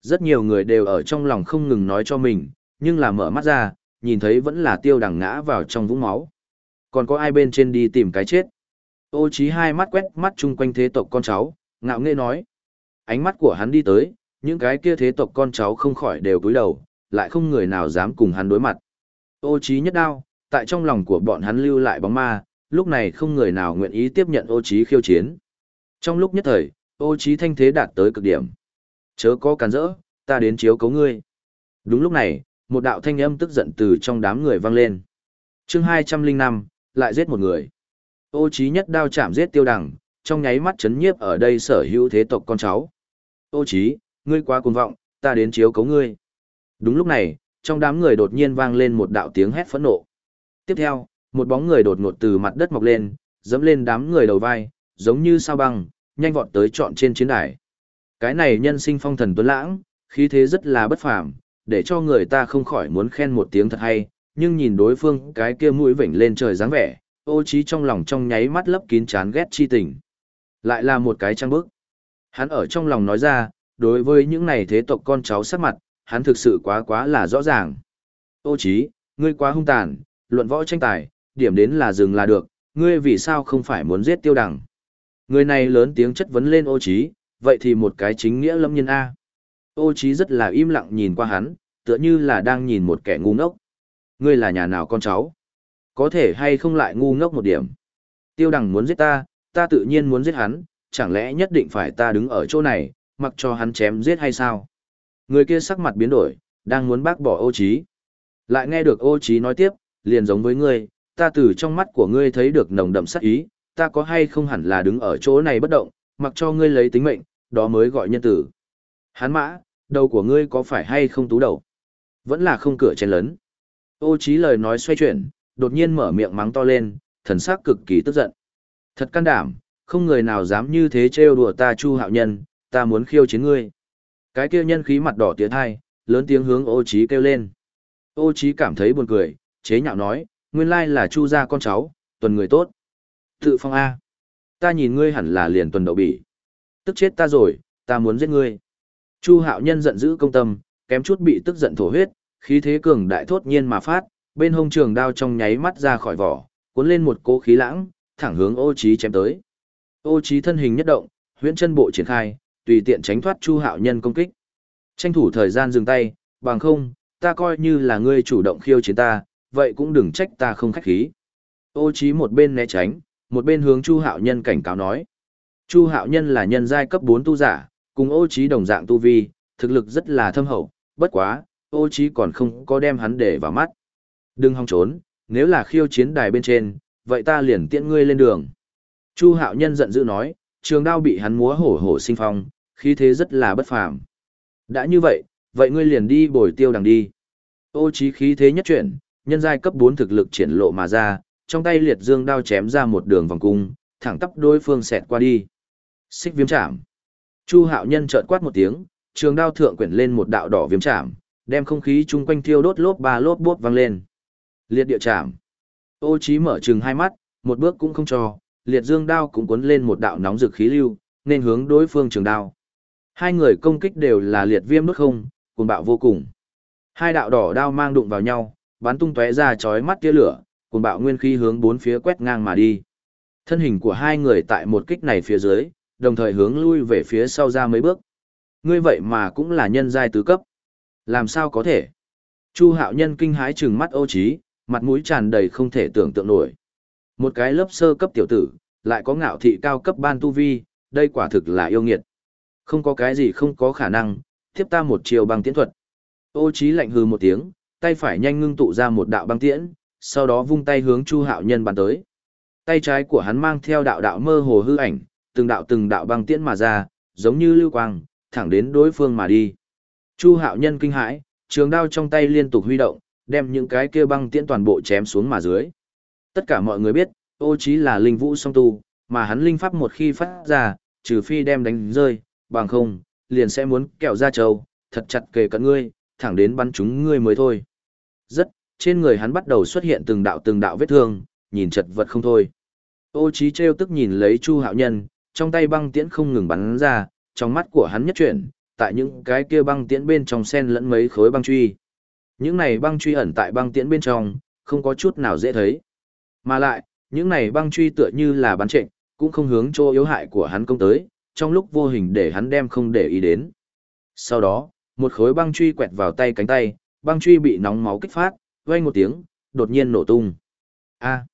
Rất nhiều người đều ở trong lòng không ngừng nói cho mình, nhưng là mở mắt ra, nhìn thấy vẫn là tiêu đằng ngã vào trong vũng máu. Còn có ai bên trên đi tìm cái chết? Ô Chí hai mắt quét mắt chung quanh thế tộc con cháu, ngạo nghễ nói. Ánh mắt của hắn đi tới, những cái kia thế tộc con cháu không khỏi đều cúi đầu, lại không người nào dám cùng hắn đối mặt. Ô Chí nhất đao, tại trong lòng của bọn hắn lưu lại bóng ma, lúc này không người nào nguyện ý tiếp nhận ô Chí khiêu chiến. Trong lúc nhất thời, ô Chí thanh thế đạt tới cực điểm. Chớ có cản rỡ, ta đến chiếu cấu ngươi. Đúng lúc này, một đạo thanh âm tức giận từ trong đám người vang lên. Chương 205, lại giết một người. Ô trí nhất đao chạm giết tiêu đằng, trong nháy mắt chấn nhiếp ở đây sở hữu thế tộc con cháu. Ô trí, ngươi quá cuồng vọng, ta đến chiếu cấu ngươi. Đúng lúc này, trong đám người đột nhiên vang lên một đạo tiếng hét phẫn nộ. Tiếp theo, một bóng người đột ngột từ mặt đất mọc lên, dẫm lên đám người đầu vai, giống như sao băng, nhanh vọt tới trọn trên chiến đài. Cái này nhân sinh phong thần tuấn lãng, khí thế rất là bất phàm, để cho người ta không khỏi muốn khen một tiếng thật hay, nhưng nhìn đối phương cái kia mũi vểnh lên trời dáng vẻ, ô trí trong lòng trong nháy mắt lấp kín chán ghét chi tình. Lại là một cái trăng bức. Hắn ở trong lòng nói ra, đối với những này thế tộc con cháu sắc mặt, hắn thực sự quá quá là rõ ràng. Ô trí, ngươi quá hung tàn, luận võ tranh tài, điểm đến là dừng là được, ngươi vì sao không phải muốn giết tiêu đằng. Người này lớn tiếng chất vấn lên ô trí, vậy thì một cái chính nghĩa lâm nhân A. Ô Chí rất là im lặng nhìn qua hắn, tựa như là đang nhìn một kẻ ngu ngốc. Ngươi là nhà nào con cháu? Có thể hay không lại ngu ngốc một điểm? Tiêu đằng muốn giết ta, ta tự nhiên muốn giết hắn, chẳng lẽ nhất định phải ta đứng ở chỗ này, mặc cho hắn chém giết hay sao? Người kia sắc mặt biến đổi, đang muốn bác bỏ ô Chí, Lại nghe được ô Chí nói tiếp, liền giống với ngươi, ta từ trong mắt của ngươi thấy được nồng đậm sát ý, ta có hay không hẳn là đứng ở chỗ này bất động, mặc cho ngươi lấy tính mệnh, đó mới gọi nhân tử. Hắn mã, đầu của ngươi có phải hay không tú đầu? Vẫn là không cửa chen lớn. Ô trí lời nói xoay chuyển, đột nhiên mở miệng mắng to lên, thần sắc cực kỳ tức giận. Thật can đảm, không người nào dám như thế trêu đùa ta Chu Hạo Nhân, ta muốn khiêu chiến ngươi. Cái kia nhân khí mặt đỏ tiến hai, lớn tiếng hướng ô trí kêu lên. Ô trí cảm thấy buồn cười, chế nhạo nói, nguyên lai là chu gia con cháu, tuần người tốt. Tự phong A. Ta nhìn ngươi hẳn là liền tuần đậu bỉ. Tức chết ta rồi, ta muốn giết ngươi. Chu hạo nhân giận dữ công tâm, kém chút bị tức giận thổ huyết, khí thế cường đại thốt nhiên mà phát, bên hông trường đao trong nháy mắt ra khỏi vỏ, cuốn lên một cỗ khí lãng, thẳng hướng ô Chí chém tới. Ô Chí thân hình nhất động, huyễn chân bộ triển khai, tùy tiện tránh thoát chu hạo nhân công kích. Tranh thủ thời gian dừng tay, bằng không, ta coi như là ngươi chủ động khiêu chiến ta, vậy cũng đừng trách ta không khách khí. Ô Chí một bên né tránh, một bên hướng chu hạo nhân cảnh cáo nói. Chu hạo nhân là nhân giai cấp 4 tu giả, cùng ô trí đồng dạng tu vi, thực lực rất là thâm hậu, bất quá, ô trí còn không có đem hắn để vào mắt. Đừng hòng trốn, nếu là khiêu chiến đài bên trên, vậy ta liền tiễn ngươi lên đường. Chu hạo nhân giận dữ nói, trường đao bị hắn múa hổ hổ sinh phong, khí thế rất là bất phàm. Đã như vậy, vậy ngươi liền đi bồi tiêu đằng đi. Ô trí khí thế nhất chuyển, nhân giai cấp 4 thực lực triển lộ mà ra, trong tay liệt dương đao chém ra một đường vòng cung, thẳng tắp đối phương xẹt qua đi. Xích viêm chạm. Chu hạo nhân chợt quát một tiếng, trường đao thượng quyển lên một đạo đỏ viêm chạm, đem không khí chung quanh thiêu đốt lốp ba lốp bốt vang lên. Liệt địa chạm. Ô Chí mở trừng hai mắt, một bước cũng không cho, liệt dương đao cũng cuốn lên một đạo nóng rực khí lưu, nên hướng đối phương trường đao. Hai người công kích đều là liệt viêm đốt không, cuồng bạo vô cùng. Hai đạo đỏ đao mang đụng vào nhau, bắn tung tóe ra chói mắt tia lửa, cuồng bạo nguyên khí hướng bốn phía quét ngang mà đi. Thân hình của hai người tại một kích này phía dưới, đồng thời hướng lui về phía sau ra mấy bước. Ngươi vậy mà cũng là nhân giai tứ cấp. Làm sao có thể? Chu hạo nhân kinh hãi trừng mắt ô trí, mặt mũi tràn đầy không thể tưởng tượng nổi. Một cái lớp sơ cấp tiểu tử, lại có ngạo thị cao cấp ban tu vi, đây quả thực là yêu nghiệt. Không có cái gì không có khả năng, tiếp ta một chiều băng tiễn thuật. Ô trí lạnh hừ một tiếng, tay phải nhanh ngưng tụ ra một đạo băng tiễn, sau đó vung tay hướng Chu Hạo Nhân bắn tới. Tay trái của hắn mang theo đạo đạo mơ hồ hư ảnh, từng đạo từng đạo băng tiễn mà ra, giống như lưu quang, thẳng đến đối phương mà đi. Chu Hạo Nhân kinh hãi, trường đao trong tay liên tục huy động, đem những cái kia băng tiễn toàn bộ chém xuống mà dưới. Tất cả mọi người biết, Ô Chí là linh vũ song tu, mà hắn linh pháp một khi phát ra, trừ phi đem đánh rơi, bằng không, liền sẽ muốn kẹo ra trâu, thật chặt kề cận ngươi, thẳng đến bắn chúng ngươi mới thôi. Rất, trên người hắn bắt đầu xuất hiện từng đạo từng đạo vết thương, nhìn chật vật không thôi. Ô Chí treo tức nhìn lấy Chu Hạo Nhân, trong tay băng tiễn không ngừng bắn ra, trong mắt của hắn nhất chuyển, tại những cái kia băng tiễn bên trong xen lẫn mấy khối băng truy. Những này băng truy ẩn tại băng tiễn bên trong, không có chút nào dễ thấy. Mà lại, những này băng truy tựa như là bắn trệnh, cũng không hướng chỗ yếu hại của hắn công tới, trong lúc vô hình để hắn đem không để ý đến. Sau đó, một khối băng truy quẹt vào tay cánh tay, băng truy bị nóng máu kích phát, vang một tiếng, đột nhiên nổ tung. A.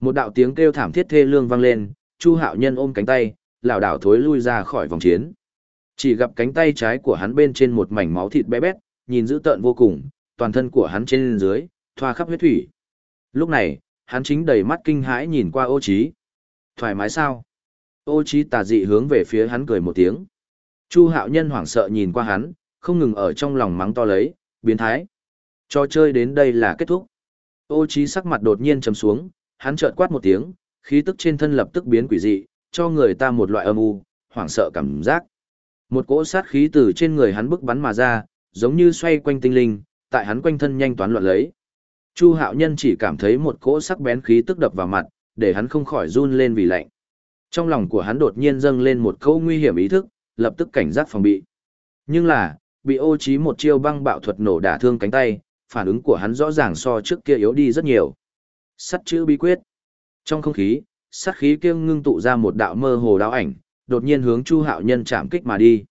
Một đạo tiếng kêu thảm thiết thê lương vang lên, Chu Hạo Nhân ôm cánh tay, lảo đảo thối lui ra khỏi vòng chiến. Chỉ gặp cánh tay trái của hắn bên trên một mảnh máu thịt bé bét, nhìn dữ tợn vô cùng, toàn thân của hắn trên dưới, thoa khắp huyết thủy. Lúc này, hắn chính đầy mắt kinh hãi nhìn qua ô trí. Thoải mái sao? Ô trí tà dị hướng về phía hắn cười một tiếng. Chu hạo nhân hoảng sợ nhìn qua hắn, không ngừng ở trong lòng mắng to lấy, biến thái. Trò chơi đến đây là kết thúc. Ô trí sắc mặt đột nhiên trầm xuống, hắn chợt quát một tiếng, khí tức trên thân lập tức biến quỷ dị, cho người ta một loại âm u, hoảng sợ cảm giác. Một cỗ sát khí từ trên người hắn bức bắn mà ra, giống như xoay quanh tinh linh, tại hắn quanh thân nhanh toán loạn lấy. Chu Hạo Nhân chỉ cảm thấy một cỗ sắc bén khí tức đập vào mặt, để hắn không khỏi run lên vì lạnh. Trong lòng của hắn đột nhiên dâng lên một câu nguy hiểm ý thức, lập tức cảnh giác phòng bị. Nhưng là, bị ô trí một chiêu băng bạo thuật nổ đả thương cánh tay, phản ứng của hắn rõ ràng so trước kia yếu đi rất nhiều. Sắt chữ bí quyết. Trong không khí, sát khí kia ngưng tụ ra một đạo mơ hồ đao ảnh, đột nhiên hướng Chu Hạo Nhân chạm kích mà đi.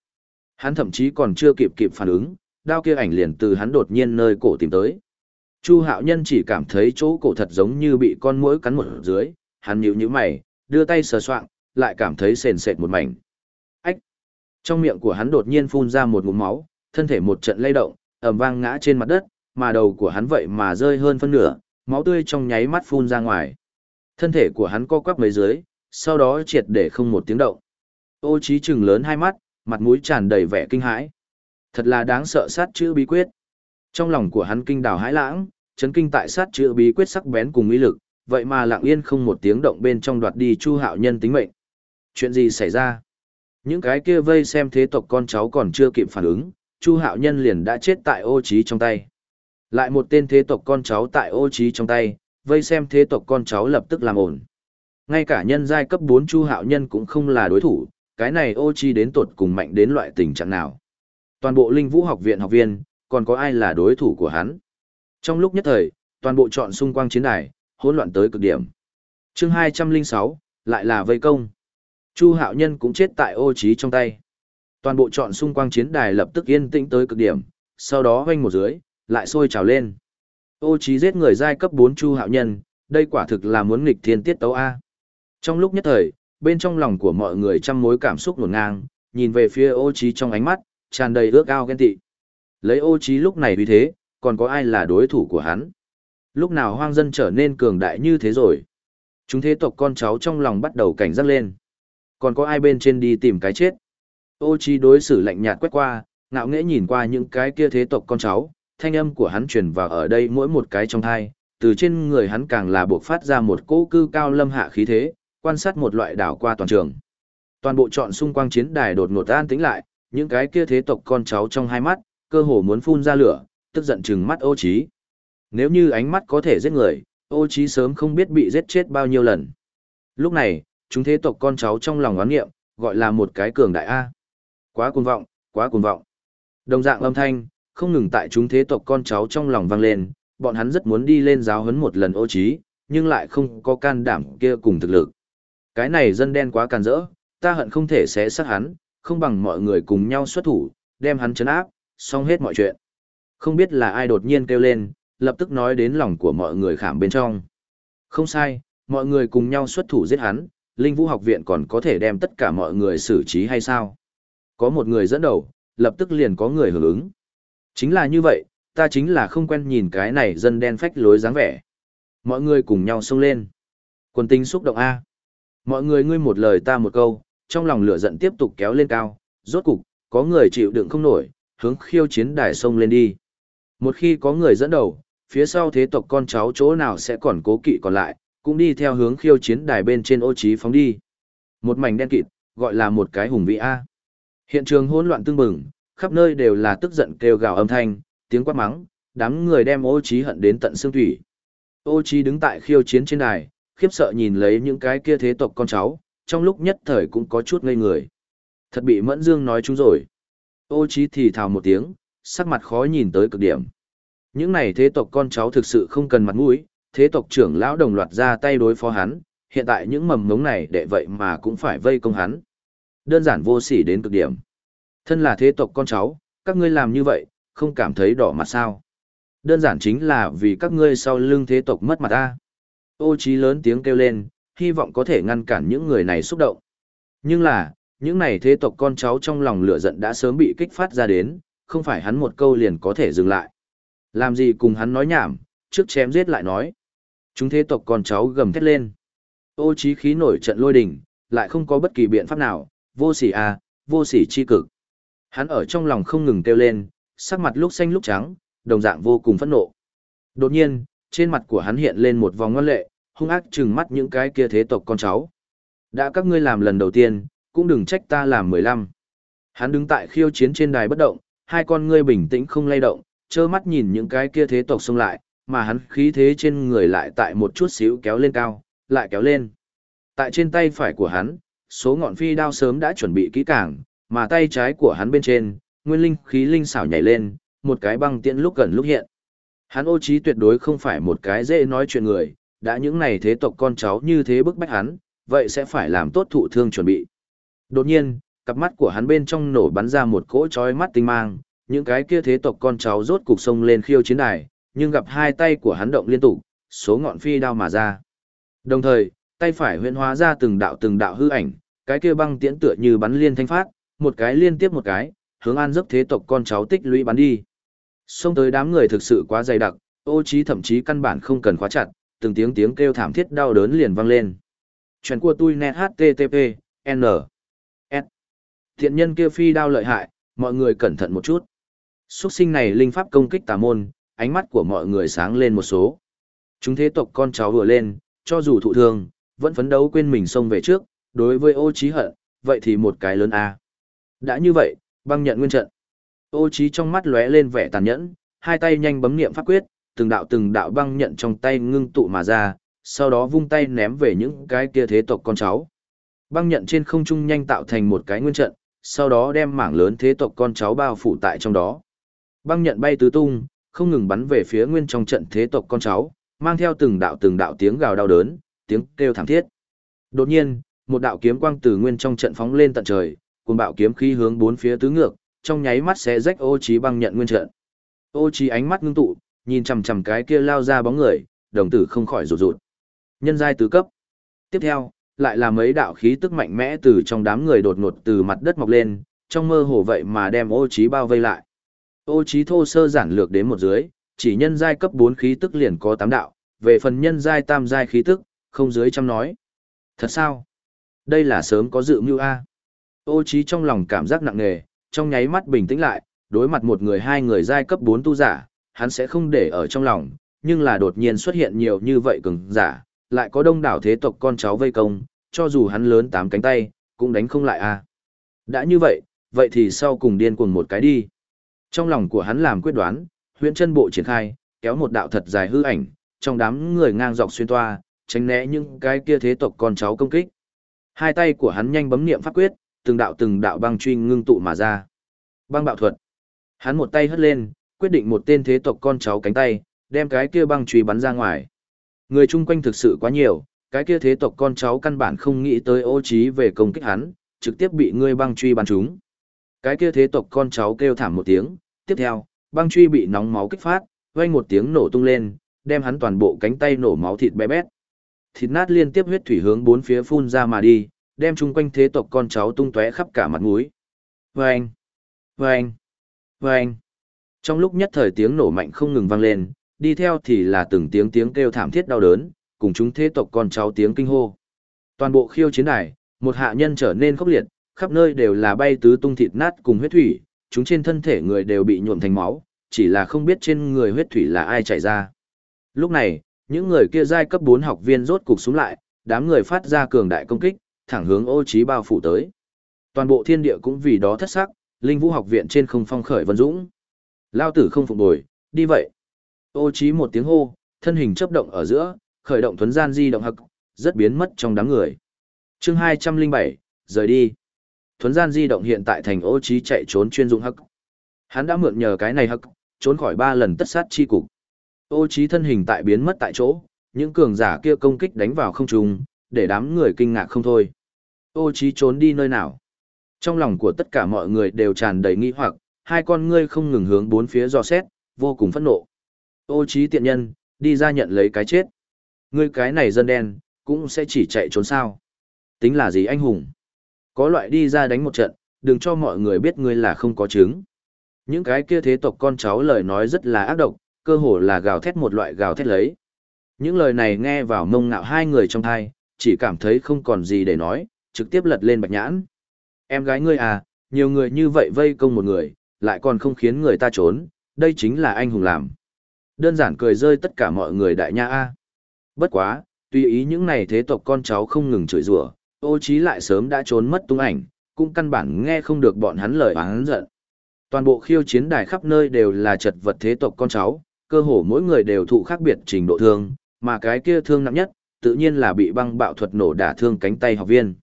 Hắn thậm chí còn chưa kịp kịp phản ứng, đao kia ảnh liền từ hắn đột nhiên nơi cổ tìm tới. Chu Hạo Nhân chỉ cảm thấy chỗ cổ thật giống như bị con muỗi cắn một dưới, hắn nhíu nhíu mày, đưa tay sờ soạng, lại cảm thấy sền sệt một mảnh. Ách! Trong miệng của hắn đột nhiên phun ra một ngụm máu, thân thể một trận lay động, ầm vang ngã trên mặt đất, mà đầu của hắn vậy mà rơi hơn phân nửa, máu tươi trong nháy mắt phun ra ngoài. Thân thể của hắn co quắp mấy dưới, sau đó triệt để không một tiếng động. Ô trí trừng lớn hai mắt, mặt mũi tràn đầy vẻ kinh hãi. Thật là đáng sợ sát chữ bí quyết. Trong lòng của hắn kinh đào hãi lãng, chấn kinh tại sát chữ bí quyết sắc bén cùng uy lực, vậy mà lặng yên không một tiếng động bên trong đoạt đi Chu Hạo Nhân tính mệnh. Chuyện gì xảy ra? Những cái kia vây xem thế tộc con cháu còn chưa kịp phản ứng, Chu Hạo Nhân liền đã chết tại ô trí trong tay. Lại một tên thế tộc con cháu tại ô trí trong tay, vây xem thế tộc con cháu lập tức làm ổn. Ngay cả nhân giai cấp 4 Chu Hạo Nhân cũng không là đối thủ, cái này ô Chi đến tột cùng mạnh đến loại tình trạng nào. Toàn bộ linh vũ học viện học viên, còn có ai là đối thủ của hắn. Trong lúc nhất thời, toàn bộ chọn xung quanh chiến đài, hỗn loạn tới cực điểm. chương 206, lại là vây công. Chu Hạo Nhân cũng chết tại ô trí trong tay. Toàn bộ chọn xung quanh chiến đài lập tức yên tĩnh tới cực điểm, sau đó hoanh một dưới, lại sôi trào lên. Ô trí giết người giai cấp 4 Chu Hạo Nhân, đây quả thực là muốn nghịch thiên tiết tấu A. Trong lúc nhất thời, bên trong lòng của mọi người trăm mối cảm xúc nổn ngang, nhìn về phía ô trí trong ánh mắt, tràn đầy ước ao ghen tị. Lấy ô trí lúc này vì thế, còn có ai là đối thủ của hắn? Lúc nào hoang dân trở nên cường đại như thế rồi? Chúng thế tộc con cháu trong lòng bắt đầu cảnh giác lên. Còn có ai bên trên đi tìm cái chết? Ô trí đối xử lạnh nhạt quét qua, ngạo nghễ nhìn qua những cái kia thế tộc con cháu, thanh âm của hắn truyền vào ở đây mỗi một cái trong thai, từ trên người hắn càng là buộc phát ra một cỗ cư cao lâm hạ khí thế, quan sát một loại đảo qua toàn trường. Toàn bộ chọn xung quanh chiến đài đột ngột an tĩnh lại, những cái kia thế tộc con cháu trong hai mắt, cơ hồ muốn phun ra lửa, tức giận chừng mắt ô trí. Nếu như ánh mắt có thể giết người, ô trí sớm không biết bị giết chết bao nhiêu lần. Lúc này, chúng thế tộc con cháu trong lòng oán nghiệm, gọi là một cái cường đại A. Quá cuồng vọng, quá cuồng vọng. Đồng dạng âm thanh, không ngừng tại chúng thế tộc con cháu trong lòng vang lên, bọn hắn rất muốn đi lên giáo huấn một lần ô trí, nhưng lại không có can đảm kia cùng thực lực. Cái này dân đen quá càn rỡ, ta hận không thể xé xác hắn, không bằng mọi người cùng nhau xuất thủ, đem hắn chấn áp, xong hết mọi chuyện. Không biết là ai đột nhiên kêu lên, lập tức nói đến lòng của mọi người khảm bên trong. Không sai, mọi người cùng nhau xuất thủ giết hắn, Linh Vũ học viện còn có thể đem tất cả mọi người xử trí hay sao? Có một người dẫn đầu, lập tức liền có người hưởng ứng. Chính là như vậy, ta chính là không quen nhìn cái này dân đen phách lối dáng vẻ. Mọi người cùng nhau xông lên. Quân tinh xúc động A. Mọi người ngươi một lời ta một câu, trong lòng lửa giận tiếp tục kéo lên cao, rốt cục, có người chịu đựng không nổi, hướng khiêu chiến đài sông lên đi. Một khi có người dẫn đầu, phía sau thế tộc con cháu chỗ nào sẽ còn cố kỵ còn lại, cũng đi theo hướng khiêu chiến đài bên trên ô trí phóng đi. Một mảnh đen kịt, gọi là một cái hùng vĩ A. Hiện trường hỗn loạn tương bừng, khắp nơi đều là tức giận kêu gào âm thanh, tiếng quát mắng, đám người đem ô trí hận đến tận xương thủy. Ô trí đứng tại khiêu chiến trên đài, khiếp sợ nhìn lấy những cái kia thế tộc con cháu, trong lúc nhất thời cũng có chút ngây người. Thật bị Mẫn Dương nói chúng rồi. Ô trí thì thào một tiếng, sắc mặt khó nhìn tới cực điểm. Những này thế tộc con cháu thực sự không cần mặt mũi, thế tộc trưởng lão đồng loạt ra tay đối phó hắn, hiện tại những mầm ngống này để vậy mà cũng phải vây công hắn. Đơn giản vô sỉ đến cực điểm. Thân là thế tộc con cháu, các ngươi làm như vậy, không cảm thấy đỏ mặt sao. Đơn giản chính là vì các ngươi sau lưng thế tộc mất mặt ta. Ô trí lớn tiếng kêu lên, hy vọng có thể ngăn cản những người này xúc động. Nhưng là, những này thế tộc con cháu trong lòng lửa giận đã sớm bị kích phát ra đến, không phải hắn một câu liền có thể dừng lại. Làm gì cùng hắn nói nhảm, trước chém giết lại nói. Chúng thế tộc con cháu gầm thét lên. Ô trí khí nổi trận lôi đình, lại không có bất kỳ biện pháp nào, vô sỉ à, vô sỉ chi cực. Hắn ở trong lòng không ngừng kêu lên, sắc mặt lúc xanh lúc trắng, đồng dạng vô cùng phẫn nộ. Đột nhiên, trên mặt của hắn hiện lên một vòng ngoan lệ, hung ác trừng mắt những cái kia thế tộc con cháu. Đã các ngươi làm lần đầu tiên, cũng đừng trách ta làm mười lăm. Hắn đứng tại khiêu chiến trên đài bất động, hai con ngươi bình tĩnh không lay động, trơ mắt nhìn những cái kia thế tộc xông lại, mà hắn khí thế trên người lại tại một chút xíu kéo lên cao, lại kéo lên. Tại trên tay phải của hắn, số ngọn phi đao sớm đã chuẩn bị kỹ càng, mà tay trái của hắn bên trên, nguyên linh khí linh xảo nhảy lên, một cái băng tiễn lúc gần lúc hiện. Hắn ô trí tuyệt đối không phải một cái dễ nói chuyện người, đã những này thế tộc con cháu như thế bức bách hắn, vậy sẽ phải làm tốt thụ thương chuẩn bị. Đột nhiên, cặp mắt của hắn bên trong nổ bắn ra một cỗ chói mắt tinh mang, những cái kia thế tộc con cháu rốt cục sông lên khiêu chiến đài, nhưng gặp hai tay của hắn động liên tục, số ngọn phi đao mà ra. Đồng thời, tay phải huyễn hóa ra từng đạo từng đạo hư ảnh, cái kia băng tiễn tựa như bắn liên thanh phát, một cái liên tiếp một cái, hướng an giấc thế tộc con cháu tích lũy bắn đi. Xông tới đám người thực sự quá dày đặc, ô trí thậm chí căn bản không cần khóa chặt, từng tiếng tiếng kêu thảm thiết đau đớn liền vang lên. Chuyện của tôi net http, n, s. Thiện nhân kia phi đao lợi hại, mọi người cẩn thận một chút. Xuất sinh này linh pháp công kích tà môn, ánh mắt của mọi người sáng lên một số. Chúng thế tộc con cháu vừa lên, cho dù thụ thương, vẫn phấn đấu quên mình xông về trước, đối với ô trí hận, vậy thì một cái lớn A. Đã như vậy, băng nhận nguyên trận. Ô trí trong mắt lóe lên vẻ tàn nhẫn, hai tay nhanh bấm niệm pháp quyết, từng đạo từng đạo băng nhận trong tay ngưng tụ mà ra, sau đó vung tay ném về những cái kia thế tộc con cháu. Băng nhận trên không trung nhanh tạo thành một cái nguyên trận, sau đó đem mảng lớn thế tộc con cháu bao phủ tại trong đó. Băng nhận bay tứ tung, không ngừng bắn về phía nguyên trong trận thế tộc con cháu, mang theo từng đạo từng đạo tiếng gào đau đớn, tiếng kêu thảm thiết. Đột nhiên, một đạo kiếm quang từ nguyên trong trận phóng lên tận trời, cuồng bạo kiếm khí hướng bốn phía tứ ngược, trong nháy mắt sẽ rách Ô Chí băng nhận nguyên trận. Ô Chí ánh mắt ngưng tụ, nhìn chằm chằm cái kia lao ra bóng người, đồng tử không khỏi rụt rụt. Nhân giai tứ cấp. Tiếp theo, lại là mấy đạo khí tức mạnh mẽ từ trong đám người đột ngột từ mặt đất mọc lên, trong mơ hồ vậy mà đem Ô Chí bao vây lại. Ô Chí thô sơ giản lược đến một dưới, chỉ nhân giai cấp 4 khí tức liền có 8 đạo, về phần nhân giai tam giai khí tức, không dưới trăm nói. Thật sao? Đây là sớm có dự mưu a. Ô trí trong lòng cảm giác nặng nề, trong nháy mắt bình tĩnh lại, đối mặt một người hai người giai cấp 4 tu giả, hắn sẽ không để ở trong lòng, nhưng là đột nhiên xuất hiện nhiều như vậy cường giả, lại có đông đảo thế tộc con cháu vây công, cho dù hắn lớn tám cánh tay, cũng đánh không lại a. Đã như vậy, vậy thì sau cùng điên cuồng một cái đi. Trong lòng của hắn làm quyết đoán, huyện chân bộ triển khai, kéo một đạo thật dài hư ảnh, trong đám người ngang dọc xuyên toa, tránh né những cái kia thế tộc con cháu công kích. Hai tay của hắn nhanh bấm niệm pháp quyết, từng đạo từng đạo băng truy ngưng tụ mà ra. Băng bạo thuật. Hắn một tay hất lên, quyết định một tên thế tộc con cháu cánh tay, đem cái kia băng truy bắn ra ngoài. Người chung quanh thực sự quá nhiều, cái kia thế tộc con cháu căn bản không nghĩ tới ô trí về công kích hắn, trực tiếp bị ngươi băng truy bắn trúng. Cái kia thế tộc con cháu kêu thảm một tiếng, tiếp theo, băng truy bị nóng máu kích phát, vang một tiếng nổ tung lên, đem hắn toàn bộ cánh tay nổ máu thịt bé bét. Thịt nát liên tiếp huyết thủy hướng bốn phía phun ra mà đi, đem chung quanh thế tộc con cháu tung tóe khắp cả mặt mũi. Vâng! Vâng! Vâng! Trong lúc nhất thời tiếng nổ mạnh không ngừng vang lên, đi theo thì là từng tiếng tiếng kêu thảm thiết đau đớn, cùng chúng thế tộc con cháu tiếng kinh hô. Toàn bộ khiêu chiến đài, một hạ nhân trở nên khốc liệt, khắp nơi đều là bay tứ tung thịt nát cùng huyết thủy, chúng trên thân thể người đều bị nhuộm thành máu, chỉ là không biết trên người huyết thủy là ai chảy ra. Lúc này, những người kia giai cấp 4 học viên rốt cục xuống lại, đám người phát ra cường đại công kích, thẳng hướng ô trí bao phủ tới. Toàn bộ thiên địa cũng vì đó thất sắc, linh vũ học viện trên không phong khởi vân dũng. Lao tử không phục bồi, đi vậy. Ô trí một tiếng hô, thân hình chớp động ở giữa, khởi động thuấn gian di động hậc, rất biến mất trong đám người. Chương 207, rời đi. Thuấn gian di động hiện tại thành ô trí chạy trốn chuyên dụng hậc. Hắn đã mượn nhờ cái này hậc, trốn khỏi ba lần tất sát chi cục. Ô trí thân hình tại biến mất tại chỗ, những cường giả kia công kích đánh vào không trung, để đám người kinh ngạc không thôi. Ô trí trốn đi nơi nào? Trong lòng của tất cả mọi người đều tràn đầy nghi hoặc, hai con ngươi không ngừng hướng bốn phía dò xét, vô cùng phẫn nộ. Ô trí tiện nhân, đi ra nhận lấy cái chết. Ngươi cái này dân đen, cũng sẽ chỉ chạy trốn sao. Tính là gì anh hùng? Có loại đi ra đánh một trận, đừng cho mọi người biết ngươi là không có chứng. Những cái kia thế tộc con cháu lời nói rất là ác độc, cơ hồ là gào thét một loại gào thét lấy. Những lời này nghe vào mông ngạo hai người trong thai, chỉ cảm thấy không còn gì để nói, trực tiếp lật lên bạch nhãn. Em gái ngươi à, nhiều người như vậy vây công một người, lại còn không khiến người ta trốn, đây chính là anh hùng làm. Đơn giản cười rơi tất cả mọi người đại nha a. Bất quá, tùy ý những này thế tộc con cháu không ngừng chửi rủa, ô trí lại sớm đã trốn mất tung ảnh, cũng căn bản nghe không được bọn hắn lời oán giận. Toàn bộ khiêu chiến đài khắp nơi đều là chật vật thế tộc con cháu, cơ hồ mỗi người đều thụ khác biệt trình độ thương, mà cái kia thương nặng nhất, tự nhiên là bị băng bạo thuật nổ đả thương cánh tay học viên.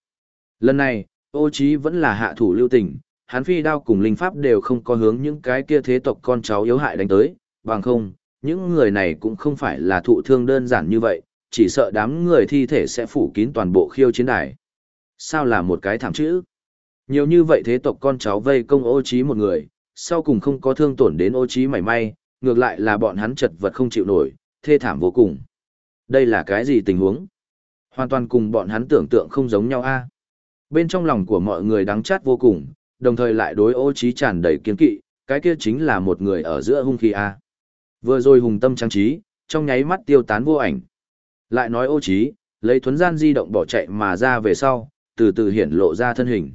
Lần này, ô trí vẫn là hạ thủ lưu tình, hắn phi đao cùng linh pháp đều không có hướng những cái kia thế tộc con cháu yếu hại đánh tới, bằng không, những người này cũng không phải là thụ thương đơn giản như vậy, chỉ sợ đám người thi thể sẽ phủ kín toàn bộ khiêu chiến đài. Sao là một cái thảm chữ? Nhiều như vậy thế tộc con cháu vây công ô trí một người, sau cùng không có thương tổn đến ô trí mảy may, ngược lại là bọn hắn chật vật không chịu nổi, thê thảm vô cùng. Đây là cái gì tình huống? Hoàn toàn cùng bọn hắn tưởng tượng không giống nhau a. Bên trong lòng của mọi người đắng chát vô cùng, đồng thời lại đối ô trí tràn đầy kiên kỵ, cái kia chính là một người ở giữa hung khí a. Vừa rồi hùng tâm trang trí, trong nháy mắt tiêu tán vô ảnh. Lại nói ô trí, lấy thuấn gian di động bỏ chạy mà ra về sau, từ từ hiện lộ ra thân hình.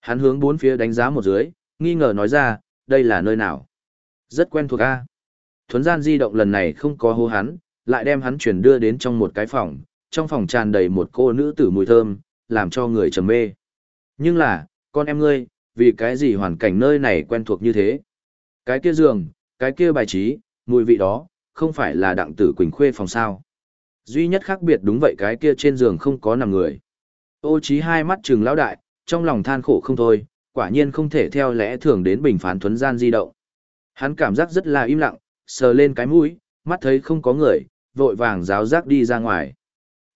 Hắn hướng bốn phía đánh giá một dưới, nghi ngờ nói ra, đây là nơi nào? Rất quen thuộc a. Thuấn gian di động lần này không có hô hắn, lại đem hắn chuyển đưa đến trong một cái phòng, trong phòng tràn đầy một cô nữ tử mùi thơm, làm cho người trầm mê. Nhưng là, con em ngươi, vì cái gì hoàn cảnh nơi này quen thuộc như thế, Cái kia giường, cái kia bài trí, mùi vị đó, không phải là đặng tử Quỳnh khuê phòng sao. Duy nhất khác biệt đúng vậy cái kia trên giường không có nằm người. Ô trí hai mắt trừng lão đại, trong lòng than khổ không thôi, quả nhiên không thể theo lẽ thường đến bình phán thuấn gian di động. Hắn cảm giác rất là im lặng, sờ lên cái mũi, mắt thấy không có người, vội vàng giáo giác đi ra ngoài.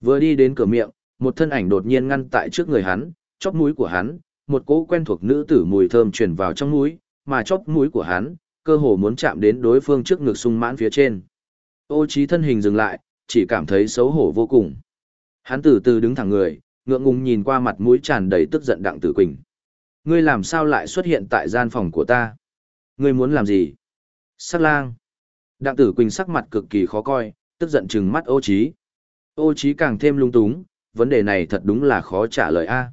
Vừa đi đến cửa miệng, một thân ảnh đột nhiên ngăn tại trước người hắn, chóp mũi của hắn, một cỗ quen thuộc nữ tử mùi thơm truyền vào trong mũi, mà chóp mũi của hắn, cơ hồ muốn chạm đến đối phương trước ngực sung mãn phía trên. Ô trí thân hình dừng lại, chỉ cảm thấy xấu hổ vô cùng. Hắn từ từ đứng thẳng người, ngượng ngùng nhìn qua mặt mũi tràn đầy tức giận đặng tử quỳnh. Ngươi làm sao lại xuất hiện tại gian phòng của ta? Ngươi muốn làm gì? Sát lang. Đặng tử quỳnh sắc mặt cực kỳ khó coi, tức giận trừng mắt ô trí. Ô trí càng thêm lung túng, vấn đề này thật đúng là khó trả lời a.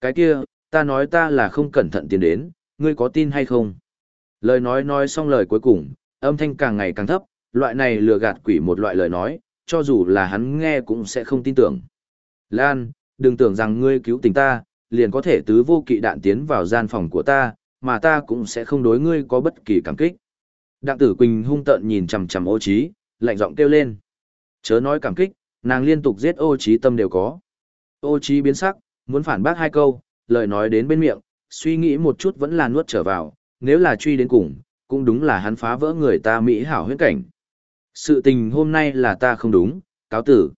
Cái kia, ta nói ta là không cẩn thận tiến đến, ngươi có tin hay không? Lời nói nói xong lời cuối cùng, âm thanh càng ngày càng thấp, loại này lừa gạt quỷ một loại lời nói, cho dù là hắn nghe cũng sẽ không tin tưởng. Lan, đừng tưởng rằng ngươi cứu tình ta, liền có thể tứ vô kỵ đạn tiến vào gian phòng của ta, mà ta cũng sẽ không đối ngươi có bất kỳ cảm kích. Đặng tử Quỳnh hung tợn nhìn chằm chằm ô trí, lạnh giọng kêu lên. Chớ nói cảm kích, nàng liên tục giết ô trí tâm đều có. Ô trí biến sắc, muốn phản bác hai câu, lời nói đến bên miệng, suy nghĩ một chút vẫn là nuốt trở vào, nếu là truy đến cùng, cũng đúng là hắn phá vỡ người ta mỹ hảo huyễn cảnh. Sự tình hôm nay là ta không đúng, cáo tử.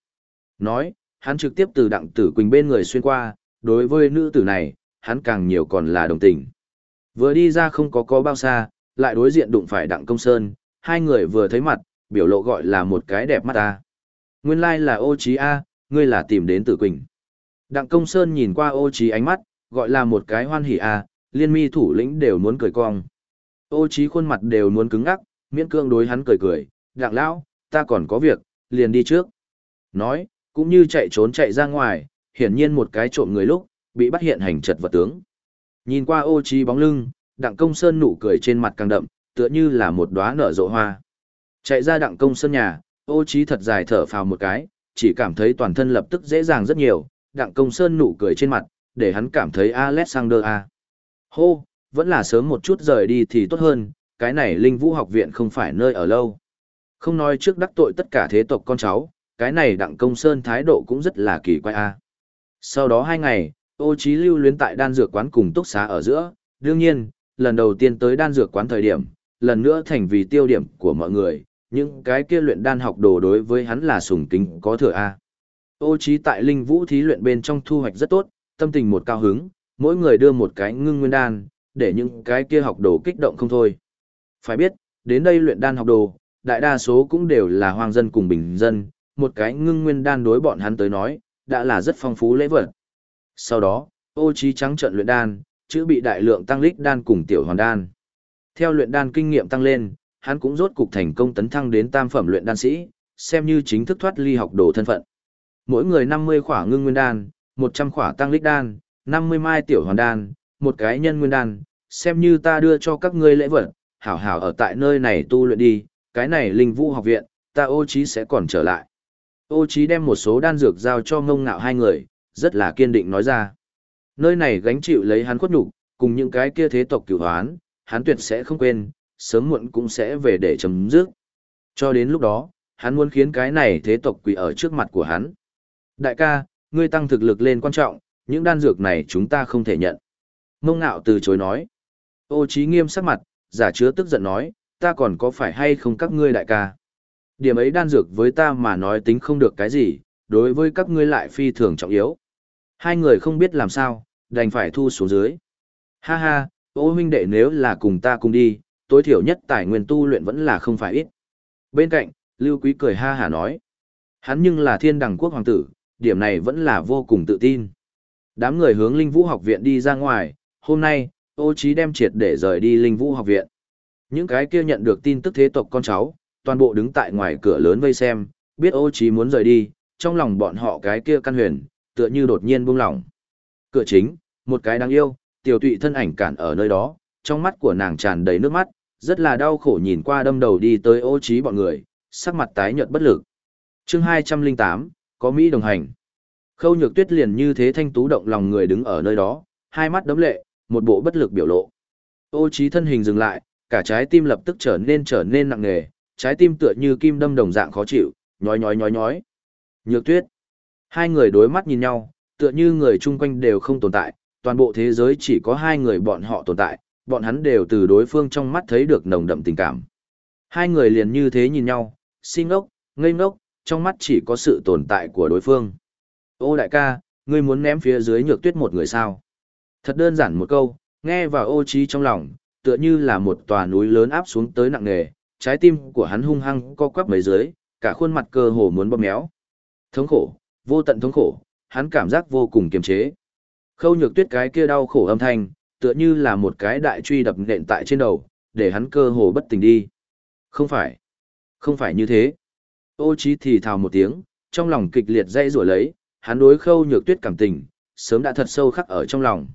Nói, hắn trực tiếp từ đặng tử quỳnh bên người xuyên qua, đối với nữ tử này, hắn càng nhiều còn là đồng tình. Vừa đi ra không có có bao xa, lại đối diện đụng phải đặng công sơn, hai người vừa thấy mặt, biểu lộ gọi là một cái đẹp mắt ta. Nguyên lai like là ô trí A, ngươi là tìm đến tử quỳnh. Đặng công sơn nhìn qua ô trí ánh mắt, gọi là một cái hoan hỉ A, liên mi thủ lĩnh đều muốn cười cong. Ô trí khuôn mặt đều muốn cứng ngắc, miễn cương đối hắn cười cười, đặng lão, ta còn có việc, liền đi trước. Nói, cũng như chạy trốn chạy ra ngoài, hiển nhiên một cái trộm người lúc, bị bắt hiện hành trật vật tướng. Nhìn qua ô trí bóng lưng, đặng công sơn nụ cười trên mặt càng đậm, tựa như là một đóa nở rộ hoa. Chạy ra đặng công sơn nhà, ô trí thật dài thở phào một cái, chỉ cảm thấy toàn thân lập tức dễ dàng rất nhiều, đặng công sơn nụ cười trên mặt, để hắn cảm thấy Alexander A. Hô, vẫn là sớm một chút rời đi thì tốt hơn, cái này linh vũ học viện không phải nơi ở lâu. Không nói trước đắc tội tất cả thế tộc con cháu, cái này đặng công sơn thái độ cũng rất là kỳ quái a. Sau đó hai ngày, ô trí lưu luyến tại đan dược quán cùng túc xá ở giữa, đương nhiên, lần đầu tiên tới đan dược quán thời điểm, lần nữa thành vì tiêu điểm của mọi người, những cái kia luyện đan học đồ đối với hắn là sùng kính có thừa a. Ô trí tại linh vũ thí luyện bên trong thu hoạch rất tốt, tâm tình một cao hứng, mỗi người đưa một cái ngưng nguyên đan, để những cái kia học đồ kích động không thôi. Phải biết, đến đây luyện đan học đồ, đại đa số cũng đều là hoang dân cùng bình dân, một cái ngưng nguyên đan đối bọn hắn tới nói, đã là rất phong phú lễ vật. Sau đó, ô trí trắng trận luyện đan, chữ bị đại lượng tăng lích đan cùng tiểu hoàn đan. Theo luyện đan kinh nghiệm tăng lên, hắn cũng rốt cục thành công tấn thăng đến tam phẩm luyện đan sĩ, xem như chính thức thoát ly học đồ thân phận. Mỗi người 50 khỏa ngưng nguyên đan, 100 khỏa tăng lích đan, 50 mai tiểu hoàn đan, một cái nhân nguyên đan, xem như ta đưa cho các ngươi lễ vật, hảo hảo ở tại nơi này tu luyện đi, cái này linh vũ học viện, ta ô trí sẽ còn trở lại. Ô trí đem một số đan dược giao cho ngông ngạo hai người, rất là kiên định nói ra. Nơi này gánh chịu lấy hắn khuất nhục, cùng những cái kia thế tộc cửu hoán, hắn tuyệt sẽ không quên, sớm muộn cũng sẽ về để chấm dứt. Cho đến lúc đó, hắn muốn khiến cái này thế tộc quỷ ở trước mặt của hắn. Đại ca, ngươi tăng thực lực lên quan trọng, những đan dược này chúng ta không thể nhận. Mông ngạo từ chối nói. Ô trí nghiêm sắc mặt, giả chứa tức giận nói, ta còn có phải hay không các ngươi đại ca. Điểm ấy đan dược với ta mà nói tính không được cái gì, đối với các ngươi lại phi thường trọng yếu. Hai người không biết làm sao, đành phải thu xuống dưới. Ha ha, ô huynh đệ nếu là cùng ta cùng đi, tối thiểu nhất tài nguyên tu luyện vẫn là không phải ít. Bên cạnh, Lưu Quý cười ha hả nói. Hắn nhưng là thiên đẳng quốc hoàng tử, điểm này vẫn là vô cùng tự tin. Đám người hướng Linh Vũ học viện đi ra ngoài, hôm nay, ô trí đem triệt để rời đi Linh Vũ học viện. Những cái kia nhận được tin tức thế tộc con cháu, toàn bộ đứng tại ngoài cửa lớn vây xem, biết ô trí muốn rời đi, trong lòng bọn họ cái kia căn huyền, tựa như đột nhiên buông lỏng. Cửa chính, một cái đáng yêu, tiểu tụy thân ảnh cản ở nơi đó, trong mắt của nàng tràn đầy nước mắt, rất là đau khổ nhìn qua đâm đầu đi tới ô trí bọn người, sắc mặt tái nhợt bất lực. Chương 208, có Mỹ đồng hành. Khâu nhược tuyết liền như thế thanh tú động lòng người đứng ở nơi đó, hai mắt đấm lệ, một bộ bất lực biểu lộ. Ô trí thân hình dừng lại, cả trái tim lập tức trở nên trở nên nặng nề, trái tim tựa như kim đâm đồng dạng khó chịu, nhói nhói nhói nhói. Nhược tuyết. Hai người đối mắt nhìn nhau, tựa như người chung quanh đều không tồn tại, toàn bộ thế giới chỉ có hai người bọn họ tồn tại, bọn hắn đều từ đối phương trong mắt thấy được nồng đậm tình cảm. Hai người liền như thế nhìn nhau, si ngốc, ngây ngốc, trong mắt chỉ có sự tồn tại của đối phương. Ô đại ca, ngươi muốn ném phía dưới nhược tuyết một người sao? Thật đơn giản một câu, nghe vào ô trí trong lòng, tựa như là một tòa núi lớn áp xuống tới nặng nề, trái tim của hắn hung hăng co quắp mấy dưới, cả khuôn mặt cơ hồ muốn bóp méo. Thống khổ, vô tận thống khổ, hắn cảm giác vô cùng kiềm chế. Khâu nhược tuyết cái kia đau khổ âm thanh, tựa như là một cái đại truy đập nện tại trên đầu, để hắn cơ hồ bất tỉnh đi. Không phải, không phải như thế. Ô trí thì thào một tiếng, trong lòng kịch liệt dây rủa lấy, hắn đối khâu nhược tuyết cảm tình, sớm đã thật sâu khắc ở trong lòng.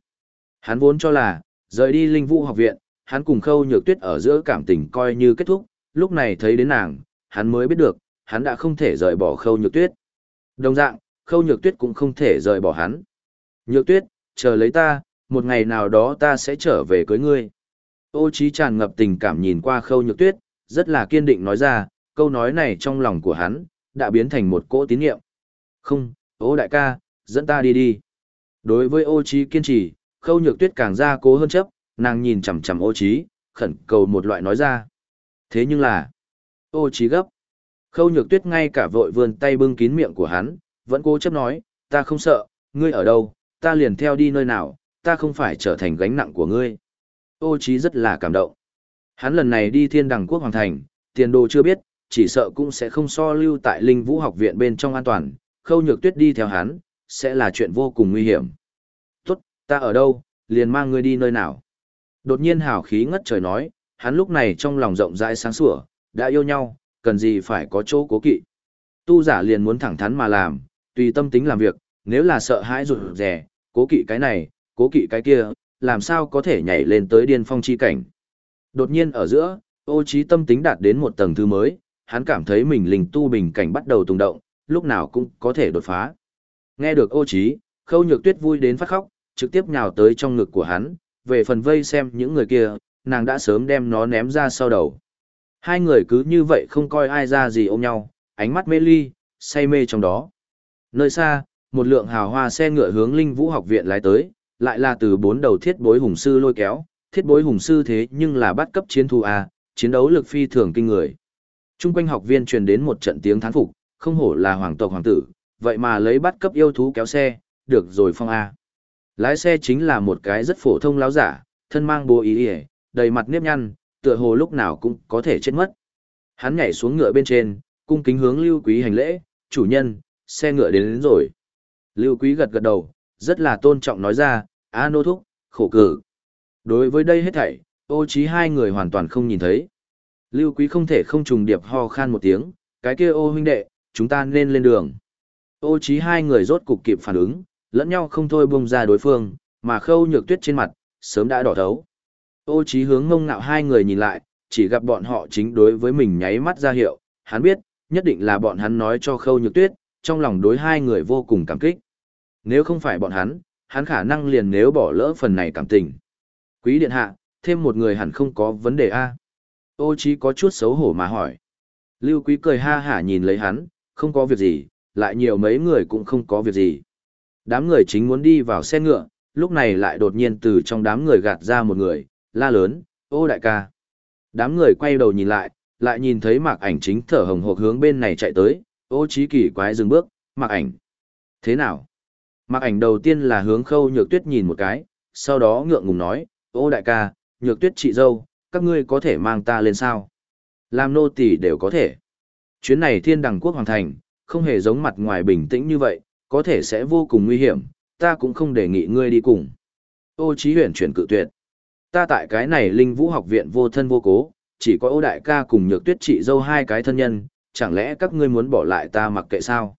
Hắn vốn cho là, rời đi linh vũ học viện, hắn cùng khâu nhược tuyết ở giữa cảm tình coi như kết thúc, lúc này thấy đến nàng, hắn mới biết được, hắn đã không thể rời bỏ khâu nhược tuyết. Đồng dạng, khâu nhược tuyết cũng không thể rời bỏ hắn. Nhược tuyết, chờ lấy ta, một ngày nào đó ta sẽ trở về cưới ngươi. Ô trí tràn ngập tình cảm nhìn qua khâu nhược tuyết, rất là kiên định nói ra, câu nói này trong lòng của hắn, đã biến thành một cỗ tín niệm. Không, ô đại ca, dẫn ta đi đi. Đối với ô trí kiên trì, khâu nhược tuyết càng ra cố hơn chấp, nàng nhìn chằm chằm ô trí, khẩn cầu một loại nói ra. Thế nhưng là, ô trí gấp. Khâu nhược tuyết ngay cả vội vươn tay bưng kín miệng của hắn, vẫn cố chấp nói, ta không sợ, ngươi ở đâu, ta liền theo đi nơi nào, ta không phải trở thành gánh nặng của ngươi. Ô Chí rất là cảm động. Hắn lần này đi thiên đằng quốc hoàng thành, tiền đồ chưa biết, chỉ sợ cũng sẽ không so lưu tại linh vũ học viện bên trong an toàn, khâu nhược tuyết đi theo hắn, sẽ là chuyện vô cùng nguy hiểm. Tốt, ta ở đâu, liền mang ngươi đi nơi nào. Đột nhiên hào khí ngất trời nói, hắn lúc này trong lòng rộng rãi sáng sủa, đã yêu nhau, cần gì phải có chỗ cố kỵ. Tu giả liền muốn thẳng thắn mà làm, tùy tâm tính làm việc, nếu là sợ hãi rụt rè, cố kỵ cái này, cố kỵ cái kia, làm sao có thể nhảy lên tới điên phong chi cảnh. Đột nhiên ở giữa, ô trí tâm tính đạt đến một tầng thứ mới, hắn cảm thấy mình linh tu bình cảnh bắt đầu tung động, lúc nào cũng có thể đột phá. Nghe được ô trí, khâu nhược tuyết vui đến phát khóc, trực tiếp nhào tới trong ngực của hắn, về phần vây xem những người kia, nàng đã sớm đem nó ném ra sau đầu. Hai người cứ như vậy không coi ai ra gì ôm nhau, ánh mắt mê ly, say mê trong đó. Nơi xa, một lượng hào hoa xe ngựa hướng linh vũ học viện lái tới, lại là từ bốn đầu thiết bối hùng sư lôi kéo, thiết bối hùng sư thế nhưng là bắt cấp chiến thu A, chiến đấu lực phi thường kinh người. Trung quanh học viên truyền đến một trận tiếng thán phục, không hổ là hoàng tộc hoàng tử, vậy mà lấy bắt cấp yêu thú kéo xe, được rồi phong A. Lái xe chính là một cái rất phổ thông láo giả, thân mang bố ý ỉa, đầy mặt nếp nhăn, tựa hồ lúc nào cũng có thể chết mất. Hắn nhảy xuống ngựa bên trên, cung kính hướng Lưu Quý hành lễ, chủ nhân, xe ngựa đến, đến rồi. Lưu Quý gật gật đầu, rất là tôn trọng nói ra, a nô thúc, khổ cử. Đối với đây hết thảy, ô trí hai người hoàn toàn không nhìn thấy. Lưu Quý không thể không trùng điệp ho khan một tiếng, cái kia ô huynh đệ, chúng ta nên lên đường. Ô trí hai người rốt cục kịp phản ứng, lẫn nhau không thôi bung ra đối phương, mà khâu nhược tuyết trên mặt, sớm đã đỏ thấu. Ô trí hướng ngông ngạo hai người nhìn lại, chỉ gặp bọn họ chính đối với mình nháy mắt ra hiệu, hắn biết, nhất định là bọn hắn nói cho khâu nhược tuyết, trong lòng đối hai người vô cùng cảm kích. Nếu không phải bọn hắn, hắn khả năng liền nếu bỏ lỡ phần này cảm tình. Quý điện hạ, thêm một người hẳn không có vấn đề a. Ô trí có chút xấu hổ mà hỏi. Lưu quý cười ha hả nhìn lấy hắn, không có việc gì, lại nhiều mấy người cũng không có việc gì. Đám người chính muốn đi vào xe ngựa, lúc này lại đột nhiên từ trong đám người gạt ra một người, la lớn, ô đại ca. Đám người quay đầu nhìn lại, lại nhìn thấy mạc ảnh chính thở hồng hộc hướng bên này chạy tới, ô trí kỳ quái dừng bước, mạc ảnh. Thế nào? Mạc ảnh đầu tiên là hướng khâu nhược tuyết nhìn một cái, sau đó ngượng ngùng nói, ô đại ca, nhược tuyết chị dâu, các ngươi có thể mang ta lên sao? Làm nô tỳ đều có thể. Chuyến này thiên đằng quốc hoàng thành, không hề giống mặt ngoài bình tĩnh như vậy, có thể sẽ vô cùng nguy hiểm, ta cũng không đề nghị ngươi đi cùng. Ô Chí Huyền chuyển cự tuyệt. Ta tại cái này Linh Vũ học viện vô thân vô cố, chỉ có Ô đại ca cùng Nhược Tuyết chị dâu hai cái thân nhân, chẳng lẽ các ngươi muốn bỏ lại ta mặc kệ sao?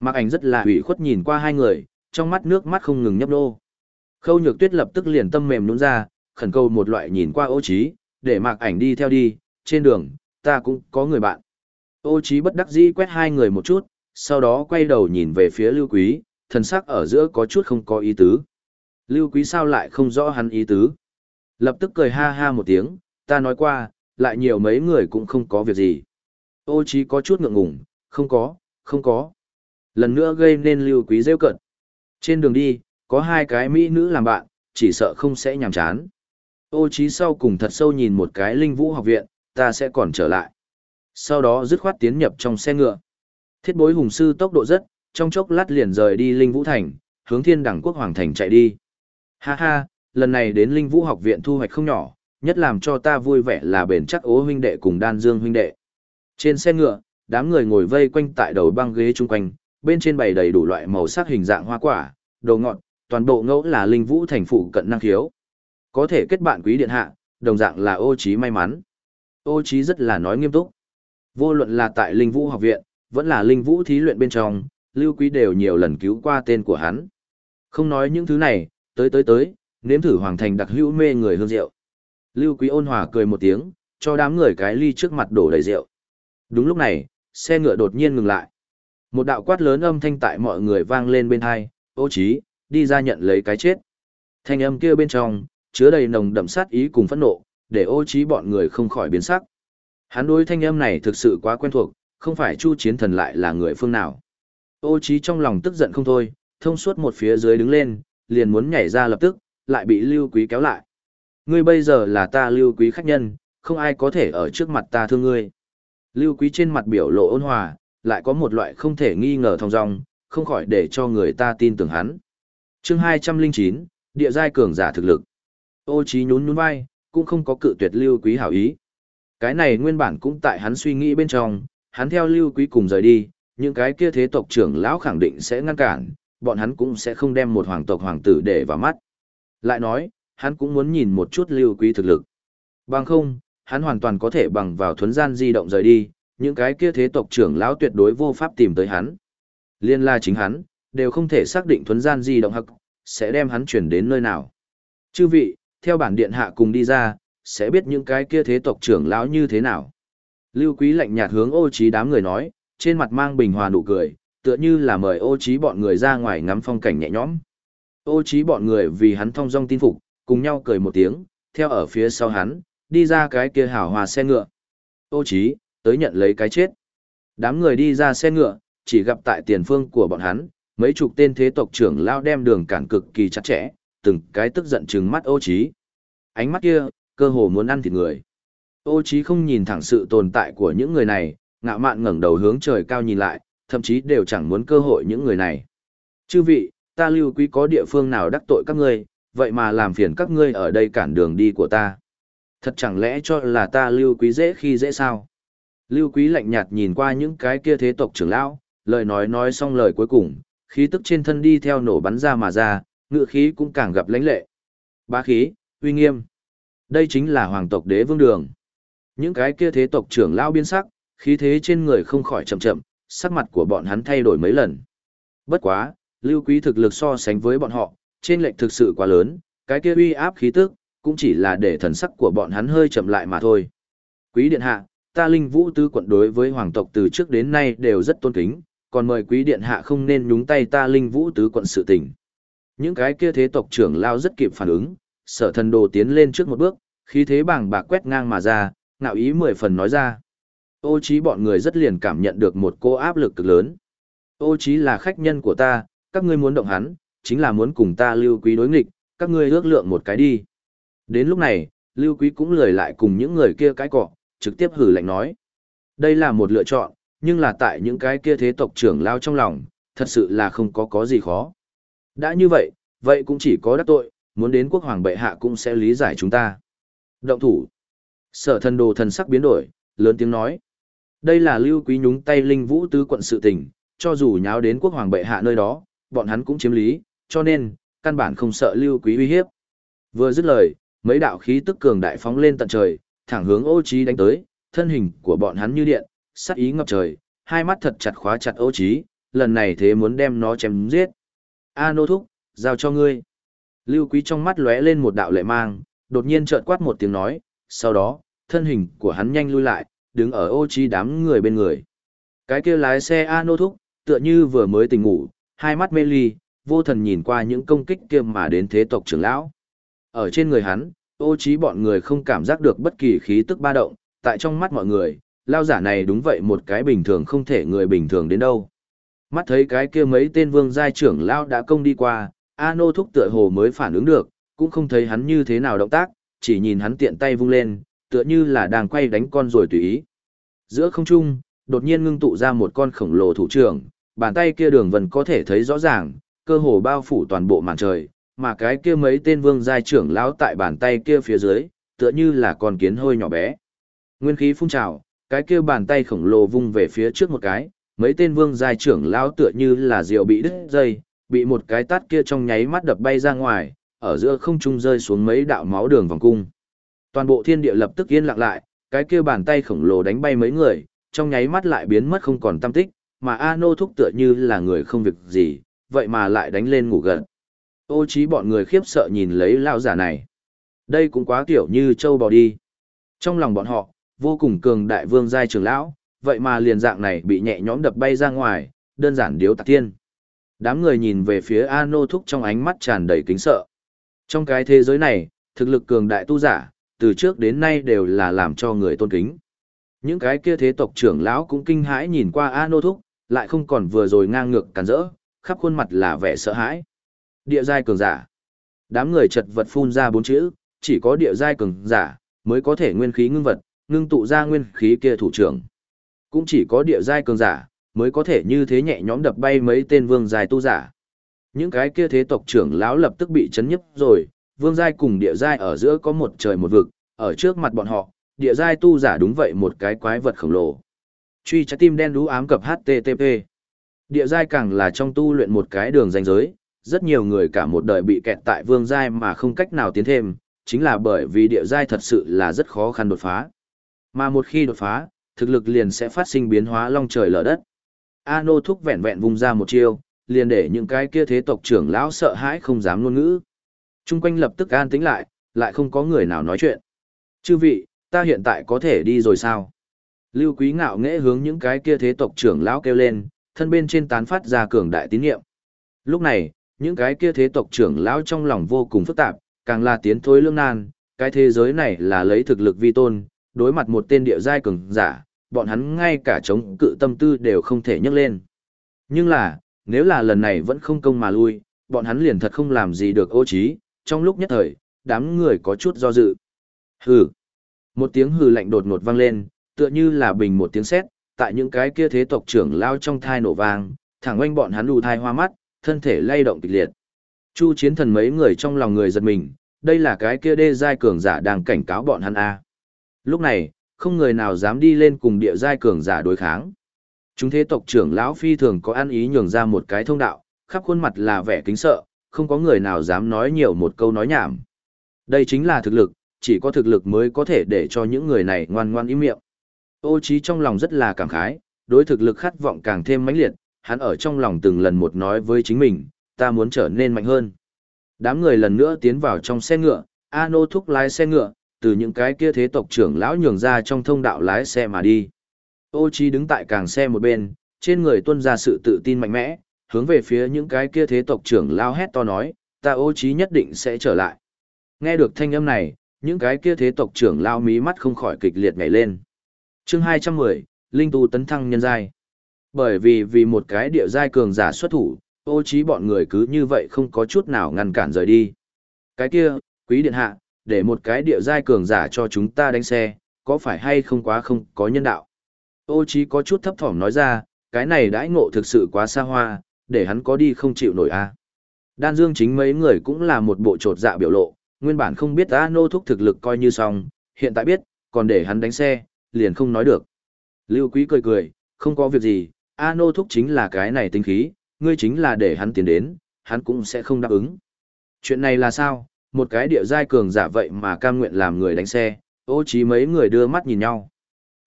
Mạc Ảnh rất là ủy khuất nhìn qua hai người, trong mắt nước mắt không ngừng nhấp nô. Khâu Nhược Tuyết lập tức liền tâm mềm nhũn ra, khẩn cầu một loại nhìn qua Ô Chí, để Mạc Ảnh đi theo đi, trên đường, ta cũng có người bạn. Ô Chí bất đắc dĩ quét hai người một chút, sau đó quay đầu nhìn về phía Lưu Quý, thần sắc ở giữa có chút không có ý tứ. Lưu Quý sao lại không rõ hắn ý tứ? Lập tức cười ha ha một tiếng, ta nói qua, lại nhiều mấy người cũng không có việc gì. Ô chí có chút ngượng ngùng, không có, không có. Lần nữa gây nên lưu quý rêu cận. Trên đường đi, có hai cái mỹ nữ làm bạn, chỉ sợ không sẽ nhàm chán. Ô trí sau cùng thật sâu nhìn một cái linh vũ học viện, ta sẽ còn trở lại. Sau đó dứt khoát tiến nhập trong xe ngựa. Thiết bối hùng sư tốc độ rất, trong chốc lát liền rời đi linh vũ thành, hướng thiên đẳng quốc hoàng thành chạy đi. Ha ha, lần này đến linh vũ học viện thu hoạch không nhỏ, nhất làm cho ta vui vẻ là bền chắc ố huynh đệ cùng đan dương huynh đệ. Trên xe ngựa, đám người ngồi vây quanh tại đầu băng ghế chung quanh, bên trên bày đầy đủ loại màu sắc hình dạng hoa quả, đồ ngọt, toàn bộ ngẫu là linh vũ thành phụ cận năng khiếu. Có thể kết bạn quý điện hạ, đồng dạng là ô trí may mắn. Ô trí rất là nói nghiêm túc. Vô luận là tại linh vũ học viện, vẫn là linh vũ thí luyện bên trong, lưu quý đều nhiều lần cứu qua tên của hắn. Không nói những thứ này, tới tới tới, nếm thử hoàng thành đặc hữu mê người hương rượu. Lưu quý ôn hòa cười một tiếng, cho đám người cái ly trước mặt đổ đầy rượu. Đúng lúc này, xe ngựa đột nhiên ngừng lại. Một đạo quát lớn âm thanh tại mọi người vang lên bên hai, ô trí, đi ra nhận lấy cái chết. Thanh âm kia bên trong, chứa đầy nồng đậm sát ý cùng phẫn nộ, để ô trí bọn người không khỏi biến sắc. Hắn đối thanh âm này thực sự quá quen thuộc, không phải Chu Chiến Thần lại là người phương nào. Ô trí trong lòng tức giận không thôi, thông suốt một phía dưới đứng lên, liền muốn nhảy ra lập tức, lại bị Lưu Quý kéo lại. Ngươi bây giờ là ta Lưu Quý khách nhân, không ai có thể ở trước mặt ta thương ngươi. Lưu Quý trên mặt biểu lộ ôn hòa, lại có một loại không thể nghi ngờ thong dong, không khỏi để cho người ta tin tưởng hắn. Chương 209, địa giai cường giả thực lực. Ô Chí nhún nhún vai, cũng không có cự tuyệt Lưu Quý hảo ý. Cái này nguyên bản cũng tại hắn suy nghĩ bên trong, hắn theo Lưu Quý cùng rời đi, những cái kia thế tộc trưởng lão khẳng định sẽ ngăn cản, bọn hắn cũng sẽ không đem một hoàng tộc hoàng tử để vào mắt. Lại nói, hắn cũng muốn nhìn một chút Lưu Quý thực lực. Bằng không, hắn hoàn toàn có thể bằng vào thuấn gian di động rời đi, những cái kia thế tộc trưởng lão tuyệt đối vô pháp tìm tới hắn. Liên la chính hắn, đều không thể xác định thuấn gian di động hắc, sẽ đem hắn chuyển đến nơi nào. Chư vị, theo bản điện hạ cùng đi ra, sẽ biết những cái kia thế tộc trưởng lão như thế nào. Lưu Quý lạnh nhạt hướng ô trí đám người nói, trên mặt mang bình hòa nụ cười, tựa như là mời ô trí bọn người ra ngoài ngắm phong cảnh nhẹ nhõm. Ô trí bọn người vì hắn thong dong tin phục, cùng nhau cười một tiếng, theo ở phía sau hắn, đi ra cái kia hào hòa xe ngựa. Ô trí, tới nhận lấy cái chết. Đám người đi ra xe ngựa, chỉ gặp tại tiền phương của bọn hắn, mấy chục tên thế tộc trưởng lao đem đường cản cực kỳ chặt chẽ, từng cái tức giận trừng mắt ô trí. Ánh mắt kia, cơ hồ muốn ăn thịt người. Ô trí không nhìn thẳng sự tồn tại của những người này, ngạo mạn ngẩng đầu hướng trời cao nhìn lại, thậm chí đều chẳng muốn cơ hội những người này. Chư vị, ta lưu quý có địa phương nào đắc tội các ngươi, vậy mà làm phiền các ngươi ở đây cản đường đi của ta. Thật chẳng lẽ cho là ta lưu quý dễ khi dễ sao? Lưu quý lạnh nhạt nhìn qua những cái kia thế tộc trưởng lão, lời nói nói xong lời cuối cùng, khí tức trên thân đi theo nổ bắn ra mà ra, ngựa khí cũng càng gặp lãnh lệ. Bá khí, uy nghiêm. Đây chính là hoàng tộc đế vương đường. Những cái kia thế tộc trưởng lao biên sắc, khí thế trên người không khỏi chậm chậm, sắc mặt của bọn hắn thay đổi mấy lần. Bất quá, lưu quý thực lực so sánh với bọn họ, trên lệnh thực sự quá lớn, cái kia uy áp khí tức, cũng chỉ là để thần sắc của bọn hắn hơi chậm lại mà thôi. Quý điện hạ, ta linh vũ tứ quận đối với hoàng tộc từ trước đến nay đều rất tôn kính, còn mời quý điện hạ không nên nhúng tay ta linh vũ tứ quận sự tình. Những cái kia thế tộc trưởng lao rất kịp phản ứng, sở thần đồ tiến lên trước một bước, khí thế bàng bạc quét ngang mà ra, ngạo ý mười phần nói ra. Ô trí bọn người rất liền cảm nhận được một cô áp lực cực lớn. Ô trí là khách nhân của ta, các ngươi muốn động hắn, chính là muốn cùng ta lưu quý đối nghịch, các ngươi ước lượng một cái đi. Đến lúc này, lưu quý cũng lười lại cùng những người kia cái cọ, trực tiếp hử lạnh nói. Đây là một lựa chọn, nhưng là tại những cái kia thế tộc trưởng lao trong lòng, thật sự là không có có gì khó. Đã như vậy, vậy cũng chỉ có đắc tội, muốn đến quốc hoàng bệ hạ cũng sẽ lý giải chúng ta. Động thủ. Sở thần đồ thần sắc biến đổi, lớn tiếng nói. Đây là lưu quý nhúng tay linh vũ tứ quận sự tình, cho dù nháo đến quốc hoàng bệ hạ nơi đó, bọn hắn cũng chiếm lý, cho nên, căn bản không sợ lưu quý uy hiếp. Vừa dứt lời, mấy đạo khí tức cường đại phóng lên tận trời, thẳng hướng ô trí đánh tới, thân hình của bọn hắn như điện, sắc ý ngập trời, hai mắt thật chặt khóa chặt ô trí, lần này thế muốn đem nó chém giết. A nô thúc, giao cho ngươi. Lưu quý trong mắt lóe lên một đạo lệ mang, đột nhiên chợt quát một tiếng nói, sau đó, thân hình của hắn nhanh lui lại, đứng ở ô trí đám người bên người. Cái kia lái xe A nô thúc, tựa như vừa mới tỉnh ngủ, hai mắt mê ly, vô thần nhìn qua những công kích kia mà đến thế tộc trưởng lão. Ở trên người hắn, ô trí bọn người không cảm giác được bất kỳ khí tức ba động, tại trong mắt mọi người, lao giả này đúng vậy một cái bình thường không thể người bình thường đến đâu. Mắt thấy cái kia mấy tên vương giai trưởng lao đã công đi qua, Ano thúc tựa hồ mới phản ứng được, cũng không thấy hắn như thế nào động tác, chỉ nhìn hắn tiện tay vung lên, tựa như là đang quay đánh con rồi tùy ý. Giữa không trung, đột nhiên ngưng tụ ra một con khổng lồ thủ trưởng, bàn tay kia đường vân có thể thấy rõ ràng, cơ hồ bao phủ toàn bộ màn trời, mà cái kia mấy tên vương giai trưởng lão tại bàn tay kia phía dưới, tựa như là con kiến hơi nhỏ bé. Nguyên khí phun trào, cái kia bàn tay khổng lồ vung về phía trước một cái, mấy tên vương giai trưởng lão tựa như là diều bị đứt dây, bị một cái tát kia trong nháy mắt đập bay ra ngoài, ở giữa không trung rơi xuống mấy đạo máu đường vòng cung. Toàn bộ thiên địa lập tức yên lặng lại, cái kia bàn tay khổng lồ đánh bay mấy người, trong nháy mắt lại biến mất không còn tâm tích, mà Ano thúc tựa như là người không việc gì, vậy mà lại đánh lên ngủ gần. Ô trí bọn người khiếp sợ nhìn lấy lao giả này. Đây cũng quá tiểu như châu bò đi. Trong lòng bọn họ, vô cùng cường đại vương giai trưởng lão, vậy mà liền dạng này bị nhẹ nhõm đập bay ra ngoài, đơn giản điếu tạc tiên. Đám người nhìn về phía Ano thúc trong ánh mắt tràn đầy kính sợ. Trong cái thế giới này, thực lực cường đại tu giả, từ trước đến nay đều là làm cho người tôn kính. Những cái kia thế tộc trưởng lão cũng kinh hãi nhìn qua Ano thúc, lại không còn vừa rồi ngang ngược cản rỡ, khắp khuôn mặt là vẻ sợ hãi. Địa giai cường giả. Đám người chật vật phun ra bốn chữ, chỉ có địa giai cường giả mới có thể nguyên khí ngưng vật, ngưng tụ ra nguyên khí kia thủ trưởng. Cũng chỉ có địa giai cường giả mới có thể như thế nhẹ nhõm đập bay mấy tên vương giai tu giả. Những cái kia thế tộc trưởng lão lập tức bị chấn nhấp rồi, vương giai cùng địa giai ở giữa có một trời một vực, ở trước mặt bọn họ, địa giai tu giả đúng vậy một cái quái vật khổng lồ. Truy trái tim đen đú ám cập HTTP. Địa giai càng là trong tu luyện một cái đường ranh giới, rất nhiều người cả một đời bị kẹt tại vương giai mà không cách nào tiến thêm, chính là bởi vì địa giai thật sự là rất khó khăn đột phá. Mà một khi đột phá, thực lực liền sẽ phát sinh biến hóa long trời lở đất. Ano thúc vẹn vẹn vung ra một chiêu, liền để những cái kia thế tộc trưởng lão sợ hãi không dám ngôn ngữ. Trung quanh lập tức an tĩnh lại, lại không có người nào nói chuyện. Chư vị, ta hiện tại có thể đi rồi sao? Lưu Quý ngạo nghễ hướng những cái kia thế tộc trưởng lão kêu lên, thân bên trên tán phát ra cường đại tín nhiệm. Lúc này, những cái kia thế tộc trưởng lão trong lòng vô cùng phức tạp, càng là tiến thối lương nan, cái thế giới này là lấy thực lực vi tôn, đối mặt một tên địa giai cường giả, bọn hắn ngay cả chống cự tâm tư đều không thể nhấc lên. Nhưng là, nếu là lần này vẫn không công mà lui, bọn hắn liền thật không làm gì được ô trí, trong lúc nhất thời, đám người có chút do dự. Hừ. Một tiếng hừ lạnh đột ngột vang lên, tựa như là bình một tiếng sét, tại những cái kia thế tộc trưởng lao trong thai nổ vang, thẳng oanh bọn hắn đù thai hoa mắt, thân thể lay động kịch liệt. Chu chiến thần mấy người trong lòng người giật mình, đây là cái kia đê giai cường giả đang cảnh cáo bọn hắn a. Lúc này, không người nào dám đi lên cùng địa giai cường giả đối kháng. Chúng thế tộc trưởng lão phi thường có ăn ý nhường ra một cái thông đạo, khắp khuôn mặt là vẻ kính sợ, không có người nào dám nói nhiều một câu nói nhảm. Đây chính là thực lực, chỉ có thực lực mới có thể để cho những người này ngoan ngoan im miệng. Ô trí trong lòng rất là cảm khái, đối thực lực khát vọng càng thêm mãnh liệt, hắn ở trong lòng từng lần một nói với chính mình, ta muốn trở nên mạnh hơn. Đám người lần nữa tiến vào trong xe ngựa, Ano thúc lái xe ngựa, từ những cái kia thế tộc trưởng lão nhường ra trong thông đạo lái xe mà đi. Ô Chi đứng tại càng xe một bên, trên người tuân ra sự tự tin mạnh mẽ, hướng về phía những cái kia thế tộc trưởng lão hét to nói, ta ô Chi nhất định sẽ trở lại. Nghe được thanh âm này, những cái kia thế tộc trưởng lão mí mắt không khỏi kịch liệt nhảy lên. Chương 210, Linh tu tấn thăng nhân giai. Bởi vì vì một cái địa giai cường giả xuất thủ, ô Chi bọn người cứ như vậy không có chút nào ngăn cản rời đi. Cái kia, quý điện hạ, để một cái địa giai cường giả cho chúng ta đánh xe, có phải hay không quá không có nhân đạo. Ô chí có chút thấp thỏm nói ra, cái này đãi ngộ thực sự quá xa hoa, để hắn có đi không chịu nổi a. À. Đan Dương chính mấy người cũng là một bộ trột dạ biểu lộ, nguyên bản không biết A Nô thúc thực lực coi như xong, hiện tại biết, còn để hắn đánh xe, liền không nói được. Lưu Quý cười cười, không có việc gì, A Nô thúc chính là cái này tinh khí, ngươi chính là để hắn tiến đến, hắn cũng sẽ không đáp ứng. Chuyện này là sao, một cái địa giai cường giả vậy mà cam nguyện làm người đánh xe, ô trí mấy người đưa mắt nhìn nhau.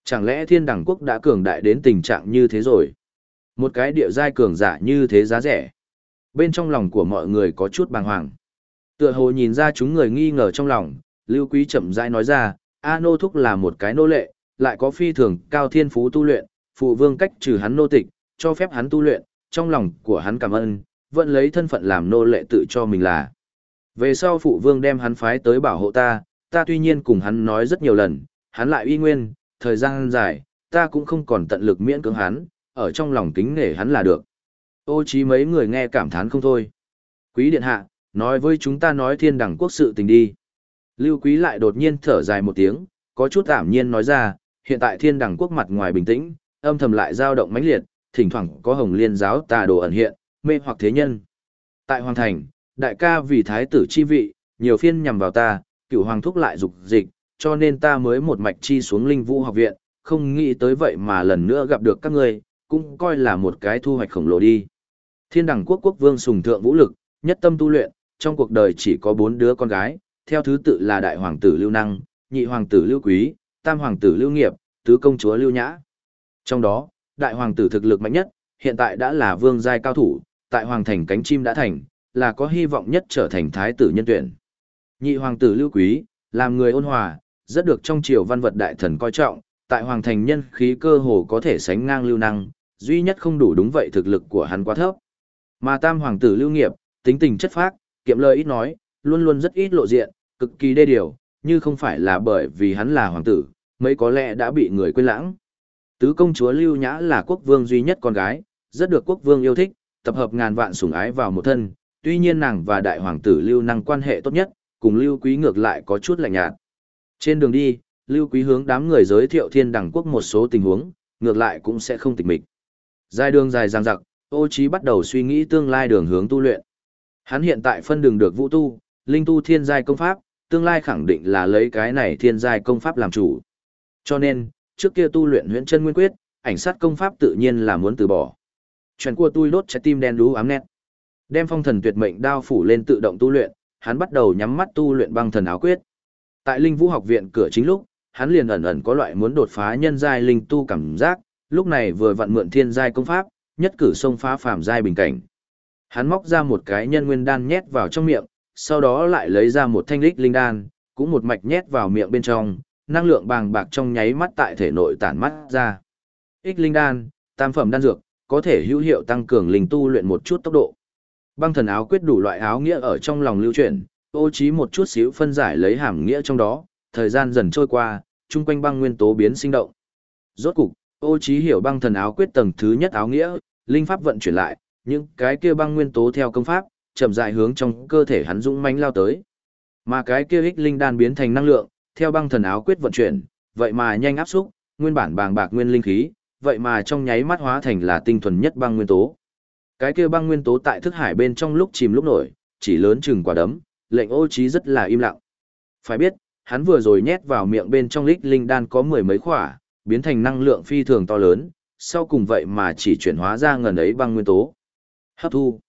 Chẳng lẽ thiên đẳng quốc đã cường đại đến tình trạng như thế rồi? Một cái địa giai cường giả như thế giá rẻ. Bên trong lòng của mọi người có chút bàng hoàng. Tựa hồ nhìn ra chúng người nghi ngờ trong lòng, Lưu Quý chậm rãi nói ra, A Nô Thúc là một cái nô lệ, lại có phi thường cao thiên phú tu luyện, phụ vương cách trừ hắn nô tịch, cho phép hắn tu luyện, trong lòng của hắn cảm ơn, vẫn lấy thân phận làm nô lệ tự cho mình là. Về sau phụ vương đem hắn phái tới bảo hộ ta, ta tuy nhiên cùng hắn nói rất nhiều lần, hắn lại uy nguyên, thời gian dài, ta cũng không còn tận lực miễn cưỡng hắn, ở trong lòng kính nể hắn là được. Ô chí mấy người nghe cảm thán không thôi. Quý điện hạ, nói với chúng ta nói thiên đẳng quốc sự tình đi. Lưu quý lại đột nhiên thở dài một tiếng, có chút ảm nhiên nói ra, hiện tại thiên đẳng quốc mặt ngoài bình tĩnh, âm thầm lại dao động mãnh liệt, thỉnh thoảng có hồng liên giáo tà đồ ẩn hiện, mê hoặc thế nhân. Tại hoàng thành, đại ca vì thái tử chi vị, nhiều phiên nhằm vào ta, cựu hoàng thúc lại dục dịch, cho nên ta mới một mạch chi xuống linh vũ học viện, không nghĩ tới vậy mà lần nữa gặp được các ngươi, cũng coi là một cái thu hoạch khổng lồ đi. Thiên đẳng quốc quốc vương sùng thượng vũ lực, nhất tâm tu luyện, trong cuộc đời chỉ có bốn đứa con gái, theo thứ tự là đại hoàng tử Lưu Năng, nhị hoàng tử Lưu Quý, tam hoàng tử Lưu Nghiệp, tứ công chúa Lưu Nhã. Trong đó, đại hoàng tử thực lực mạnh nhất, hiện tại đã là vương giai cao thủ, tại hoàng thành cánh chim đã thành, là có hy vọng nhất trở thành thái tử nhân tuyển. Nhị hoàng tử Lưu Quý, làm người ôn hòa, rất được trong triều văn vật đại thần coi trọng, tại hoàng thành nhân khí cơ hồ có thể sánh ngang Lưu Năng, duy nhất không đủ đúng vậy thực lực của hắn quá thấp. Mà tam hoàng tử Lưu Nghiệp, tính tình chất phác, kiệm lời ít nói, luôn luôn rất ít lộ diện, cực kỳ đê điều, như không phải là bởi vì hắn là hoàng tử, mấy có lẽ đã bị người quên lãng. Tứ công chúa Lưu Nhã là quốc vương duy nhất con gái, rất được quốc vương yêu thích, tập hợp ngàn vạn sủng ái vào một thân, tuy nhiên nàng và đại hoàng tử Lưu Năng quan hệ tốt nhất, cùng Lưu Quý ngược lại có chút lạnh nhạt. Trên đường đi, Lưu Quý hướng đám người giới thiệu thiên đẳng quốc một số tình huống, ngược lại cũng sẽ không tịch mịch. Dài đường dài dằng dặc, ô trí bắt đầu suy nghĩ tương lai đường hướng tu luyện. Hắn hiện tại phân đường được vũ tu, linh tu thiên giai công pháp, tương lai khẳng định là lấy cái này thiên giai công pháp làm chủ. Cho nên, trước kia tu luyện huyễn chân nguyên quyết, ảnh sát công pháp tự nhiên là muốn từ bỏ. Chuyện của tôi đốt trái tim đen đú ám nét. Đem phong thần tuyệt mệnh đao phủ lên tự động tu luyện, hắn bắt đầu nhắm mắt tu luyện băng thần áo quyết. Tại Linh Vũ học viện cửa chính lúc, hắn liền ẩn ẩn có loại muốn đột phá nhân giai linh tu cảm giác, lúc này vừa vặn mượn thiên giai công pháp, nhất cử xông phá phàm giai bình cảnh. Hắn móc ra một cái nhân nguyên đan nhét vào trong miệng, sau đó lại lấy ra một thanh lích linh đan, cũng một mạch nhét vào miệng bên trong, năng lượng bàng bạc trong nháy mắt tại thể nội tản mắt ra. Ích linh đan, tam phẩm đan dược, có thể hữu hiệu tăng cường linh tu luyện một chút tốc độ. Băng thần áo quyết đủ loại áo nghĩa ở trong lòng lưu chuyển, ô trí một chút xíu phân giải lấy hàm nghĩa trong đó, thời gian dần trôi qua, chung quanh băng nguyên tố biến sinh động. Rốt cục, ô trí hiểu băng thần áo quyết tầng thứ nhất áo nghĩa, linh pháp vận chuyển lại, những cái kia băng nguyên tố theo công pháp, chậm rãi hướng trong cơ thể hắn dũng mãnh lao tới. Mà cái kia ích linh đan biến thành năng lượng, theo băng thần áo quyết vận chuyển, vậy mà nhanh áp xúc, nguyên bản bàng bạc nguyên linh khí, vậy mà trong nháy mắt hóa thành là tinh thuần nhất băng nguyên tố. Cái kia băng nguyên tố tại thức hải bên trong lúc chìm lúc nổi, chỉ lớn chừng quả đấm, lệnh ô trí rất là im lặng. Phải biết, hắn vừa rồi nhét vào miệng bên trong lích linh đan có mười mấy khỏa, biến thành năng lượng phi thường to lớn, sau cùng vậy mà chỉ chuyển hóa ra ngần ấy băng nguyên tố. Hấp thu.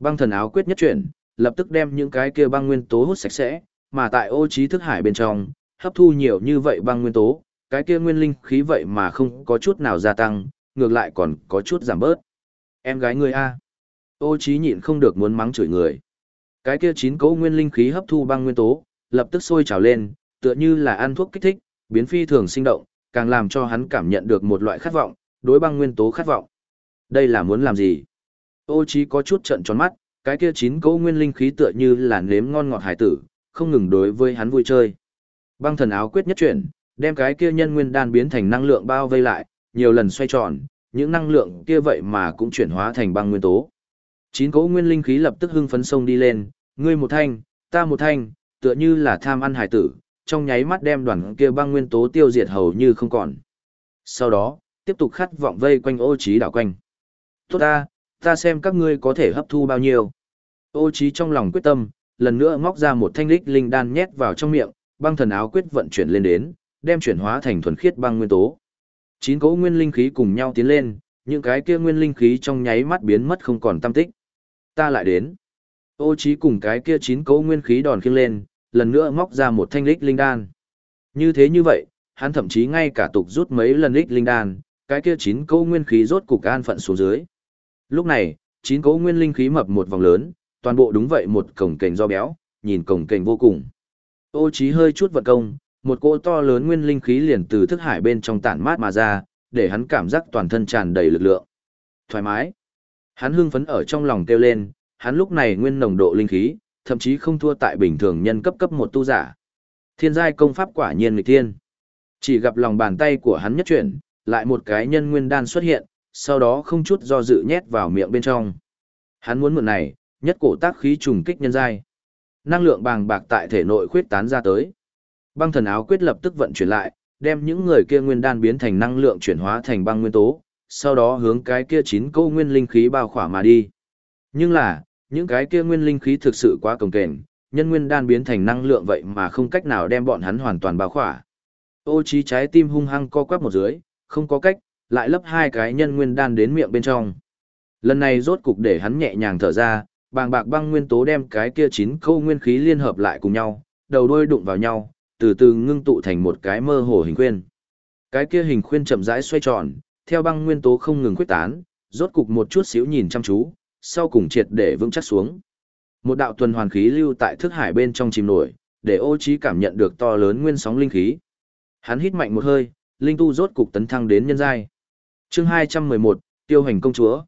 Băng thần áo quyết nhất chuyển, lập tức đem những cái kia băng nguyên tố hút sạch sẽ, mà tại ô trí thức hải bên trong, hấp thu nhiều như vậy băng nguyên tố, cái kia nguyên linh khí vậy mà không có chút nào gia tăng, ngược lại còn có chút giảm bớt. Em gái ngươi A. Ô trí nhịn không được muốn mắng chửi người. Cái kia chín cấu nguyên linh khí hấp thu băng nguyên tố, lập tức sôi trào lên, tựa như là ăn thuốc kích thích, biến phi thường sinh động, càng làm cho hắn cảm nhận được một loại khát vọng, đối băng nguyên tố khát vọng. Đây là muốn làm gì? Ô Chí có chút trợn tròn mắt, cái kia chín cấu nguyên linh khí tựa như là nếm ngon ngọt hải tử, không ngừng đối với hắn vui chơi. Băng thần áo quyết nhất chuyển, đem cái kia nhân nguyên đan biến thành năng lượng bao vây lại, nhiều lần xoay tròn, những năng lượng kia vậy mà cũng chuyển hóa thành băng nguyên tố. Chín cấu nguyên linh khí lập tức hưng phấn sông đi lên, ngươi một thanh, ta một thanh, tựa như là tham ăn hải tử, trong nháy mắt đem đoàn kia băng nguyên tố tiêu diệt hầu như không còn. Sau đó, tiếp tục khát vọng vây quanh ô trí đảo quanh. Tốt ta, ta xem các ngươi có thể hấp thu bao nhiêu. Ô trí trong lòng quyết tâm, lần nữa móc ra một thanh lích linh đan nhét vào trong miệng, băng thần áo quyết vận chuyển lên đến, đem chuyển hóa thành thuần khiết băng nguyên tố. Chín cỗ nguyên linh khí cùng nhau tiến lên, những cái kia nguyên linh khí trong nháy mắt biến mất không còn tâm tích. Ta lại đến. Ô trí cùng cái kia chín cỗ nguyên khí đòn khiêng lên, lần nữa móc ra một thanh lích linh đan. Như thế như vậy, hắn thậm chí ngay cả tục rút mấy lần lích linh đan, cái kia chín cỗ nguyên khí rốt cục an phận xuống dưới. Lúc này, chín cỗ nguyên linh khí mập một vòng lớn, toàn bộ đúng vậy một cổng kềnh do béo, nhìn cổng kềnh vô cùng. Ô trí hơi chút vận công, một cỗ to lớn nguyên linh khí liền từ thức hải bên trong tản mát mà ra, để hắn cảm giác toàn thân tràn đầy lực lượng. Thoải mái. Hắn hưng phấn ở trong lòng kêu lên, hắn lúc này nguyên nồng độ linh khí, thậm chí không thua tại bình thường nhân cấp cấp một tu giả. Thiên giai công pháp quả nhiên nghịch thiên. Chỉ gặp lòng bàn tay của hắn nhất chuyển, lại một cái nhân nguyên đan xuất hiện, sau đó không chút do dự nhét vào miệng bên trong. Hắn muốn mượn này, nhất cổ tác khí trùng kích nhân giai. Năng lượng bàng bạc tại thể nội khuyết tán ra tới. Băng thần áo quyết lập tức vận chuyển lại, đem những người kia nguyên đan biến thành năng lượng chuyển hóa thành băng nguyên tố, sau đó hướng cái kia chín câu nguyên linh khí bao khỏa mà đi. Nhưng là, những cái kia nguyên linh khí thực sự quá cồng kềnh, nhân nguyên đan biến thành năng lượng vậy mà không cách nào đem bọn hắn hoàn toàn bao khỏa. Ô trí trái tim hung hăng co quắp một dưới, không có cách, lại lấp hai cái nhân nguyên đan đến miệng bên trong. Lần này rốt cục để hắn nhẹ nhàng thở ra, bàng bạc băng nguyên tố đem cái kia chín câu nguyên khí liên hợp lại cùng nhau, đầu đuôi đụng vào nhau, từ từ ngưng tụ thành một cái mơ hồ hình khuyên. Cái kia hình khuyên chậm rãi xoay tròn, theo băng nguyên tố không ngừng quyết tán, rốt cục một chút xíu nhìn chăm chú, sau cùng triệt để vững chắc xuống. Một đạo tuần hoàn khí lưu tại thức hải bên trong chìm nổi, để ô Chí cảm nhận được to lớn nguyên sóng linh khí. Hắn hít mạnh một hơi, linh tu rốt cục tấn thăng đến nhân giai. Chương 211, Tiêu hành công chúa.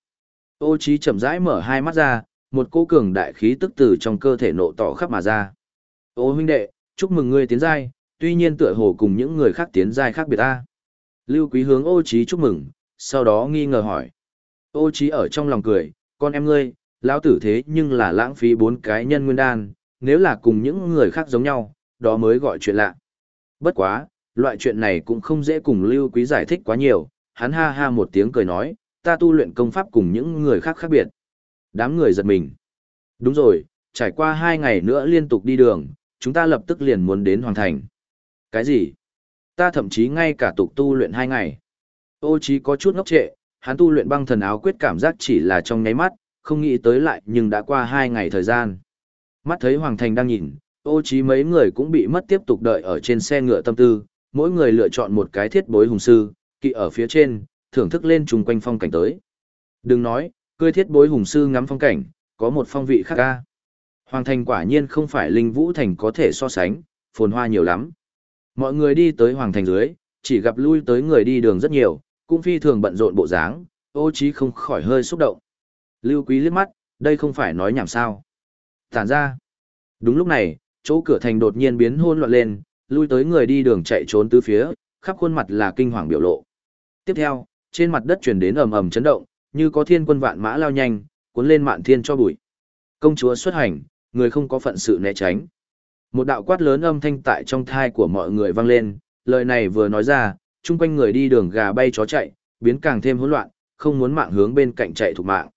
Ô Chí chậm rãi mở hai mắt ra, một cỗ cường đại khí tức từ trong cơ thể nộ tỏ khắp mà ra. Ô huynh đệ, chúc mừng ngươi tiến giai, tuy nhiên tựa hồ cùng những người khác tiến giai khác biệt ta. Lưu Quý hướng ô Chí chúc mừng, sau đó nghi ngờ hỏi. Ô Chí ở trong lòng cười, con em ngươi, lão tử thế nhưng là lãng phí bốn cái nhân nguyên đan, nếu là cùng những người khác giống nhau, đó mới gọi chuyện lạ. Bất quá, loại chuyện này cũng không dễ cùng Lưu Quý giải thích quá nhiều, hắn ha ha một tiếng cười nói, ta tu luyện công pháp cùng những người khác khác biệt. Đám người giật mình. Đúng rồi, trải qua hai ngày nữa liên tục đi đường, chúng ta lập tức liền muốn đến hoàn thành. Cái gì? Ta thậm chí ngay cả tục tu luyện hai ngày. Ô chí có chút ngốc trệ, hắn tu luyện băng thần áo quyết cảm giác chỉ là trong nháy mắt, không nghĩ tới lại nhưng đã qua hai ngày thời gian. Mắt thấy Hoàng Thành đang nhìn, ô chí mấy người cũng bị mất tiếp tục đợi ở trên xe ngựa tâm tư, mỗi người lựa chọn một cái thiết bối hùng sư, kỵ ở phía trên, thưởng thức lên chung quanh phong cảnh tới. Đừng nói, cưỡi thiết bối hùng sư ngắm phong cảnh, có một phong vị khác ca. Hoàng thành quả nhiên không phải linh vũ thành có thể so sánh, phồn hoa nhiều lắm. Mọi người đi tới hoàng thành dưới, chỉ gặp lui tới người đi đường rất nhiều, cũng phi thường bận rộn bộ dáng, ô trí không khỏi hơi xúc động. Lưu quý liếc mắt, đây không phải nói nhảm sao. Tản ra. Đúng lúc này, chỗ cửa thành đột nhiên biến hôn loạn lên, lui tới người đi đường chạy trốn tứ phía, khắp khuôn mặt là kinh hoàng biểu lộ. Tiếp theo, trên mặt đất truyền đến ầm ầm chấn động, như có thiên quân vạn mã lao nhanh, cuốn lên mạn thiên cho bụi. Công chúa xuất hành, người không có phận sự né tránh. Một đạo quát lớn âm thanh tại trong thai của mọi người vang lên, lời này vừa nói ra, chung quanh người đi đường gà bay chó chạy, biến càng thêm hỗn loạn, không muốn mạng hướng bên cạnh chạy thủ mạng.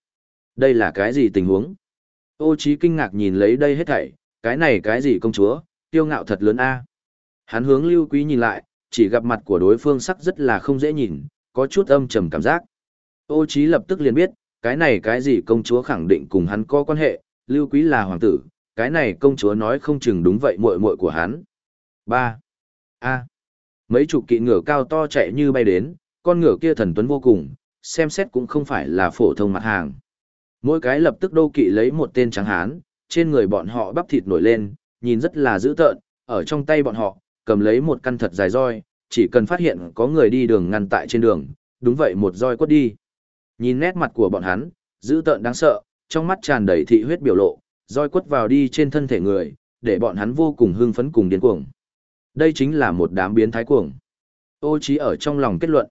Đây là cái gì tình huống? Ô Chí kinh ngạc nhìn lấy đây hết thảy, cái này cái gì công chúa, tiêu ngạo thật lớn a. Hắn hướng Lưu Quý nhìn lại, chỉ gặp mặt của đối phương sắc rất là không dễ nhìn, có chút âm trầm cảm giác. Ô Chí lập tức liền biết, cái này cái gì công chúa khẳng định cùng hắn có quan hệ, Lưu Quý là hoàng tử, cái này công chúa nói không chừng đúng vậy muội muội của hắn. 3. A. Mấy chục kỵ ngựa cao to chạy như bay đến, con ngựa kia thần tuấn vô cùng, xem xét cũng không phải là phổ thông mặt hàng. Mỗi cái lập tức đô kỵ lấy một tên trắng hán, trên người bọn họ bắp thịt nổi lên, nhìn rất là dữ tợn, ở trong tay bọn họ, cầm lấy một căn thật dài roi, chỉ cần phát hiện có người đi đường ngăn tại trên đường, đúng vậy một roi quất đi. Nhìn nét mặt của bọn hắn, dữ tợn đáng sợ, trong mắt tràn đầy thị huyết biểu lộ, roi quất vào đi trên thân thể người, để bọn hắn vô cùng hưng phấn cùng điên cuồng. Đây chính là một đám biến thái cuồng. Ô trí ở trong lòng kết luận.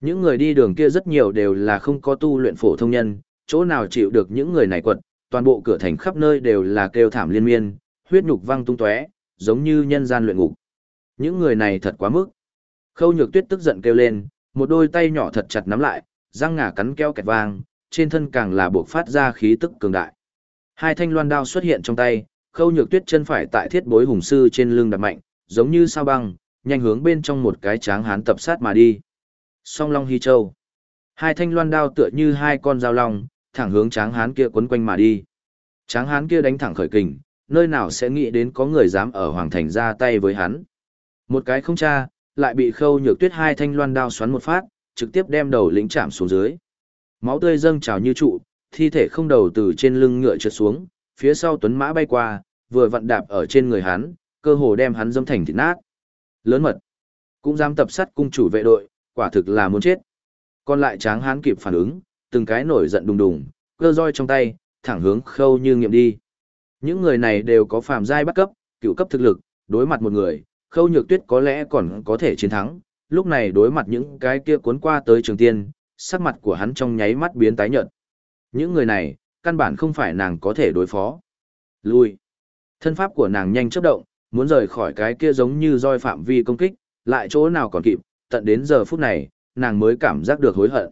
Những người đi đường kia rất nhiều đều là không có tu luyện phổ thông nhân, chỗ nào chịu được những người này quật, toàn bộ cửa thành khắp nơi đều là kêu thảm liên miên, huyết nhục văng tung tóe, giống như nhân gian luyện ngục. Những người này thật quá mức. Khâu nhược tuyết tức giận kêu lên, một đôi tay nhỏ thật chặt nắm lại, răng ngà cắn keo kẹt vang, trên thân càng là buộc phát ra khí tức cường đại. Hai thanh loan đao xuất hiện trong tay, khâu nhược tuyết chân phải tại thiết bối hùng sư trên lưng đặt mạnh, giống như sao băng, nhanh hướng bên trong một cái tráng hán tập sát mà đi. Song Long Hy Châu. Hai thanh loan đao tựa như hai con dao long, thẳng hướng tráng hán kia quấn quanh mà đi. Tráng hán kia đánh thẳng khởi kình, nơi nào sẽ nghĩ đến có người dám ở hoàng thành ra tay với hắn. Một cái không cha, lại bị khâu nhược tuyết hai thanh loan đao xoắn một phát, trực tiếp đem đầu lĩnh chạm xuống dưới. Máu tươi dâng trào như trụ, thi thể không đầu từ trên lưng ngựa trượt xuống, phía sau tuấn mã bay qua, vừa vặn đạp ở trên người hắn, cơ hồ đem hắn dâm thành thịt nát. Lớn mật, cũng dám tập sát cung chủ vệ đội, quả thực là muốn chết. Còn lại tráng hán kịp phản ứng, từng cái nổi giận đùng đùng, cơ roi trong tay, thẳng hướng khâu như nghiệm đi. Những người này đều có phàm giai bắt cấp, cựu cấp thực lực, đối mặt một người, khâu nhược tuyết có lẽ còn có thể chiến thắng, lúc này đối mặt những cái kia cuốn qua tới trường tiên, sắc mặt của hắn trong nháy mắt biến tái nhợt. Những người này, căn bản không phải nàng có thể đối phó. Lui. Thân pháp của nàng nhanh chớp động, muốn rời khỏi cái kia giống như roi phạm vi công kích, lại chỗ nào còn kịp, tận đến giờ phút này, nàng mới cảm giác được hối hận.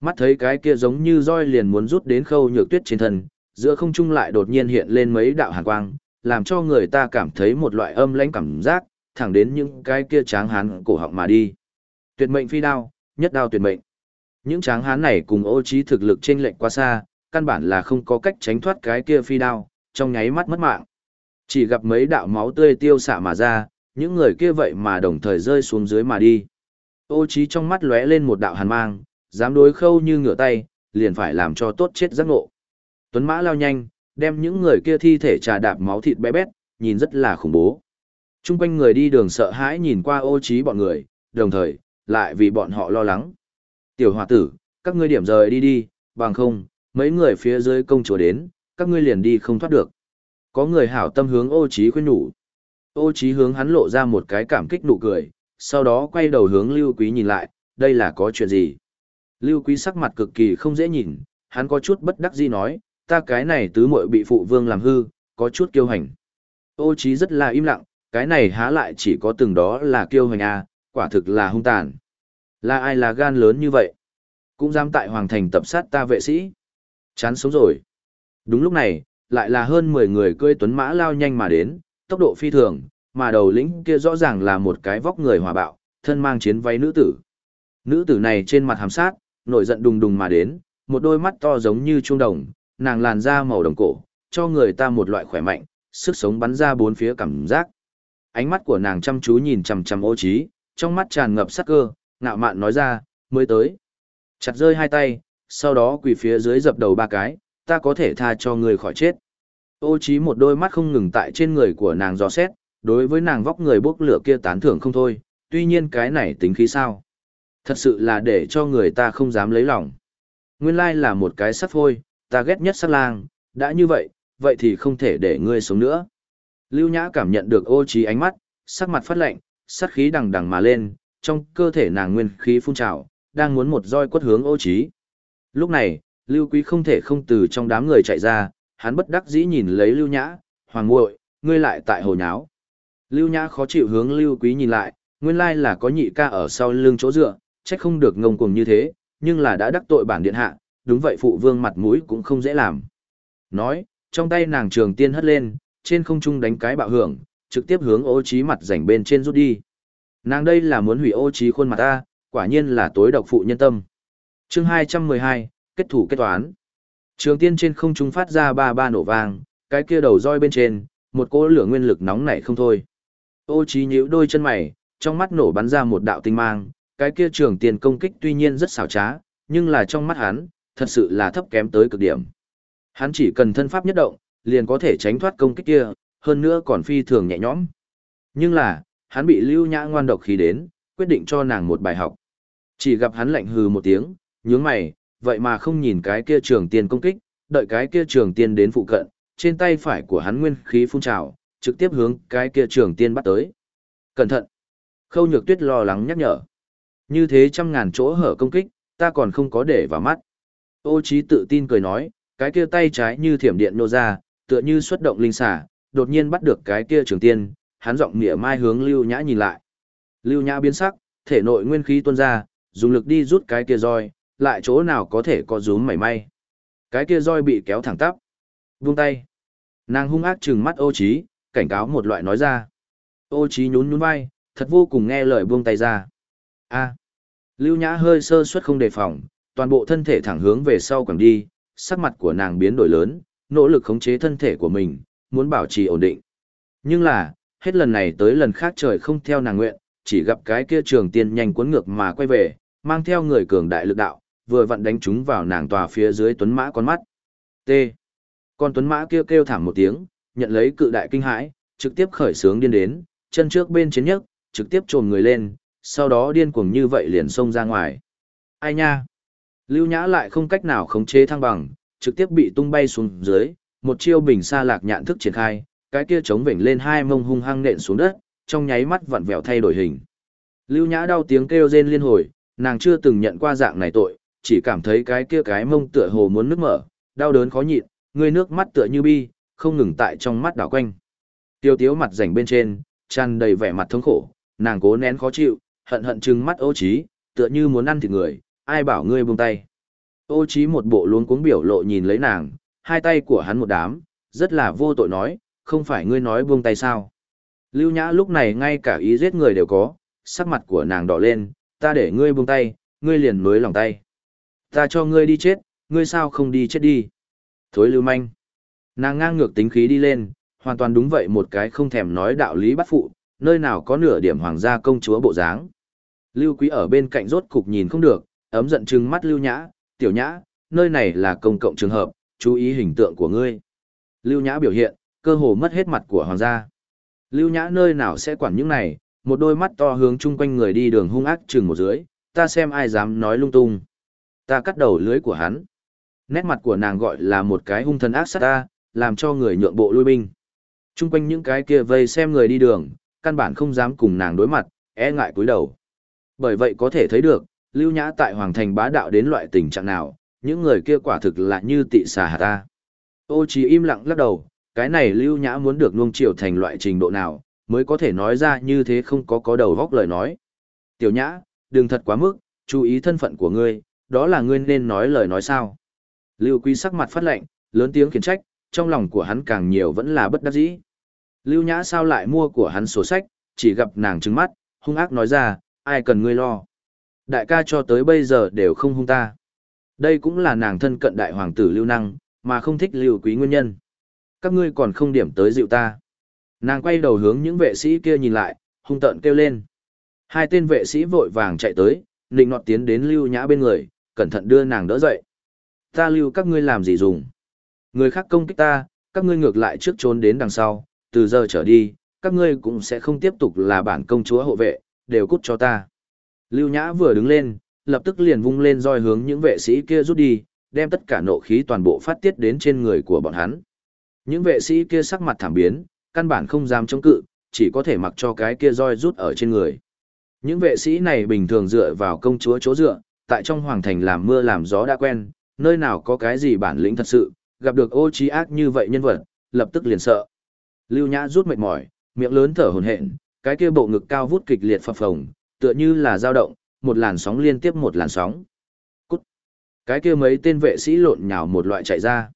Mắt thấy cái kia giống như roi liền muốn rút đến khâu nhược tuyết trên thân, giữa không trung lại đột nhiên hiện lên mấy đạo hàn quang, làm cho người ta cảm thấy một loại âm lãnh cảm giác, thẳng đến những cái kia tráng hán cổ họng mà đi. Tuyệt mệnh phi đao, nhất đao tuyệt mệnh. Những tráng hán này cùng ô trí thực lực trên lệnh quá xa, căn bản là không có cách tránh thoát cái kia phi đao, trong nháy mắt mất mạng. Chỉ gặp mấy đạo máu tươi tiêu xạ mà ra, những người kia vậy mà đồng thời rơi xuống dưới mà đi. Ô trí trong mắt lóe lên một đạo hàn mang, dám đối khâu như ngửa tay, liền phải làm cho tốt chết giác ngộ. Tuấn mã lao nhanh, đem những người kia thi thể trà đạp máu thịt bé bét, nhìn rất là khủng bố. Trung quanh người đi đường sợ hãi nhìn qua ô trí bọn người, đồng thời, lại vì bọn họ lo lắng. Tiểu hòa tử, các ngươi điểm rời đi đi, bằng không, mấy người phía dưới công chúa đến, các ngươi liền đi không thoát được. Có người hảo tâm hướng ô trí khuyên nhủ. Ô trí hướng hắn lộ ra một cái cảm kích nụ cười, sau đó quay đầu hướng Lưu Quý nhìn lại, đây là có chuyện gì? Lưu Quý sắc mặt cực kỳ không dễ nhìn, hắn có chút bất đắc dĩ nói, ta cái này tứ muội bị phụ vương làm hư, có chút kiêu hành. Ô trí rất là im lặng, cái này há lại chỉ có từng đó là kiêu hành à, quả thực là hung tàn. Là ai là gan lớn như vậy? Cũng dám tại hoàng thành tập sát ta vệ sĩ. Chán sống rồi. Đúng lúc này, lại là hơn 10 người cưỡi tuấn mã lao nhanh mà đến, tốc độ phi thường, mà đầu lĩnh kia rõ ràng là một cái vóc người hòa bạo, thân mang chiến váy nữ tử. Nữ tử này trên mặt hàm sát, nổi giận đùng đùng mà đến, một đôi mắt to giống như trung đồng, nàng làn da màu đồng cổ, cho người ta một loại khỏe mạnh, sức sống bắn ra bốn phía cảm giác. Ánh mắt của nàng chăm chú nhìn chằm chằm ô trí, trong mắt tràn ngập sắc cơ, ngạo mạn nói ra, mới tới. Chặt rơi hai tay, sau đó quỳ phía dưới dập đầu ba cái, ta có thể tha cho người khỏi chết. Ô trí một đôi mắt không ngừng tại trên người của nàng dò xét, đối với nàng vóc người bốc lửa kia tán thưởng không thôi, tuy nhiên cái này tính khí sao. Thật sự là để cho người ta không dám lấy lòng. Nguyên lai là một cái sắt phôi, ta ghét nhất sắt lang, đã như vậy, vậy thì không thể để ngươi sống nữa. Lưu Nhã cảm nhận được ô trí ánh mắt, sắc mặt phát lạnh, sát khí đằng đằng mà lên, trong cơ thể nàng nguyên khí phun trào, đang muốn một roi quất hướng ô trí. Lúc này, Lưu Quý không thể không từ trong đám người chạy ra, hắn bất đắc dĩ nhìn lấy Lưu Nhã, hoàng muội, ngươi lại tại hồ nháo. Lưu Nhã khó chịu hướng Lưu Quý nhìn lại, nguyên lai là có nhị ca ở sau lưng chỗ dựa, trách không được ngông cuồng như thế, nhưng là đã đắc tội bản điện hạ, đúng vậy phụ vương mặt mũi cũng không dễ làm. Nói, trong tay nàng trường tiên hất lên, trên không trung đánh cái bạo hưởng, trực tiếp hướng ô trí mặt rảnh bên trên rút đi. Nàng đây là muốn hủy ô trí khuôn mặt ta, quả nhiên là tối độc phụ nhân tâm. Chương 212, kết thủ kết toán. Trường tiên trên không trung phát ra ba ba nổ vang, cái kia đầu roi bên trên, một cỗ lửa nguyên lực nóng nảy không thôi. Ô trí nhíu đôi chân mày, trong mắt nổ bắn ra một đạo tinh mang, cái kia trường tiên công kích tuy nhiên rất xảo trá, nhưng là trong mắt hắn, thật sự là thấp kém tới cực điểm. Hắn chỉ cần thân pháp nhất động, liền có thể tránh thoát công kích kia, hơn nữa còn phi thường nhẹ nhõm. Nhưng là, hắn bị Lưu Nhã ngoan độc khí đến, quyết định cho nàng một bài học. Chỉ gặp hắn lạnh hừ một tiếng, nhướng mày, vậy mà không nhìn cái kia trường tiên công kích, đợi cái kia trường tiên đến phụ cận, trên tay phải của hắn nguyên khí phun trào, trực tiếp hướng cái kia trường tiên bắt tới. Cẩn thận! Khâu nhược tuyết lo lắng nhắc nhở. Như thế trăm ngàn chỗ hở công kích, ta còn không có để vào mắt. Ô trí tự tin cười nói, cái kia tay trái như thiểm điện nô ra, tựa như xuất động linh xả, đột nhiên bắt được cái kia trường tiên, hắn giọng mỉa mai hướng Lưu Nhã nhìn lại. Lưu Nhã biến sắc, thể nội nguyên khí tuôn ra, dùng lực đi rút cái kia roi, lại chỗ nào có thể có rúm mảy may. Cái kia roi bị kéo thẳng tắp. Buông tay. Nàng hung ác trừng mắt ô trí, cảnh cáo một loại nói ra. Ô trí nhún nhún vai, thật vô cùng nghe lời buông tay ra. A. Lưu Nhã hơi sơ suất không đề phòng, toàn bộ thân thể thẳng hướng về sau quẳng đi, sắc mặt của nàng biến đổi lớn, nỗ lực khống chế thân thể của mình, muốn bảo trì ổn định. Nhưng là, hết lần này tới lần khác trời không theo nàng nguyện, chỉ gặp cái kia trường tiên nhanh cuốn ngược mà quay về, mang theo người cường đại lực đạo, vừa vặn đánh chúng vào nàng tòa phía dưới tuấn mã con mắt. T. Con tuấn mã kêu kêu thảm một tiếng, nhận lấy cự đại kinh hãi, trực tiếp khởi sướng điên đến, chân trước bên chiến nhất, trực tiếp trồn người lên, sau đó điên cuồng như vậy liền xông ra ngoài. Ai nha? Lưu Nhã lại không cách nào khống chế thăng bằng, trực tiếp bị tung bay xuống dưới, một chiêu bình xa lạc nhạn thức triển khai, cái kia chống vểnh lên hai mông hung hăng nện xuống đất, trong nháy mắt vặn vẹo thay đổi hình. Lưu Nhã đau tiếng kêu rên liên hồi, nàng chưa từng nhận qua dạng này tội, chỉ cảm thấy cái kia cái mông tựa hồ muốn nứt mở, đau đớn khó nhịn, người nước mắt tựa như bi, không ngừng tại trong mắt đảo quanh. Tiêu tiếu mặt rảnh bên trên, tràn đầy vẻ mặt thống khổ, nàng cố nén khó chịu, hận hận trừng mắt ô trí, tựa như muốn ăn thịt người, ai bảo ngươi buông tay. Ô trí một bộ luống cuống biểu lộ nhìn lấy nàng, hai tay của hắn một đám, rất là vô tội nói, không phải ngươi nói buông tay sao. Lưu Nhã lúc này ngay cả ý giết người đều có, sắc mặt của nàng đỏ lên, ta để ngươi buông tay, ngươi liền nối lòng tay. Ta cho ngươi đi chết, ngươi sao không đi chết đi. Thối lưu manh. Nàng ngang ngược tính khí đi lên, hoàn toàn đúng vậy một cái không thèm nói đạo lý bắt phụ, nơi nào có nửa điểm hoàng gia công chúa bộ dáng. Lưu Quý ở bên cạnh rốt cục nhìn không được, ấm giận trừng mắt Lưu Nhã, tiểu nhã, nơi này là công cộng trường hợp, chú ý hình tượng của ngươi. Lưu Nhã biểu hiện, cơ hồ mất hết mặt của hoàng gia. Lưu Nhã nơi nào sẽ quản những này, một đôi mắt to hướng chung quanh người đi đường hung ác chừng một dưới, ta xem ai dám nói lung tung. Ta cắt đầu lưới của hắn. Nét mặt của nàng gọi là một cái hung thần ác sát ta, làm cho người nhượng bộ lui binh. Chung quanh những cái kia vây xem người đi đường, căn bản không dám cùng nàng đối mặt, e ngại cúi đầu. Bởi vậy có thể thấy được, Lưu Nhã tại Hoàng Thành bá đạo đến loại tình trạng nào, những người kia quả thực là như tị xà hạt ta. Ô chỉ im lặng lắc đầu, cái này Lưu Nhã muốn được nuông chiều thành loại trình độ nào, mới có thể nói ra như thế không có có đầu góc lời nói. Tiểu Nhã, đừng thật quá mức, chú ý thân phận của ngươi, đó là ngươi nên nói lời nói sao. Lưu Quý sắc mặt phát lệnh lớn tiếng khiển trách, trong lòng của hắn càng nhiều vẫn là bất đắc dĩ. Lưu Nhã sao lại mua của hắn sổ sách, chỉ gặp nàng trừng mắt, hung ác nói ra, ai cần ngươi lo. Đại ca cho tới bây giờ đều không hung ta. Đây cũng là nàng thân cận đại hoàng tử Lưu Năng, mà không thích Lưu Quý nguyên nhân. Các ngươi còn không điểm tới dịu ta. Nàng quay đầu hướng những vệ sĩ kia nhìn lại, hung tợn kêu lên. Hai tên vệ sĩ vội vàng chạy tới, nịnh nọt tiến đến Lưu Nhã bên người, cẩn thận đưa nàng đỡ dậy. Ta lưu các ngươi làm gì dùng? Người khác công kích ta, các ngươi ngược lại trước trốn đến đằng sau, từ giờ trở đi, các ngươi cũng sẽ không tiếp tục là bản công chúa hộ vệ, đều cút cho ta. Lưu Nhã vừa đứng lên, lập tức liền vung lên roi hướng những vệ sĩ kia rút đi, đem tất cả nộ khí toàn bộ phát tiết đến trên người của bọn hắn. Những vệ sĩ kia sắc mặt thảm biến, căn bản không dám chống cự, chỉ có thể mặc cho cái kia roi rút ở trên người. Những vệ sĩ này bình thường dựa vào công chúa chỗ dựa, tại trong hoàng thành làm mưa làm gió đã quen, nơi nào có cái gì bản lĩnh thật sự, gặp được ô trí ác như vậy nhân vật, lập tức liền sợ. Lưu Nhã rút mệt mỏi, miệng lớn thở hổn hển, cái kia bộ ngực cao vút kịch liệt phập phồng, tựa như là dao động, một làn sóng liên tiếp một làn sóng. Cút. Cái kia mấy tên vệ sĩ lộn nhào một loại chạy ra.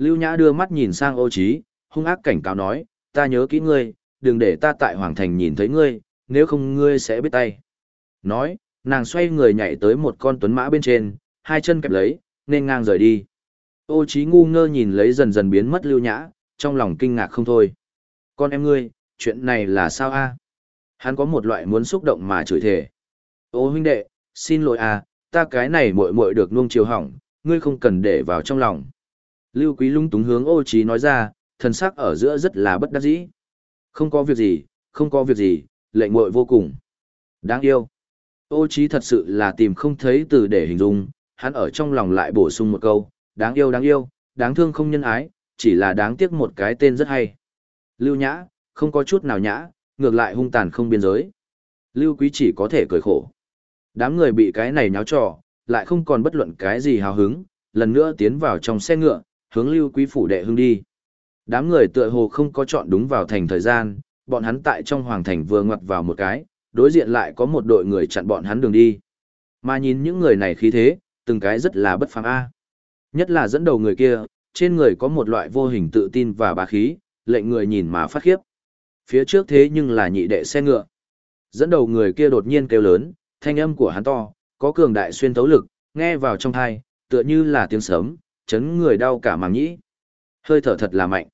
Lưu Nhã đưa mắt nhìn sang ô Chí, hung ác cảnh cáo nói, ta nhớ kỹ ngươi, đừng để ta tại Hoàng Thành nhìn thấy ngươi, nếu không ngươi sẽ biết tay. Nói, nàng xoay người nhảy tới một con tuấn mã bên trên, hai chân kẹp lấy, nên ngang rời đi. Ô Chí ngu ngơ nhìn lấy dần dần biến mất lưu nhã, trong lòng kinh ngạc không thôi. Con em ngươi, chuyện này là sao a? Hắn có một loại muốn xúc động mà chửi thề. Ô huynh đệ, xin lỗi a, ta cái này muội muội được nuông chiều hỏng, ngươi không cần để vào trong lòng. Lưu Quý lung túng hướng ô trí nói ra, thần sắc ở giữa rất là bất đắc dĩ. Không có việc gì, không có việc gì, lệnh muội vô cùng. Đáng yêu. Ô trí thật sự là tìm không thấy từ để hình dung, hắn ở trong lòng lại bổ sung một câu, đáng yêu đáng yêu, đáng thương không nhân ái, chỉ là đáng tiếc một cái tên rất hay. Lưu Nhã, không có chút nào nhã, ngược lại hung tàn không biên giới. Lưu Quý chỉ có thể cười khổ. Đám người bị cái này nháo trò, lại không còn bất luận cái gì hào hứng, lần nữa tiến vào trong xe ngựa, hướng Lưu Quý phủ đệ hưng đi. Đám người tựa hồ không có chọn đúng vào thành thời gian, bọn hắn tại trong hoàng thành vừa ngoặt vào một cái, đối diện lại có một đội người chặn bọn hắn đường đi. Mà nhìn những người này khí thế, từng cái rất là bất phàm a. Nhất là dẫn đầu người kia, trên người có một loại vô hình tự tin và bá khí, lệnh người nhìn mà phát khiếp. Phía trước thế nhưng là nhị đệ xe ngựa. Dẫn đầu người kia đột nhiên kêu lớn, thanh âm của hắn to, có cường đại xuyên tấu lực, nghe vào trong tai, tựa như là tiếng sấm chấn người đau cả màng nhĩ. Hơi thở thật là mạnh.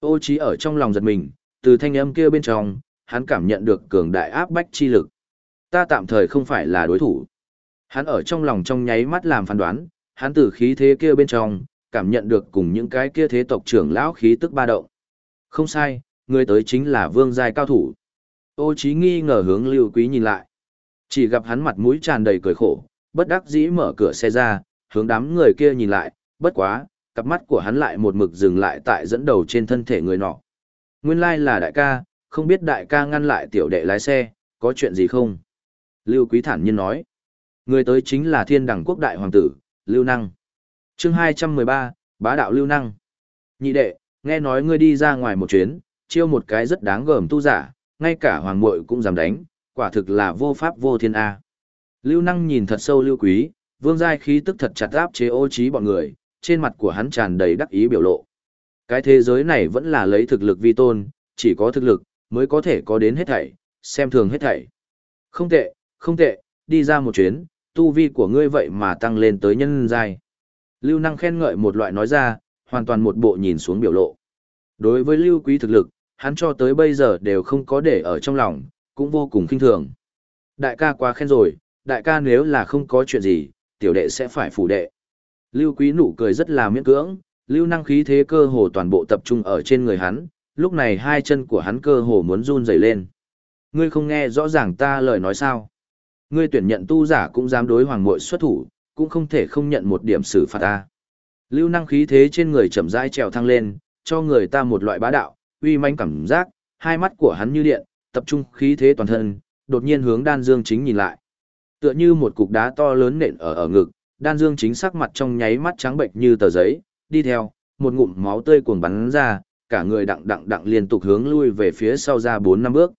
Ô trí ở trong lòng giật mình, từ thanh âm kia bên trong, hắn cảm nhận được cường đại áp bách chi lực. Ta tạm thời không phải là đối thủ. Hắn ở trong lòng trong nháy mắt làm phán đoán, hắn từ khí thế kia bên trong, cảm nhận được cùng những cái kia thế tộc trưởng lão khí tức ba động. Không sai, người tới chính là vương giai cao thủ. Ô Chí nghi ngờ hướng Lưu Quý nhìn lại. Chỉ gặp hắn mặt mũi tràn đầy cười khổ, bất đắc dĩ mở cửa xe ra, hướng đám người kia nhìn lại, bất quá, cặp mắt của hắn lại một mực dừng lại tại dẫn đầu trên thân thể người nọ. Nguyên lai là đại ca, không biết đại ca ngăn lại tiểu đệ lái xe, có chuyện gì không? Lưu Quý thản nhiên nói. Người tới chính là thiên đẳng quốc đại hoàng tử, Lưu Năng. chương 213, bá đạo Lưu Năng. Nhị đệ, nghe nói ngươi đi ra ngoài một chuyến, chiêu một cái rất đáng gờm tu giả, ngay cả hoàng muội cũng dám đánh, quả thực là vô pháp vô thiên A. Lưu Năng nhìn thật sâu Lưu Quý, vương giai khí tức thật chặt áp chế ô trí bọn người, trên mặt của hắn tràn đầy đắc ý biểu lộ. Cái thế giới này vẫn là lấy thực lực vi tôn, chỉ có thực lực, mới có thể có đến hết thảy, xem thường hết thảy. Không tệ, không tệ, đi ra một chuyến, tu vi của ngươi vậy mà tăng lên tới nhân giai. Lưu năng khen ngợi một loại nói ra, hoàn toàn một bộ nhìn xuống biểu lộ. Đối với lưu quý thực lực, hắn cho tới bây giờ đều không có để ở trong lòng, cũng vô cùng kinh thường. Đại ca quá khen rồi, đại ca nếu là không có chuyện gì, tiểu đệ sẽ phải phủ đệ. Lưu quý nụ cười rất là miễn cưỡng, lưu năng khí thế cơ hồ toàn bộ tập trung ở trên người hắn, lúc này hai chân của hắn cơ hồ muốn run rẩy lên. Ngươi không nghe rõ ràng ta lời nói sao? Ngươi tuyển nhận tu giả cũng dám đối hoàng muội xuất thủ, cũng không thể không nhận một điểm xử phạt ta. Lưu năng khí thế trên người chậm rãi trèo thăng lên, cho người ta một loại bá đạo, uy manh cảm giác, hai mắt của hắn như điện, tập trung khí thế toàn thân, đột nhiên hướng đan dương chính nhìn lại. Tựa như một cục đá to lớn nện ở ở ngực, đan dương chính sắc mặt trong nháy mắt trắng bệnh như tờ giấy, đi theo, một ngụm máu tươi cuồng bắn ra, cả người đặng đặng đặng liên tục hướng lui về phía sau ra bốn năm bước.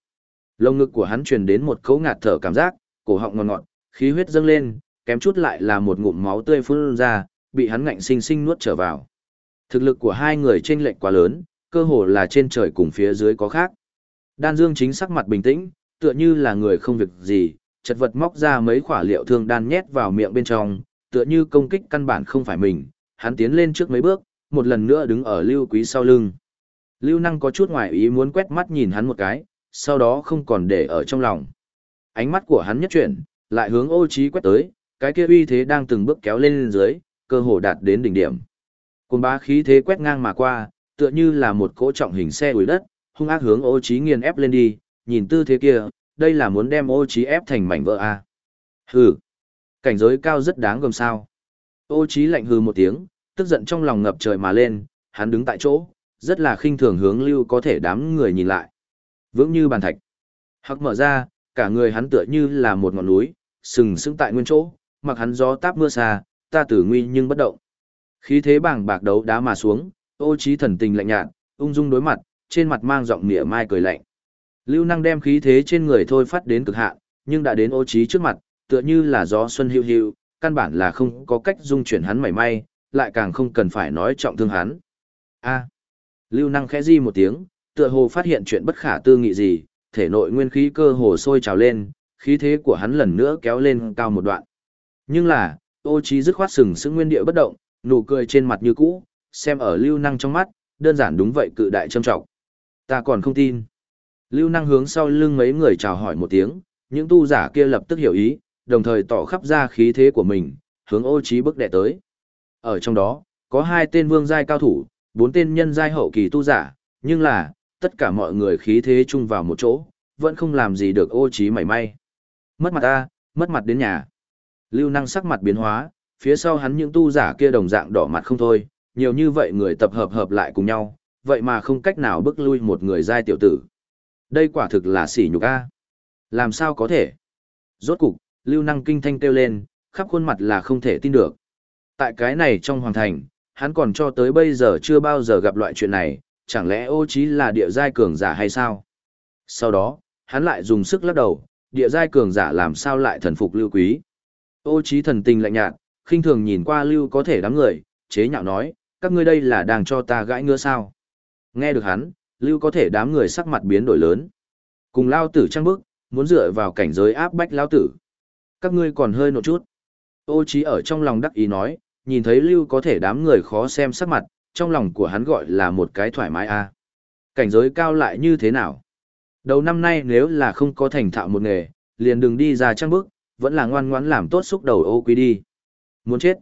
Lông ngực của hắn truyền đến một cấu ngạt thở cảm giác, cổ họng ngọt ngọt, khí huyết dâng lên, kém chút lại là một ngụm máu tươi phun ra, bị hắn ngạnh sinh sinh nuốt trở vào. Thực lực của hai người chênh lệch quá lớn, cơ hồ là trên trời cùng phía dưới có khác. Đan Dương chính sắc mặt bình tĩnh, tựa như là người không việc gì, chật vật móc ra mấy khỏa liệu thương đan nhét vào miệng bên trong, tựa như công kích căn bản không phải mình, hắn tiến lên trước mấy bước, một lần nữa đứng ở Lưu Quý sau lưng. Lưu Năng có chút ngoài ý muốn quét mắt nhìn hắn một cái, sau đó không còn để ở trong lòng. Ánh mắt của hắn nhất chuyển, lại hướng ô Chí quét tới, cái kia uy thế đang từng bước kéo lên dưới, cơ hồ đạt đến đỉnh điểm. Côn bá khí thế quét ngang mà qua, tựa như là một cỗ trọng hình xe đuổi đất, hung ác hướng ô Chí nghiền ép lên đi, nhìn tư thế kia, đây là muốn đem ô Chí ép thành mảnh vỡ a. À. Hừ, cảnh giới cao rất đáng gồm sao. Ô Chí lạnh hừ một tiếng, tức giận trong lòng ngập trời mà lên, hắn đứng tại chỗ, rất là khinh thường hướng lưu có thể đám người nhìn lại. Vững như bàn thạch. Hắc mở ra, cả người hắn tựa như là một ngọn núi, sừng sững tại nguyên chỗ, mặc hắn gió táp mưa xa, ta tử nguy nhưng bất động. Khí thế bảng bạc đấu đá mà xuống, ô trí thần tình lạnh nhạt, ung dung đối mặt, trên mặt mang giọng mỉa mai cười lạnh. Lưu năng đem khí thế trên người thôi phát đến cực hạn, nhưng đã đến ô trí trước mặt, tựa như là gió xuân hiu hiu, căn bản là không có cách dung chuyển hắn mảy may, lại càng không cần phải nói trọng thương hắn. A. Lưu năng khẽ di một tiếng, tựa hồ phát hiện chuyện bất khả tư nghị gì, thể nội nguyên khí cơ hồ sôi trào lên, khí thế của hắn lần nữa kéo lên cao một đoạn. Nhưng là, ô Chí dứt khoát sừng sững nguyên địa bất động, nụ cười trên mặt như cũ, xem ở lưu năng trong mắt, đơn giản đúng vậy cự đại trâm trọng. Ta còn không tin. Lưu năng hướng sau lưng mấy người chào hỏi một tiếng, những tu giả kia lập tức hiểu ý, đồng thời tỏ khắp ra khí thế của mình, hướng ô trí bước đệ tới. Ở trong đó, có hai tên vương giai cao thủ, bốn tên nhân giai hậu kỳ tu giả, nhưng là, tất cả mọi người khí thế chung vào một chỗ, vẫn không làm gì được ô trí mảy may. Mất mặt ta, mất mặt đến nhà. Lưu năng sắc mặt biến hóa, phía sau hắn những tu giả kia đồng dạng đỏ mặt không thôi, nhiều như vậy người tập hợp hợp lại cùng nhau, vậy mà không cách nào bước lui một người giai tiểu tử. Đây quả thực là sỉ nhục a. Làm sao có thể? Rốt cục, lưu năng kinh thanh kêu lên, khắp khuôn mặt là không thể tin được. Tại cái này trong hoàng thành, hắn còn cho tới bây giờ chưa bao giờ gặp loại chuyện này, chẳng lẽ ô trí là địa giai cường giả hay sao? Sau đó, hắn lại dùng sức lắc đầu, địa giai cường giả làm sao lại thần phục lưu quý. Ô trí thần tình lạnh nhạt, khinh thường nhìn qua lưu có thể đám người, chế nhạo nói, các ngươi đây là đang cho ta gãi ngứa sao. Nghe được hắn, lưu có thể đám người sắc mặt biến đổi lớn. Cùng lao tử trăng bức, muốn dựa vào cảnh giới áp bách lao tử. Các ngươi còn hơi nộ chút. Ô trí ở trong lòng đắc ý nói, nhìn thấy lưu có thể đám người khó xem sắc mặt, trong lòng của hắn gọi là một cái thoải mái a. À. Cảnh giới cao lại như thế nào? Đầu năm nay nếu là không có thành thạo một nghề, liền đừng đi ra trăng bức, vẫn là ngoan ngoãn làm tốt xúc đầu ô quý đi. Muốn chết.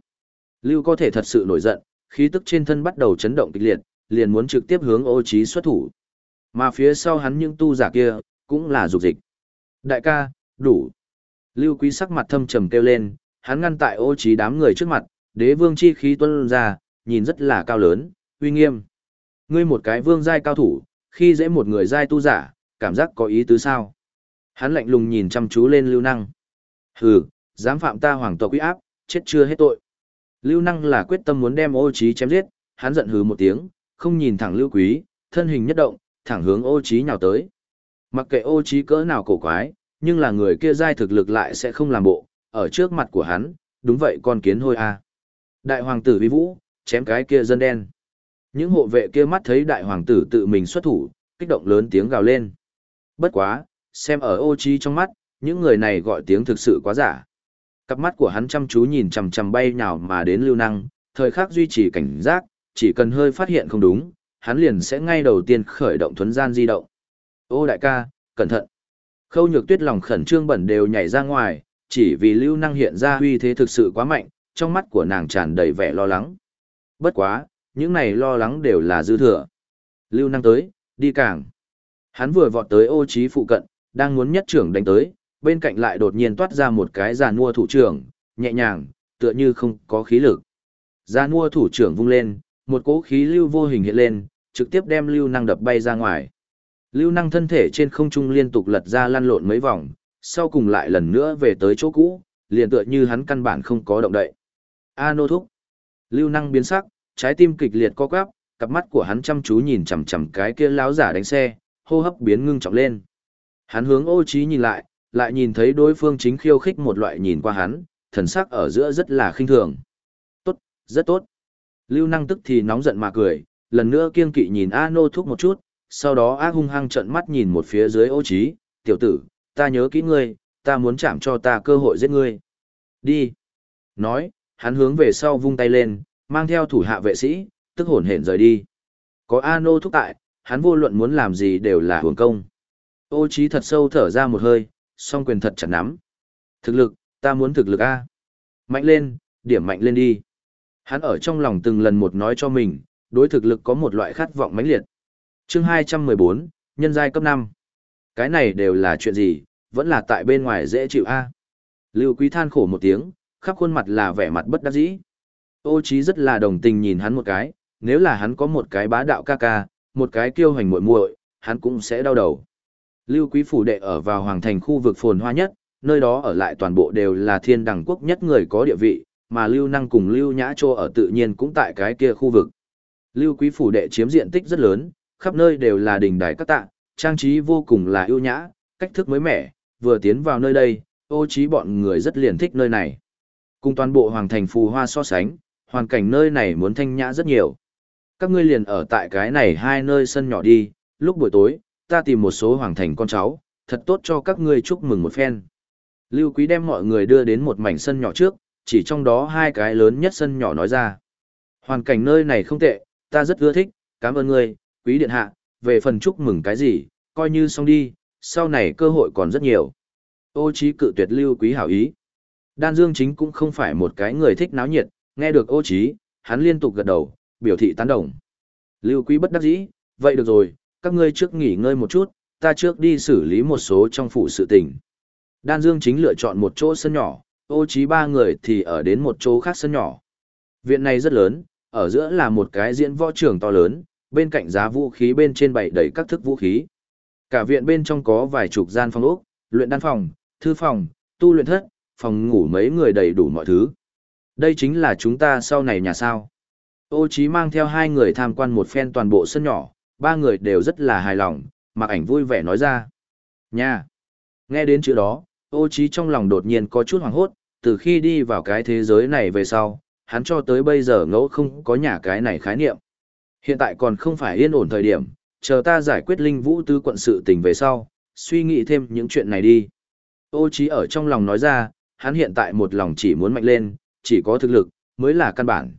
Lưu có thể thật sự nổi giận, khí tức trên thân bắt đầu chấn động kịch liệt, liền muốn trực tiếp hướng ô trí xuất thủ. Mà phía sau hắn những tu giả kia, cũng là dục dịch. Đại ca, đủ. Lưu quý sắc mặt thâm trầm kêu lên, hắn ngăn tại ô trí đám người trước mặt, đế vương chi khí tuân ra, nhìn rất là cao lớn, uy nghiêm. Ngươi một cái vương giai cao thủ, khi dễ một người giai tu giả, cảm giác có ý tứ sao? Hắn lạnh lùng nhìn chăm chú lên Lưu Năng. Hừ, dám phạm ta hoàng tộc quý áp, chết chưa hết tội. Lưu Năng là quyết tâm muốn đem ô trí chém giết, hắn giận hừ một tiếng, không nhìn thẳng Lưu Quý, thân hình nhất động, thẳng hướng ô trí nhào tới. Mặc kệ ô trí cỡ nào cổ quái, nhưng là người kia giai thực lực lại sẽ không làm bộ, ở trước mặt của hắn, đúng vậy con kiến hôi a. Đại hoàng tử vi vũ, chém cái kia dân đen. Những hộ vệ kia mắt thấy đại hoàng tử tự mình xuất thủ, kích động lớn tiếng gào lên. Bất quá, xem ở ô trí trong mắt, những người này gọi tiếng thực sự quá giả. Cặp mắt của hắn chăm chú nhìn chằm chằm bay nhào mà đến lưu năng, thời khắc duy trì cảnh giác, chỉ cần hơi phát hiện không đúng, hắn liền sẽ ngay đầu tiên khởi động thuấn gian di động. Ô đại ca, cẩn thận. Khâu nhược tuyết lòng khẩn trương bẩn đều nhảy ra ngoài, chỉ vì lưu năng hiện ra uy thế thực sự quá mạnh, trong mắt của nàng tràn đầy vẻ lo lắng. Bất quá, những này lo lắng đều là dư thừa. Lưu năng tới, đi cảng. Hắn vừa vọt tới ô trí phụ cận, đang muốn nhất trưởng đánh tới, bên cạnh lại đột nhiên toát ra một cái giàn mua thủ trưởng, nhẹ nhàng, tựa như không có khí lực. Giàn mua thủ trưởng vung lên, một cỗ khí lưu vô hình hiện lên, trực tiếp đem lưu năng đập bay ra ngoài. Lưu năng thân thể trên không trung liên tục lật ra lăn lộn mấy vòng, sau cùng lại lần nữa về tới chỗ cũ, liền tựa như hắn căn bản không có động đậy. A nô thúc. Lưu năng biến sắc, trái tim kịch liệt co quắp, cặp mắt của hắn chăm chú nhìn chằm chằm cái kia láo giả đánh xe, hô hấp biến ngưng trọng lên. Hắn hướng ô trí nhìn lại, lại nhìn thấy đối phương chính khiêu khích một loại nhìn qua hắn, thần sắc ở giữa rất là khinh thường. Tốt, rất tốt. Lưu năng tức thì nóng giận mà cười, lần nữa kiên kỵ nhìn A nô thúc một chút, sau đó ác hung hăng trợn mắt nhìn một phía dưới ô trí, tiểu tử, ta nhớ kỹ ngươi, ta muốn chạm cho ta cơ hội giết ngươi. Đi. Nói, hắn hướng về sau vung tay lên, mang theo thủ hạ vệ sĩ, tức hồn hển rời đi. Có Ano thúc tại, hắn vô luận muốn làm gì đều là hưởng công. Ô trí thật sâu thở ra một hơi, song quyền thật chặt nắm. Thực lực, ta muốn thực lực A. Mạnh lên, điểm mạnh lên đi. Hắn ở trong lòng từng lần một nói cho mình, đối thực lực có một loại khát vọng mãnh liệt. Chương 214, nhân giai cấp 5. Cái này đều là chuyện gì, vẫn là tại bên ngoài dễ chịu A. Lưu Quý than khổ một tiếng, khắp khuôn mặt là vẻ mặt bất đắc dĩ. Ô Chí rất là đồng tình nhìn hắn một cái, nếu là hắn có một cái bá đạo ca ca, một cái kiêu hành muội muội, hắn cũng sẽ đau đầu. Lưu Quý phủ đệ ở vào hoàng thành khu vực phồn hoa nhất, nơi đó ở lại toàn bộ đều là thiên đẳng quốc nhất người có địa vị, mà Lưu Năng cùng Lưu Nhã Trô ở tự nhiên cũng tại cái kia khu vực. Lưu Quý phủ đệ chiếm diện tích rất lớn, khắp nơi đều là đình đài các tạ, trang trí vô cùng là ưu nhã, cách thức mới mẻ, vừa tiến vào nơi đây, ô trí bọn người rất liền thích nơi này. Cùng toàn bộ hoàng thành phù hoa so sánh, hoàn cảnh nơi này muốn thanh nhã rất nhiều. Các ngươi liền ở tại cái này hai nơi sân nhỏ đi, lúc buổi tối, ta tìm một số hoàng thành con cháu, thật tốt cho các ngươi chúc mừng một phen. Lưu Quý đem mọi người đưa đến một mảnh sân nhỏ trước, chỉ trong đó hai cái lớn nhất sân nhỏ nói ra. Hoàn cảnh nơi này không tệ, ta rất ưa thích, cảm ơn ngươi, Quý Điện Hạ, về phần chúc mừng cái gì, coi như xong đi, sau này cơ hội còn rất nhiều. Ô trí cự tuyệt Lưu Quý hảo ý. Đan Dương chính cũng không phải một cái người thích náo nhiệt, nghe được ô trí, hắn liên tục gật đầu, biểu thị tán đồng. Lưu Quý bất đắc dĩ, vậy được rồi, các ngươi trước nghỉ ngơi một chút, ta trước đi xử lý một số trong phủ sự tình. Đan Dương chính lựa chọn một chỗ sân nhỏ, ô trí ba người thì ở đến một chỗ khác sân nhỏ. Viện này rất lớn, ở giữa là một cái diễn võ trường to lớn, bên cạnh giá vũ khí bên trên bảy đầy các thức vũ khí. Cả viện bên trong có vài chục gian phòng ốc, luyện đan phòng, thư phòng, tu luyện thất, phòng ngủ mấy người đầy đủ mọi thứ. Đây chính là chúng ta sau này nhà sao. Ô Chí mang theo hai người tham quan một phen toàn bộ sân nhỏ, ba người đều rất là hài lòng, mặc ảnh vui vẻ nói ra. Nhà! Nghe đến chữ đó, ô Chí trong lòng đột nhiên có chút hoảng hốt, từ khi đi vào cái thế giới này về sau, hắn cho tới bây giờ ngẫu không có nhà cái này khái niệm. Hiện tại còn không phải yên ổn thời điểm, chờ ta giải quyết linh vũ tứ quận sự tình về sau, suy nghĩ thêm những chuyện này đi. Ô trí ở trong lòng nói ra, hắn hiện tại một lòng chỉ muốn mạnh lên, chỉ có thực lực, mới là căn bản.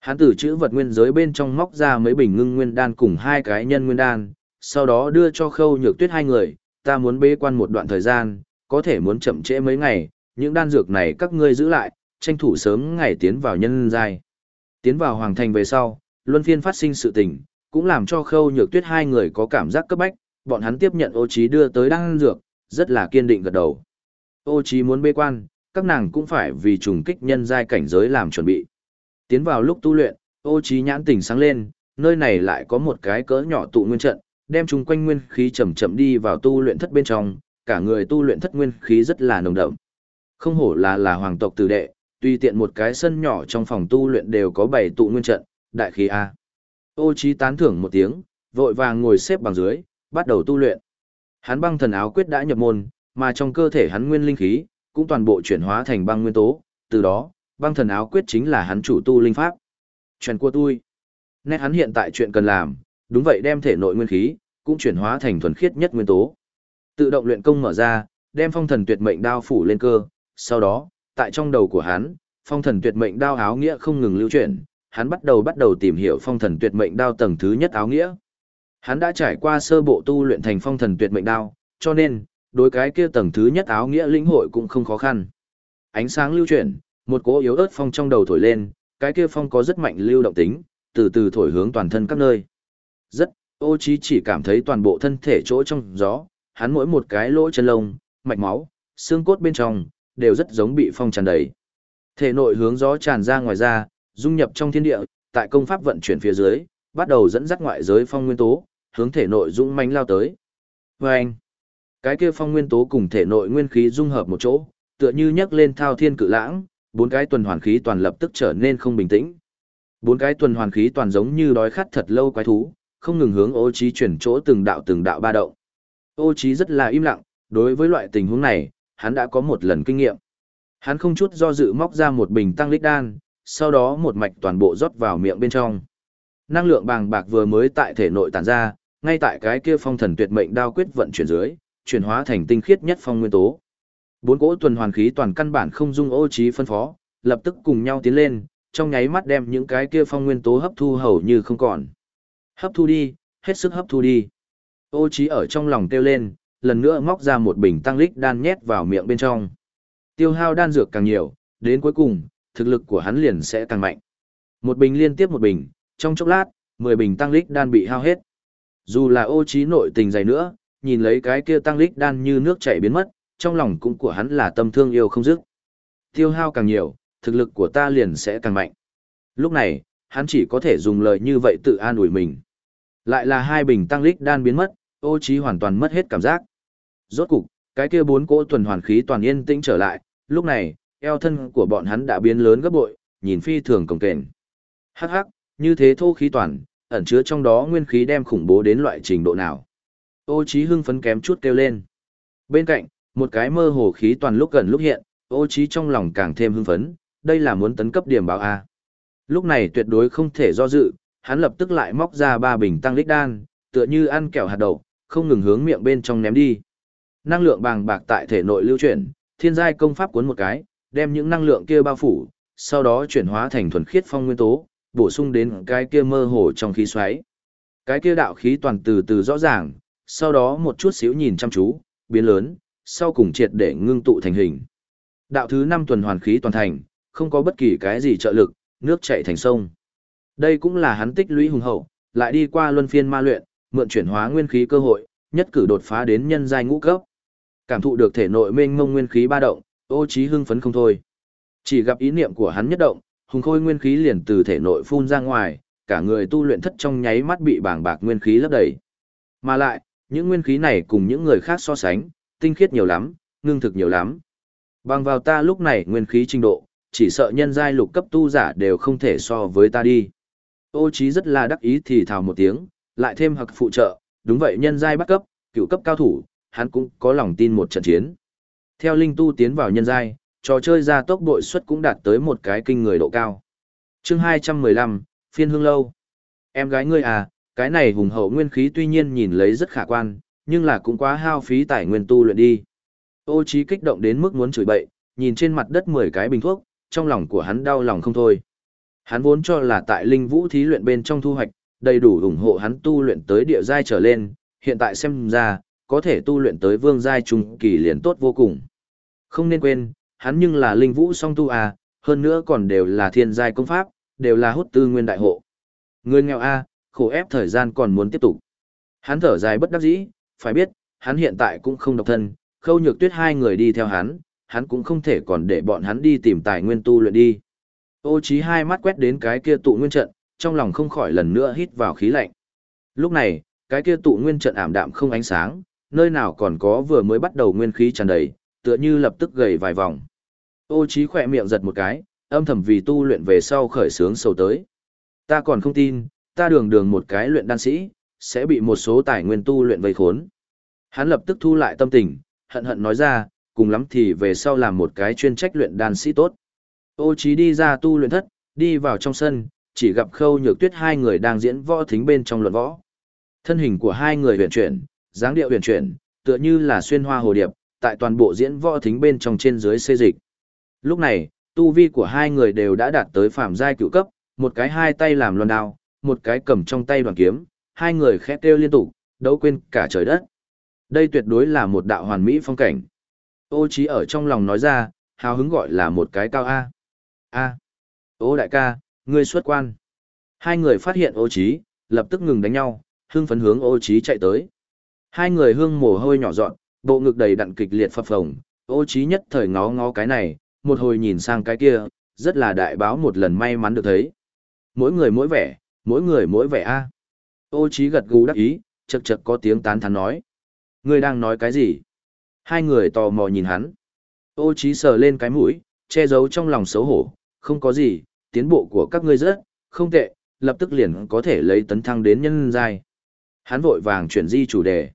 Hắn từ chữ vật nguyên giới bên trong móc ra mấy bình ngưng nguyên đan cùng hai cái nhân nguyên đan, sau đó đưa cho khâu nhược tuyết hai người, ta muốn bế quan một đoạn thời gian, có thể muốn chậm trễ mấy ngày, những đan dược này các ngươi giữ lại, tranh thủ sớm ngày tiến vào nhân giai. Tiến vào hoàng thành về sau, luân phiên phát sinh sự tình, cũng làm cho khâu nhược tuyết hai người có cảm giác cấp bách, bọn hắn tiếp nhận ô trí đưa tới đan dược, rất là kiên định gật đầu. Ô trí muốn bế quan, các nàng cũng phải vì trùng kích nhân giai cảnh giới làm chuẩn bị. Tiến vào lúc tu luyện, ô trí nhãn tỉnh sáng lên, nơi này lại có một cái cỡ nhỏ tụ nguyên trận, đem chung quanh nguyên khí chậm chậm đi vào tu luyện thất bên trong, cả người tu luyện thất nguyên khí rất là nồng đậm. Không hổ là là hoàng tộc tử đệ, tùy tiện một cái sân nhỏ trong phòng tu luyện đều có bảy tụ nguyên trận, đại khí A. Ô Chi tán thưởng một tiếng, vội vàng ngồi xếp bằng dưới, bắt đầu tu luyện. Hắn băng thần áo quyết đã nhập môn, mà trong cơ thể hắn nguyên linh khí, cũng toàn bộ chuyển hóa thành băng nguyên tố, từ đó, băng thần áo quyết chính là hắn chủ tu linh pháp. Truyền của tôi. Nét hắn hiện tại chuyện cần làm, đúng vậy đem thể nội nguyên khí, cũng chuyển hóa thành thuần khiết nhất nguyên tố. Tự động luyện công mở ra, đem phong thần tuyệt mệnh đao phủ lên cơ, sau đó, tại trong đầu của hắn, phong thần tuyệt mệnh đao áo nghĩa không ngừng lưu chuyển, hắn bắt đầu bắt đầu tìm hiểu phong thần tuyệt mệnh đao tầng thứ nhất áo nghĩa. Hắn đã trải qua sơ bộ tu luyện thành phong thần tuyệt mệnh đao, cho nên, đối cái kia tầng thứ nhất áo nghĩa lĩnh hội cũng không khó khăn. Ánh sáng lưu chuyển, một cỗ yếu ớt phong trong đầu thổi lên, cái kia phong có rất mạnh lưu động tính, từ từ thổi hướng toàn thân các nơi. Rất, ô trí chỉ cảm thấy toàn bộ thân thể chỗ trong gió, hắn mỗi một cái lỗ chân lông, mạch máu, xương cốt bên trong, đều rất giống bị phong tràn đầy. Thể nội hướng gió tràn ra ngoài ra, dung nhập trong thiên địa, tại công pháp vận chuyển phía dưới, bắt đầu dẫn dắt ngoại giới phong nguyên tố, hướng thể nội dũng mãnh lao tới. Và anh, cái kia phong nguyên tố cùng thể nội nguyên khí dung hợp một chỗ, tựa như nhấc lên thao thiên cự lãng, bốn cái tuần hoàn khí toàn lập tức trở nên không bình tĩnh. Bốn cái tuần hoàn khí toàn giống như đói khát thật lâu quái thú, không ngừng hướng ô Chí chuyển chỗ từng đạo từng đạo ba động. Ô Chí rất là im lặng, đối với loại tình huống này, hắn đã có một lần kinh nghiệm. Hắn không chút do dự móc ra một bình tăng lít đan, sau đó một mạch toàn bộ rót vào miệng bên trong. Năng lượng bàng bạc vừa mới tại thể nội tản ra, ngay tại cái kia phong thần tuyệt mệnh đao quyết vận chuyển dưới, chuyển hóa thành tinh khiết nhất phong nguyên tố. Bốn cỗ tuần hoàn khí toàn căn bản không dung ô trí phân phó, lập tức cùng nhau tiến lên, trong nháy mắt đem những cái kia phong nguyên tố hấp thu hầu như không còn. Hấp thu đi, hết sức hấp thu đi. Ô trí ở trong lòng kêu lên, lần nữa móc ra một bình tăng lích đan nhét vào miệng bên trong. Tiêu hao đan dược càng nhiều, đến cuối cùng, thực lực của hắn liền sẽ càng mạnh. Một bình liên tiếp một bình, trong chốc lát, 10 bình tăng lích đan bị hao hết. Dù là ô trí nội tình dày nữa, nhìn lấy cái kia tăng lích đan như nước chảy biến mất, trong lòng cũng của hắn là tâm thương yêu không dứt. Tiêu hao càng nhiều, thực lực của ta liền sẽ càng mạnh. Lúc này, hắn chỉ có thể dùng lời như vậy tự an ủi mình. Lại là hai bình tăng lích đan biến mất, ô trí hoàn toàn mất hết cảm giác. Rốt cục, cái kia bốn cỗ tuần hoàn khí toàn yên tĩnh trở lại, lúc này, eo thân của bọn hắn đã biến lớn gấp bội, nhìn phi thường cồng kềnh. Hắc hắc, như thế thô khí toàn, ẩn chứa trong đó nguyên khí đem khủng bố đến loại trình độ nào. Ô Chí hưng phấn kém chút kêu lên. Bên cạnh, một cái mơ hồ khí toàn lúc gần lúc hiện, ô Chí trong lòng càng thêm hưng phấn, đây là muốn tấn cấp điểm báo A. Lúc này tuyệt đối không thể do dự, hắn lập tức lại móc ra ba bình tăng lích đan, tựa như ăn kẹo hạt đậu, không ngừng hướng miệng bên trong ném đi. Năng lượng bàng bạc tại thể nội lưu chuyển, thiên giai công pháp cuốn một cái, đem những năng lượng kia bao phủ, sau đó chuyển hóa thành thuần khiết phong nguyên tố, bổ sung đến cái kia mơ hồ trong khí xoáy. Cái kia đạo khí toàn từ từ rõ ràng, sau đó một chút xíu nhìn chăm chú, biến lớn, sau cùng triệt để ngưng tụ thành hình. Đạo thứ năm tuần hoàn khí toàn thành, không có bất kỳ cái gì trợ lực, nước chảy thành sông. Đây cũng là hắn tích lũy hùng hậu, lại đi qua luân phiên ma luyện, mượn chuyển hóa nguyên khí cơ hội, nhất cử đột phá đến nhân giai ngũ cấp. Cảm thụ được thể nội mênh mông nguyên khí ba động, Ô Chí hưng phấn không thôi. Chỉ gặp ý niệm của hắn nhất động, hùng khôi nguyên khí liền từ thể nội phun ra ngoài, cả người tu luyện thất trong nháy mắt bị bàng bạc nguyên khí lấp đầy. Mà lại, những nguyên khí này cùng những người khác so sánh, tinh khiết nhiều lắm, ngưng thực nhiều lắm. Bằng vào ta lúc này nguyên khí trình độ, chỉ sợ nhân giai lục cấp tu giả đều không thể so với ta đi. Ô Chí rất là đắc ý thì thào một tiếng, lại thêm hạc phụ trợ, đúng vậy nhân giai bắt cấp, cựu cấp cao thủ, hắn cũng có lòng tin một trận chiến. Theo linh tu tiến vào nhân giai, trò chơi gia tốc bội suất cũng đạt tới một cái kinh người độ cao. Chương 215, Phiên Hương Lâu. Em gái ngươi à, cái này hùng hậu nguyên khí tuy nhiên nhìn lấy rất khả quan, nhưng là cũng quá hao phí tài nguyên tu luyện đi. Ô Chí kích động đến mức muốn chửi bậy, nhìn trên mặt đất 10 cái bình thuốc, trong lòng của hắn đau lòng không thôi. Hắn vốn cho là tại linh vũ thí luyện bên trong thu hoạch, đầy đủ ủng hộ hắn tu luyện tới địa giai trở lên, hiện tại xem ra, có thể tu luyện tới vương giai trung kỳ liền tốt vô cùng. Không nên quên, hắn nhưng là linh vũ song tu à, hơn nữa còn đều là thiên giai công pháp, đều là hút tư nguyên đại hộ. Người nghèo a, khổ ép thời gian còn muốn tiếp tục. Hắn thở dài bất đắc dĩ, phải biết, hắn hiện tại cũng không độc thân, khâu nhược tuyết hai người đi theo hắn, hắn cũng không thể còn để bọn hắn đi tìm tài nguyên tu luyện đi. Ô trí hai mắt quét đến cái kia tụ nguyên trận, trong lòng không khỏi lần nữa hít vào khí lạnh. Lúc này, cái kia tụ nguyên trận ảm đạm không ánh sáng, nơi nào còn có vừa mới bắt đầu nguyên khí tràn đầy, tựa như lập tức gầy vài vòng. Ô Chí khỏe miệng giật một cái, âm thầm vì tu luyện về sau khởi sướng sầu tới. Ta còn không tin, ta đường đường một cái luyện đan sĩ, sẽ bị một số tài nguyên tu luyện vây khốn. Hắn lập tức thu lại tâm tình, hận hận nói ra, cùng lắm thì về sau làm một cái chuyên trách luyện đan sĩ tốt. Ô Chí đi ra tu luyện thất, đi vào trong sân, chỉ gặp khâu nhược tuyết hai người đang diễn võ thính bên trong luận võ. Thân hình của hai người huyền chuyển, dáng điệu huyền chuyển, tựa như là xuyên hoa hồ điệp, tại toàn bộ diễn võ thính bên trong trên dưới xê dịch. Lúc này, tu vi của hai người đều đã đạt tới phạm giai cựu cấp, một cái hai tay làm loan đao, một cái cầm trong tay đoàn kiếm, hai người khẽ kêu liên tục, đấu quên cả trời đất. Đây tuyệt đối là một đạo hoàn mỹ phong cảnh. Ô trí ở trong lòng nói ra, hào hứng gọi là một cái cao A. A. Ô đại ca, ngươi xuất quan. Hai người phát hiện ô trí, lập tức ngừng đánh nhau, hưng phấn hướng ô trí chạy tới. Hai người hương mồ hôi nhỏ dọn, bộ ngực đầy đặn kịch liệt phập phồng, ô trí nhất thời ngó ngó cái này, một hồi nhìn sang cái kia, rất là đại báo một lần may mắn được thấy. Mỗi người mỗi vẻ, mỗi người mỗi vẻ a. Ô trí gật gù đắc ý, chật chật có tiếng tán thán nói. Ngươi đang nói cái gì? Hai người tò mò nhìn hắn. Ô trí sờ lên cái mũi, che giấu trong lòng xấu hổ, không có gì, tiến bộ của các ngươi rất, không tệ, lập tức liền có thể lấy tấn thăng đến nhân giai. Hắn vội vàng chuyển di chủ đề.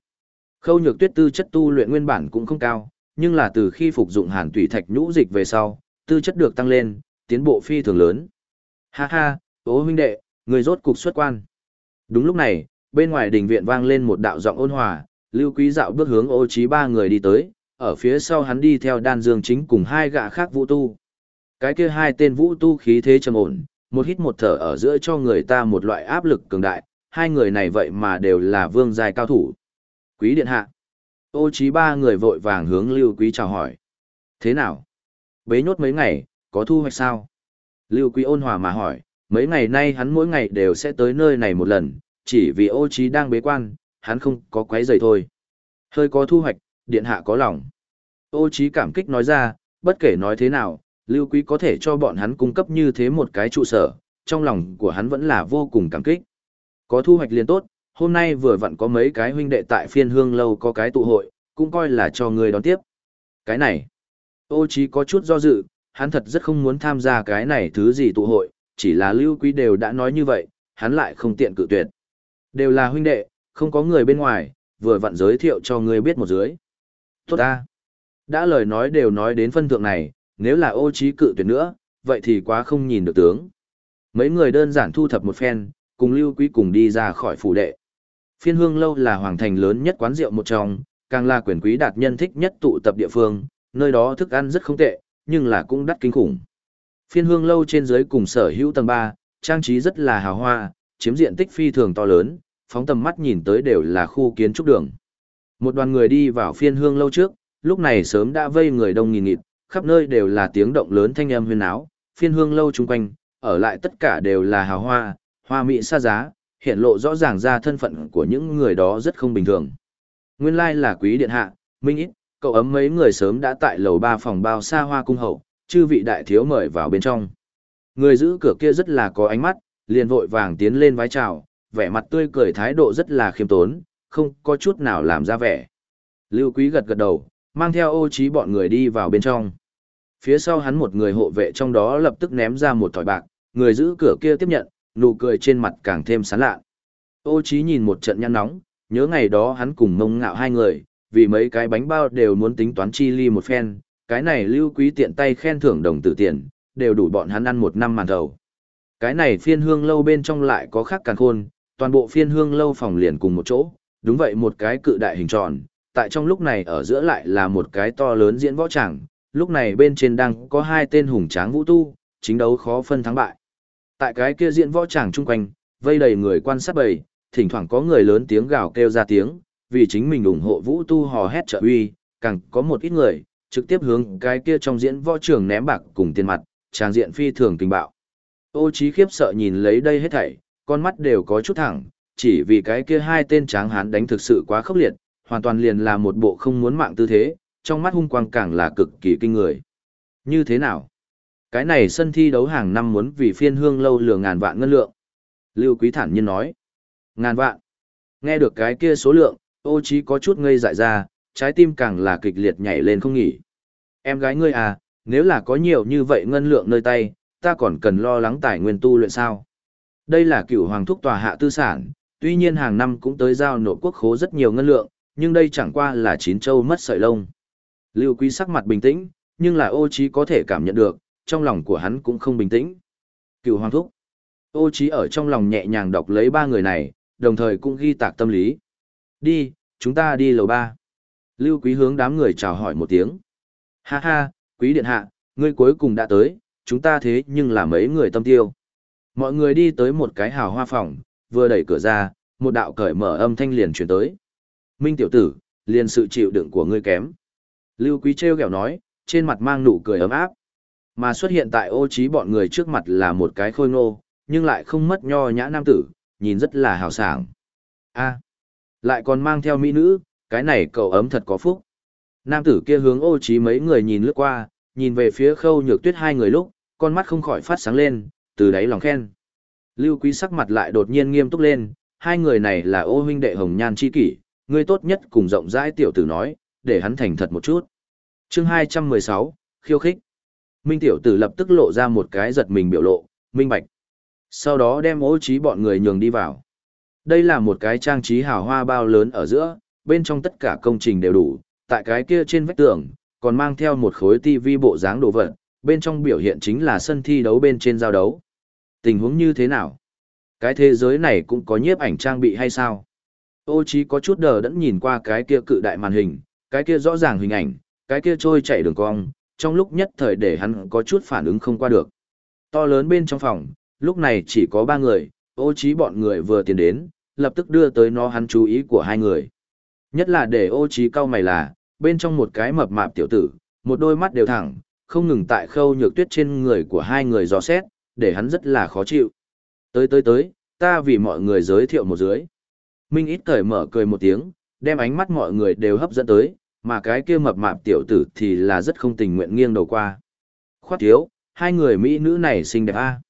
Khâu nhược tuyết tư chất tu luyện nguyên bản cũng không cao, nhưng là từ khi phục dụng hàn tủy thạch nhũ dịch về sau, tư chất được tăng lên, tiến bộ phi thường lớn. Ha ha, ố huynh đệ, người rốt cục xuất quan. Đúng lúc này, bên ngoài đình viện vang lên một đạo giọng ôn hòa, lưu quý dạo bước hướng ô trí ba người đi tới, ở phía sau hắn đi theo đan dương chính cùng hai gã khác vũ tu. Cái kia hai tên vũ tu khí thế trầm ổn, một hít một thở ở giữa cho người ta một loại áp lực cường đại, hai người này vậy mà đều là vương giai cao thủ. Quý điện hạ. Ô trí ba người vội vàng hướng Lưu Quý chào hỏi. Thế nào? Bế nhốt mấy ngày, có thu hoạch sao? Lưu Quý ôn hòa mà hỏi, mấy ngày nay hắn mỗi ngày đều sẽ tới nơi này một lần, chỉ vì ô trí đang bế quan, hắn không có quấy rầy thôi. Hơi có thu hoạch, điện hạ có lòng. Ô trí cảm kích nói ra, bất kể nói thế nào, Lưu Quý có thể cho bọn hắn cung cấp như thế một cái trụ sở, trong lòng của hắn vẫn là vô cùng cảm kích. Có thu hoạch liền tốt, hôm nay vừa vặn có mấy cái huynh đệ tại phiên hương lâu có cái tụ hội, cũng coi là cho người đón tiếp. Cái này, ô chí có chút do dự, hắn thật rất không muốn tham gia cái này thứ gì tụ hội, chỉ là lưu quý đều đã nói như vậy, hắn lại không tiện cự tuyệt. Đều là huynh đệ, không có người bên ngoài, vừa vặn giới thiệu cho người biết một dưới. Tốt ta. Đã lời nói đều nói đến phân thượng này, nếu là ô trí cự tuyệt nữa, vậy thì quá không nhìn được tướng. Mấy người đơn giản thu thập một phen, cùng lưu quý cùng đi ra khỏi phủ đệ. Phiên hương lâu là hoàng thành lớn nhất quán rượu một trong, càng là quyền quý đạt nhân thích nhất tụ tập địa phương, nơi đó thức ăn rất không tệ, nhưng là cũng đắt kinh khủng. Phiên hương lâu trên dưới cùng sở hữu tầng 3, trang trí rất là hào hoa, chiếm diện tích phi thường to lớn, phóng tầm mắt nhìn tới đều là khu kiến trúc đường. Một đoàn người đi vào phiên hương lâu trước, lúc này sớm đã vây người đông nghìn nghịt, khắp nơi đều là tiếng động lớn thanh âm huyên áo, phiên hương lâu chung quanh, ở lại tất cả đều là hào hoa, hoa mỹ xa giá, hiện lộ rõ ràng ra thân phận của những người đó rất không bình thường. Nguyên lai là quý điện hạ, minh ít, cậu ấm mấy người sớm đã tại lầu ba phòng bao xa hoa cung hậu, chư vị đại thiếu mời vào bên trong. Người giữ cửa kia rất là có ánh mắt, liền vội vàng tiến lên vái chào, vẻ mặt tươi cười thái độ rất là khiêm tốn, không có chút nào làm ra vẻ. Lưu quý gật gật đầu, mang theo ô trí bọn người đi vào bên trong. Phía sau hắn một người hộ vệ trong đó lập tức ném ra một thỏi bạc, người giữ cửa kia tiếp nhận, nụ cười trên mặt càng thêm sán lạ. Ô Chí nhìn một trận nhăn nóng, nhớ ngày đó hắn cùng mông ngạo hai người, vì mấy cái bánh bao đều muốn tính toán chi ly một phen, cái này lưu quý tiện tay khen thưởng đồng tử tiền, đều đủ bọn hắn ăn một năm màn thầu. Cái này phiên hương lâu bên trong lại có khác càng khôn, toàn bộ phiên hương lâu phòng liền cùng một chỗ, đúng vậy một cái cự đại hình tròn, tại trong lúc này ở giữa lại là một cái to lớn diễn võ tràng, lúc này bên trên đang có hai tên hùng tráng vũ tu, chính đấu khó phân thắng bại. Tại cái kia diễn võ tràng chung quanh, vây đầy người quan sát bầy, thỉnh thoảng có người lớn tiếng gào kêu ra tiếng, vì chính mình ủng hộ vũ tu hò hét trợ uy, càng có một ít người, trực tiếp hướng cái kia trong diễn võ trường ném bạc cùng tiền mặt, tràng diện phi thường kinh bạo. Ô trí khiếp sợ nhìn lấy đây hết thảy, con mắt đều có chút thẳng, chỉ vì cái kia hai tên tráng hán đánh thực sự quá khốc liệt, hoàn toàn liền là một bộ không muốn mạng tư thế, trong mắt hung quang càng là cực kỳ kinh người. Như thế nào? Cái này sân thi đấu hàng năm muốn vì phiên hương lâu lừa ngàn vạn ngân lượng. Lưu Quý thản nhiên nói. Ngàn vạn. Nghe được cái kia số lượng, ô trí có chút ngây dại ra, trái tim càng là kịch liệt nhảy lên không nghỉ. Em gái ngươi à, nếu là có nhiều như vậy ngân lượng nơi tay, ta còn cần lo lắng tài nguyên tu luyện sao. Đây là cựu hoàng thúc tòa hạ tư sản, tuy nhiên hàng năm cũng tới giao nộp quốc khố rất nhiều ngân lượng, nhưng đây chẳng qua là chín châu mất sợi lông. Lưu Quý sắc mặt bình tĩnh, nhưng là ô trí có thể cảm nhận được, trong lòng của hắn cũng không bình tĩnh. Cựu hoàng thúc. Ô trí ở trong lòng nhẹ nhàng đọc lấy ba người này, đồng thời cũng ghi tạc tâm lý. Đi, chúng ta đi lầu ba. Lưu Quý hướng đám người chào hỏi một tiếng. Ha ha, Quý điện hạ, ngươi cuối cùng đã tới, chúng ta thế nhưng là mấy người tâm tiêu. Mọi người đi tới một cái hào hoa phòng, vừa đẩy cửa ra, một đạo cởi mở âm thanh liền truyền tới. Minh tiểu tử, liền sự chịu đựng của ngươi kém. Lưu Quý treo gẹo nói, trên mặt mang nụ cười ấm áp. Mà xuất hiện tại ô trí bọn người trước mặt là một cái khôi ngô, nhưng lại không mất nho nhã nam tử, nhìn rất là hào sảng. A, lại còn mang theo mỹ nữ, cái này cậu ấm thật có phúc. Nam tử kia hướng ô trí mấy người nhìn lướt qua, nhìn về phía khâu nhược tuyết hai người lúc, con mắt không khỏi phát sáng lên, từ đáy lòng khen. Lưu Quý sắc mặt lại đột nhiên nghiêm túc lên, hai người này là ô huynh đệ hồng nhan chi kỷ, ngươi tốt nhất cùng rộng rãi tiểu tử nói, để hắn thành thật một chút. Chương 216, khiêu khích. Minh tiểu tử lập tức lộ ra một cái giật mình biểu lộ, minh bạch. Sau đó đem ô trí bọn người nhường đi vào. Đây là một cái trang trí hào hoa bao lớn ở giữa, bên trong tất cả công trình đều đủ, tại cái kia trên vách tường, còn mang theo một khối tivi bộ dáng đồ vật, bên trong biểu hiện chính là sân thi đấu bên trên giao đấu. Tình huống như thế nào? Cái thế giới này cũng có nhiếp ảnh trang bị hay sao? Ô trí có chút đờ đẫn nhìn qua cái kia cự đại màn hình, cái kia rõ ràng hình ảnh, cái kia trôi chạy đường cong, trong lúc nhất thời để hắn có chút phản ứng không qua được. To lớn bên trong phòng, lúc này chỉ có ba người, ô trí bọn người vừa tiến đến, lập tức đưa tới nó hắn chú ý của hai người. Nhất là để ô trí cao mày là, bên trong một cái mập mạp tiểu tử, một đôi mắt đều thẳng, không ngừng tại khâu nhược tuyết trên người của hai người dò xét, để hắn rất là khó chịu. Tới tới tới, ta vì mọi người giới thiệu một dưới. Minh ít cởi mở cười một tiếng, đem ánh mắt mọi người đều hấp dẫn tới, mà cái kia mập mạp tiểu tử thì là rất không tình nguyện nghiêng đầu qua. Khoát thiếu, hai người mỹ nữ này xinh đẹp a.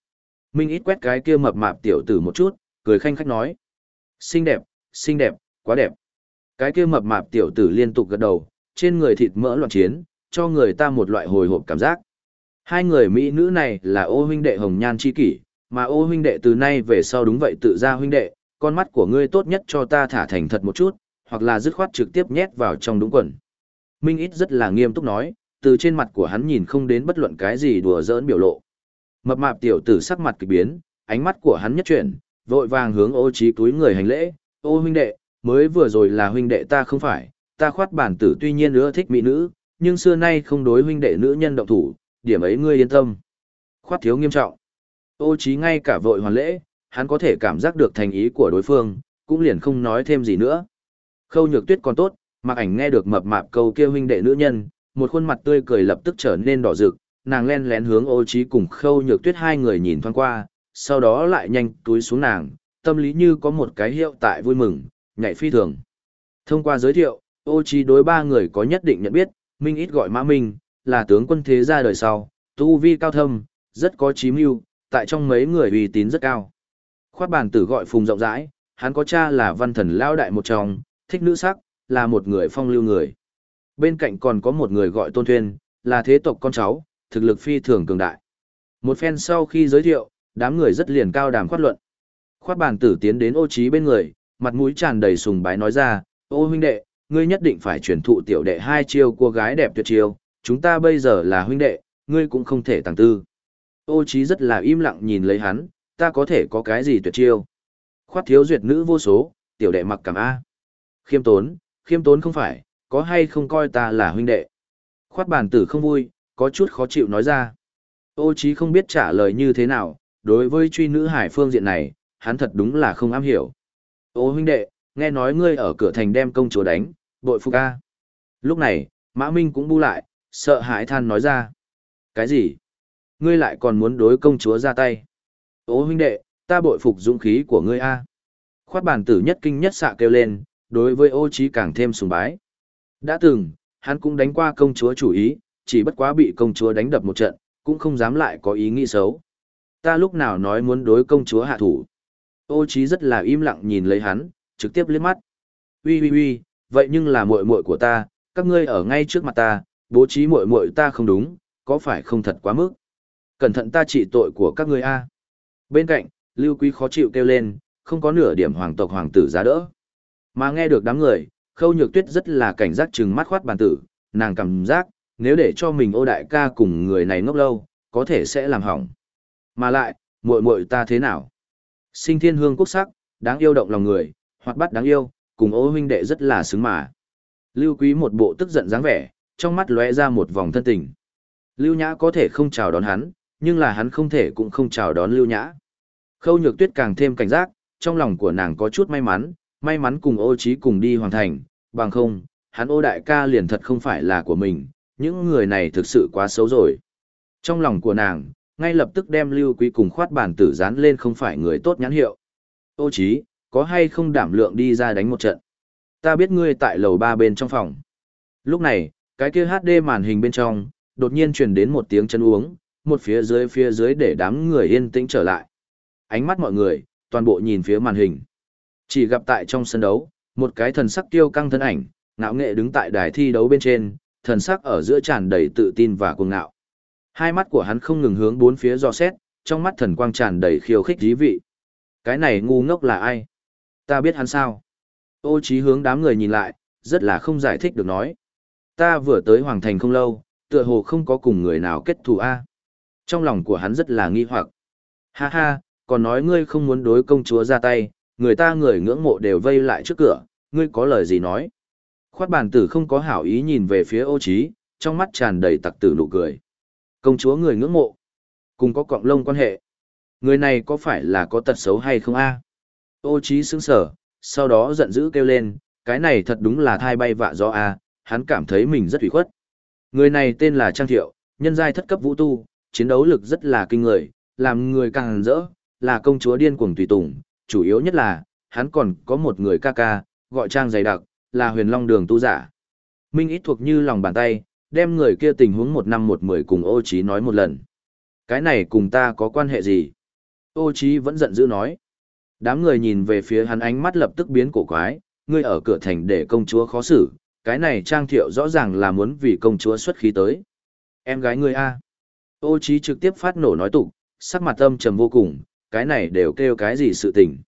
Minh ít quét cái kia mập mạp tiểu tử một chút, cười khanh khách nói. Xinh đẹp, xinh đẹp, quá đẹp. Cái kia mập mạp tiểu tử liên tục gật đầu, trên người thịt mỡ loạn chiến, cho người ta một loại hồi hộp cảm giác. Hai người mỹ nữ này là ô huynh đệ hồng nhan chi kỷ, mà ô huynh đệ từ nay về sau đúng vậy tự ra huynh đệ, con mắt của ngươi tốt nhất cho ta thả thành thật một chút, hoặc là dứt khoát trực tiếp nhét vào trong đúng quần. Minh ít rất là nghiêm túc nói, từ trên mặt của hắn nhìn không đến bất luận cái gì đùa giỡn biểu lộ. Mập mạp tiểu tử sắc mặt kỳ biến, ánh mắt của hắn nhất chuyển, vội vàng hướng ô trí túi người hành lễ, ô huynh đệ, mới vừa rồi là huynh đệ ta không phải, ta khoát bản tử tuy nhiên ưa thích mỹ nữ, nhưng xưa nay không đối huynh đệ nữ nhân động thủ, điểm ấy ngươi yên tâm. Khoát thiếu nghiêm trọng. Ô trí ngay cả vội hoàn lễ, hắn có thể cảm giác được thành ý của đối phương, cũng liền không nói thêm gì nữa. Khâu nhược tuyết còn tốt, mặc ảnh nghe được mập mạp câu kia huynh đệ nữ nhân, một khuôn mặt tươi cười lập tức trở nên đỏ rực, nàng len lén hướng ô trí cùng khâu nhược tuyết hai người nhìn thoáng qua, sau đó lại nhanh túi xuống nàng, tâm lý như có một cái hiệu tại vui mừng, nhảy phi thường. Thông qua giới thiệu, ô trí đối ba người có nhất định nhận biết, Minh ít gọi Mã Minh, là tướng quân thế gia đời sau, tu vi cao thâm, rất có trí mưu, tại trong mấy người uy tín rất cao. Khoát bản tử gọi Phùng rộng rãi, hắn có cha là văn thần lao đại một trong, thích nữ sắc, là một người phong lưu người. Bên cạnh còn có một người gọi Tôn Thuyên, là thế tộc con cháu, thực lực phi thường cường đại. Một phen sau khi giới thiệu, đám người rất liền cao đàm khoát luận. Khoát bàn tử tiến đến ô trí bên người, mặt mũi tràn đầy sùng bái nói ra, ô huynh đệ, ngươi nhất định phải truyền thụ tiểu đệ hai chiêu cô gái đẹp tuyệt chiêu, chúng ta bây giờ là huynh đệ, ngươi cũng không thể tàng tư. Ô trí rất là im lặng nhìn lấy hắn, ta có thể có cái gì tuyệt chiêu. Khoát thiếu duyệt nữ vô số, tiểu đệ mặc cảm A. Khiêm tốn, khiêm tốn không phải, có hay không coi ta là huynh đệ. Khoát bản tử không vui, có chút khó chịu nói ra. Ô chí không biết trả lời như thế nào, đối với truy nữ hải phương diện này, hắn thật đúng là không am hiểu. Ô huynh đệ, nghe nói ngươi ở cửa thành đem công chúa đánh, bội phục a. Lúc này, Mã Minh cũng bu lại, sợ hãi than nói ra. Cái gì? Ngươi lại còn muốn đối công chúa ra tay? Ô huynh đệ, ta bội phục dũng khí của ngươi a. Khoát bản tử nhất kinh nhất xạ kêu lên, đối với ô trí càng thêm sùng bái. Đã từng, hắn cũng đánh qua công chúa chủ ý, chỉ bất quá bị công chúa đánh đập một trận, cũng không dám lại có ý nghĩ xấu. Ta lúc nào nói muốn đối công chúa hạ thủ. Ô trí rất là im lặng nhìn lấy hắn, trực tiếp liếc mắt. Ui ui ui, vậy nhưng là muội muội của ta, các ngươi ở ngay trước mặt ta, bố trí muội muội ta không đúng, có phải không thật quá mức? Cẩn thận ta trị tội của các ngươi a. Bên cạnh, Lưu Quý khó chịu kêu lên, không có nửa điểm hoàng tộc hoàng tử giá đỡ. Mà nghe được đám người, Khâu Nhược Tuyết rất là cảnh giác trừng mắt khoát bàn tử, nàng cảm giác, nếu để cho mình ô đại ca cùng người này ngốc lâu, có thể sẽ làm hỏng. Mà lại, muội muội ta thế nào? Sinh thiên hương quốc sắc, đáng yêu động lòng người, hoạt bát đáng yêu, cùng ô huynh đệ rất là xứng mà. Lưu Quý một bộ tức giận dáng vẻ, trong mắt lóe ra một vòng thân tình. Lưu Nhã có thể không chào đón hắn, nhưng là hắn không thể cũng không chào đón Lưu Nhã. Khâu Nhược Tuyết càng thêm cảnh giác, trong lòng của nàng có chút may mắn, may mắn cùng ô trí cùng đi hoàn thành, bằng không, hắn ô đại ca liền thật không phải là của mình, những người này thực sự quá xấu rồi. Trong lòng của nàng, ngay lập tức đem Lưu Quý cùng khoát bản tử dán lên không phải người tốt nhãn hiệu. Ô trí, có hay không đảm lượng đi ra đánh một trận? Ta biết ngươi tại lầu ba bên trong phòng. Lúc này, cái kia HD màn hình bên trong, đột nhiên truyền đến một tiếng chân uống, một phía dưới phía dưới để đám người yên tĩnh trở lại. Ánh mắt mọi người, toàn bộ nhìn phía màn hình. Chỉ gặp tại trong sân đấu, một cái thần sắc tiêu căng thân ảnh, ngạo nghệ đứng tại đài thi đấu bên trên, thần sắc ở giữa tràn đầy tự tin và cuồng ngạo. Hai mắt của hắn không ngừng hướng bốn phía dò xét, trong mắt thần quang tràn đầy khiêu khích dí vị. Cái này ngu ngốc là ai? Ta biết hắn sao? Ô trí hướng đám người nhìn lại, rất là không giải thích được nói. Ta vừa tới Hoàng Thành không lâu, tựa hồ không có cùng người nào kết thù A. Trong lòng của hắn rất là nghi hoặc. Ha ha, còn nói ngươi không muốn đối công chúa ra tay, người ta người ngưỡng mộ đều vây lại trước cửa, ngươi có lời gì nói? Khoát bản tử không có hảo ý nhìn về phía ô trí, trong mắt tràn đầy tặc tử nụ cười. Công chúa người ngưỡng mộ, cùng có cọng lông quan hệ. Người này có phải là có tật xấu hay không a? Ô trí sững sờ, sau đó giận dữ kêu lên, cái này thật đúng là thai bay vạ gió a, hắn cảm thấy mình rất ủy khuất. Người này tên là Trang Thiệu, nhân giai thất cấp vũ tu, chiến đấu lực rất là kinh người, làm người càng rỡ, là công chúa điên cuồng tùy tùng, chủ yếu nhất là, hắn còn có một người ca ca, gọi Trang dày đặc, là huyền long đường tu giả. Minh ít thuộc như lòng bàn tay, đem người kia tình huống một năm một mười cùng ô trí nói một lần. Cái này cùng ta có quan hệ gì? Ô trí vẫn giận dữ nói. Đám người nhìn về phía hắn ánh mắt lập tức biến cổ quái, ngươi ở cửa thành để công chúa khó xử, cái này trang thiệu rõ ràng là muốn vì công chúa xuất khí tới. Em gái ngươi a. Ô trí trực tiếp phát nổ nói tục, sắc mặt âm trầm vô cùng, cái này đều kêu cái gì sự tình.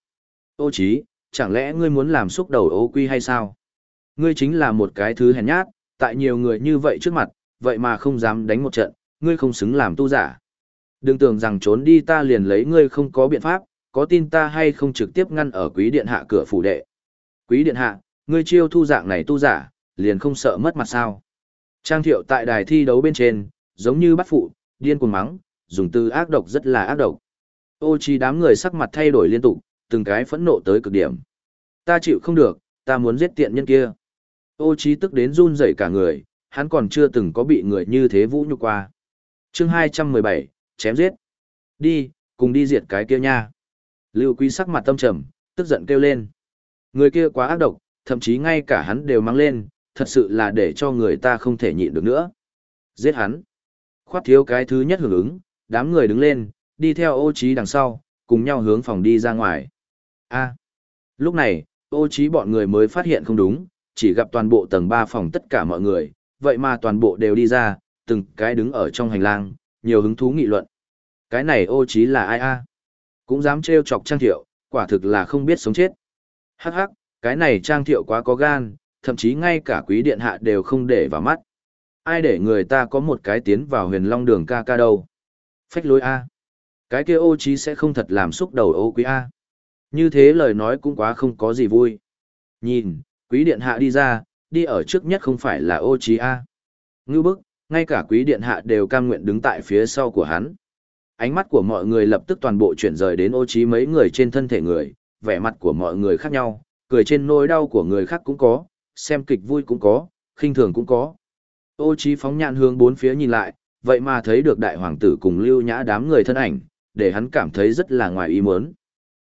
Ô trí, chẳng lẽ ngươi muốn làm xúc đầu ô quy hay sao? Ngươi chính là một cái thứ hèn nhát, tại nhiều người như vậy trước mặt, vậy mà không dám đánh một trận, ngươi không xứng làm tu giả. Đừng tưởng rằng trốn đi ta liền lấy ngươi không có biện pháp, có tin ta hay không trực tiếp ngăn ở quý điện hạ cửa phủ đệ. Quý điện hạ, ngươi chiêu thu dạng này tu giả, liền không sợ mất mặt sao. Trang thiệu tại đài thi đấu bên trên, giống như bắt phụ, điên cuồng mắng, dùng từ ác độc rất là ác độc. Ô chi đám người sắc mặt thay đổi liên tục, từng cái phẫn nộ tới cực điểm. Ta chịu không được, ta muốn giết tiện nhân kia. Ô chi tức đến run rẩy cả người, hắn còn chưa từng có bị người như thế vũ nhục qua. Chương 217, chém giết. Đi, cùng đi diệt cái kia nha. Lưu Quý sắc mặt tâm trầm, tức giận kêu lên. Người kia quá ác độc, thậm chí ngay cả hắn đều mang lên, thật sự là để cho người ta không thể nhịn được nữa. Giết hắn. Khoát thiếu cái thứ nhất hưởng ứng, đám người đứng lên, đi theo ô trí đằng sau, cùng nhau hướng phòng đi ra ngoài. A. Lúc này, ô trí bọn người mới phát hiện không đúng, chỉ gặp toàn bộ tầng 3 phòng tất cả mọi người, vậy mà toàn bộ đều đi ra, từng cái đứng ở trong hành lang, nhiều hứng thú nghị luận. Cái này ô trí là ai a? Cũng dám trêu chọc Trang Thiệu, quả thực là không biết sống chết. Hắc hắc, cái này Trang Thiệu quá có gan, thậm chí ngay cả quý điện hạ đều không để vào mắt. Ai để người ta có một cái tiến vào huyền long đường ca ca đâu. Phách lối A. Cái kia ô trí sẽ không thật làm xúc đầu ô quý A. Như thế lời nói cũng quá không có gì vui. Nhìn, quý điện hạ đi ra, đi ở trước nhất không phải là ô trí A. Ngưu bức, ngay cả quý điện hạ đều cam nguyện đứng tại phía sau của hắn. Ánh mắt của mọi người lập tức toàn bộ chuyển rời đến ô trí mấy người trên thân thể người, vẻ mặt của mọi người khác nhau, cười trên nỗi đau của người khác cũng có, xem kịch vui cũng có, khinh thường cũng có. Ô trí phóng nhạn hướng bốn phía nhìn lại, vậy mà thấy được đại hoàng tử cùng lưu nhã đám người thân ảnh, để hắn cảm thấy rất là ngoài ý muốn.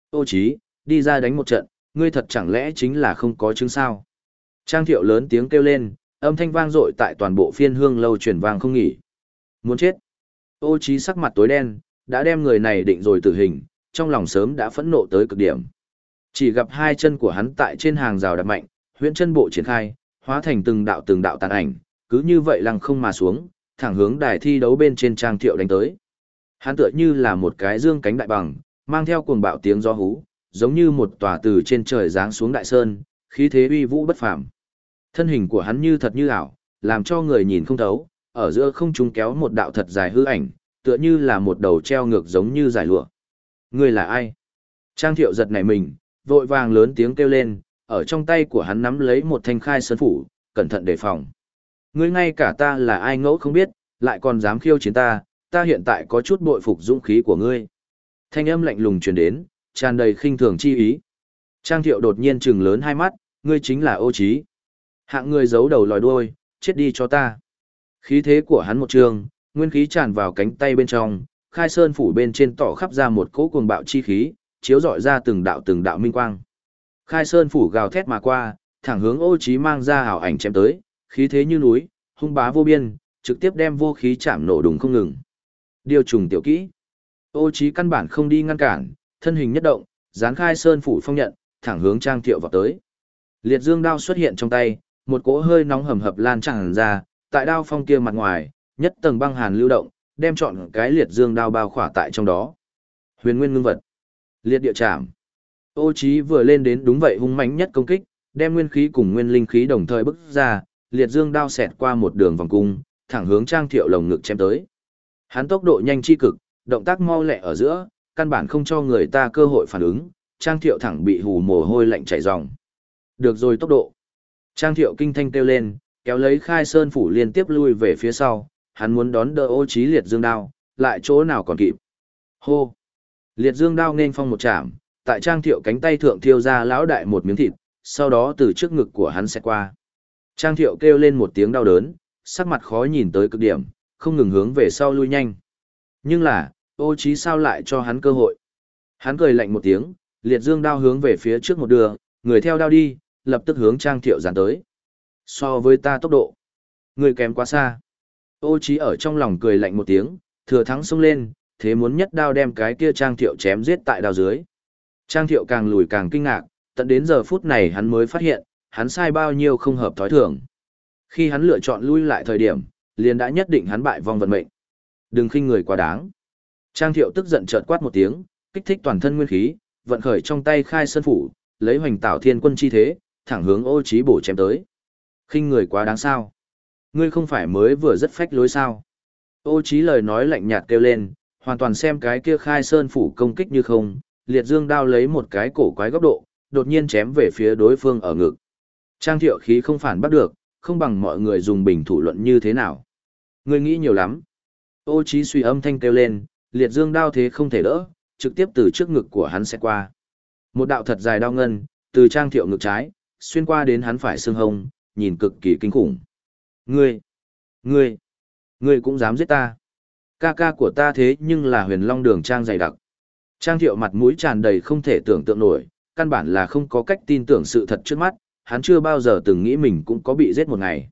Ô trí, đi ra đánh một trận, ngươi thật chẳng lẽ chính là không có chứng sao? Trang thiệu lớn tiếng kêu lên, âm thanh vang dội tại toàn bộ phiên hương lâu truyền vang không nghỉ. Muốn chết. Ô trí sắc mặt tối đen, đã đem người này định rồi tử hình, trong lòng sớm đã phẫn nộ tới cực điểm. Chỉ gặp hai chân của hắn tại trên hàng rào đập mạnh, huyễn chân bộ triển khai, hóa thành từng đạo từng đạo tàn ảnh, cứ như vậy lăng không mà xuống, thẳng hướng đài thi đấu bên trên trang thiệu đánh tới. Hắn tựa như là một cái dương cánh đại bằng, mang theo cuồng bạo tiếng gió hú, giống như một tòa từ trên trời giáng xuống đại sơn, khí thế uy vũ bất phàm. Thân hình của hắn như thật như ảo, làm cho người nhìn không thấu, ở giữa không trung kéo một đạo thật dài hư ảnh, tựa như là một đầu treo ngược giống như giải lụa. Người là ai? Trang thiệu giật nảy mình, vội vàng lớn tiếng kêu lên, ở trong tay của hắn nắm lấy một thanh khai sơn phủ, cẩn thận đề phòng. Ngươi ngay cả ta là ai ngẫu không biết, lại còn dám khiêu chiến ta, ta hiện tại có chút bội phục dũng khí của ngươi. Thanh âm lạnh lùng truyền đến, tràn đầy khinh thường chi ý. Trang thiệu đột nhiên trừng lớn hai mắt, ngươi chính là ô trí. Hạng ngươi giấu đầu lòi đuôi, chết đi cho ta. Khí thế của hắn một trường, nguyên khí tràn vào cánh tay bên trong, khai sơn phủ bên trên tỏ khắp ra một cỗ cuồng bạo chi khí, chiếu rọi ra từng đạo từng đạo minh quang. Khai sơn phủ gào thét mà qua, thẳng hướng ô trí mang ra hảo ảnh chém tới, khí thế như núi, hung bá vô biên, trực tiếp đem vô khí chạm nổ đùng không ngừng. Điều trùng tiểu kỹ. Ô trí căn bản không đi ngăn cản, thân hình nhất động, dán khai sơn phủ phong nhận, thẳng hướng trang thiệu vào tới. Liệt dương đao xuất hiện trong tay, một cỗ hơi nóng hầm hập lan tràn ra, tại đao phong kia mặt ngoài, nhất tầng băng hàn lưu động, đem chọn cái liệt dương đao bao khỏa tại trong đó. Huyền nguyên ngưng vật. Liệt địa chạm. Ô Chí vừa lên đến đúng vậy hung mãnh nhất công kích, đem nguyên khí cùng nguyên linh khí đồng thời bức ra, liệt dương đao xẹt qua một đường vòng cung, thẳng hướng Trang Thiệu lồng ngực chém tới. Hắn tốc độ nhanh chi cực, động tác mau lẹ ở giữa, căn bản không cho người ta cơ hội phản ứng, Trang Thiệu thẳng bị hù mồ hôi lạnh chảy ròng. Được rồi tốc độ. Trang Thiệu kinh thanh kêu lên, kéo lấy Khai Sơn phủ liên tiếp lui về phía sau, hắn muốn đón đỡ Ô Chí liệt dương đao, lại chỗ nào còn kịp. Hô. Liệt dương đao nên phong một chạm, tại trang thiệu cánh tay thượng thiêu ra lão đại một miếng thịt, sau đó từ trước ngực của hắn sẽ qua. Trang thiệu kêu lên một tiếng đau đớn, sắc mặt khó nhìn tới cực điểm, không ngừng hướng về sau lui nhanh. Nhưng là, ô trí sao lại cho hắn cơ hội. Hắn cười lạnh một tiếng, liệt dương đao hướng về phía trước một đường, người theo đao đi, lập tức hướng trang thiệu giàn tới. So với ta tốc độ, người kém quá xa. Ô trí ở trong lòng cười lạnh một tiếng, thừa thắng xông lên, thế muốn nhất đao đem cái kia trang thiệu chém giết tại đao dưới. Trang thiệu càng lùi càng kinh ngạc, tận đến giờ phút này hắn mới phát hiện, hắn sai bao nhiêu không hợp thói thường. Khi hắn lựa chọn lui lại thời điểm, liền đã nhất định hắn bại vong vận mệnh. Đừng khinh người quá đáng. Trang thiệu tức giận chợt quát một tiếng, kích thích toàn thân nguyên khí, vận khởi trong tay khai sơn phủ, lấy hoành tảo thiên quân chi thế, thẳng hướng ô Chí bổ chém tới. Khinh người quá đáng sao? Ngươi không phải mới vừa rất phách lối sao? Ô Chí lời nói lạnh nhạt kêu lên, hoàn toàn xem cái kia khai sơn phủ công kích như không, liệt dương đao lấy một cái cổ quái góc độ, đột nhiên chém về phía đối phương ở ngực. Trang thiệu khí không phản bắt được, không bằng mọi người dùng bình thủ luận như thế nào. Người nghĩ nhiều lắm. Ô Chí suy âm thanh kêu lên, liệt dương đao thế không thể đỡ, trực tiếp từ trước ngực của hắn sẽ qua. Một đạo thật dài đao ngân, từ trang thiệu ngực trái, xuyên qua đến hắn phải xương hông, nhìn cực kỳ kinh khủng. Ngươi, ngươi, ngươi cũng dám giết ta. Ca ca của ta thế nhưng là huyền long đường trang dày đặc. Trang thiệu mặt mũi tràn đầy không thể tưởng tượng nổi, căn bản là không có cách tin tưởng sự thật trước mắt, hắn chưa bao giờ từng nghĩ mình cũng có bị giết một ngày.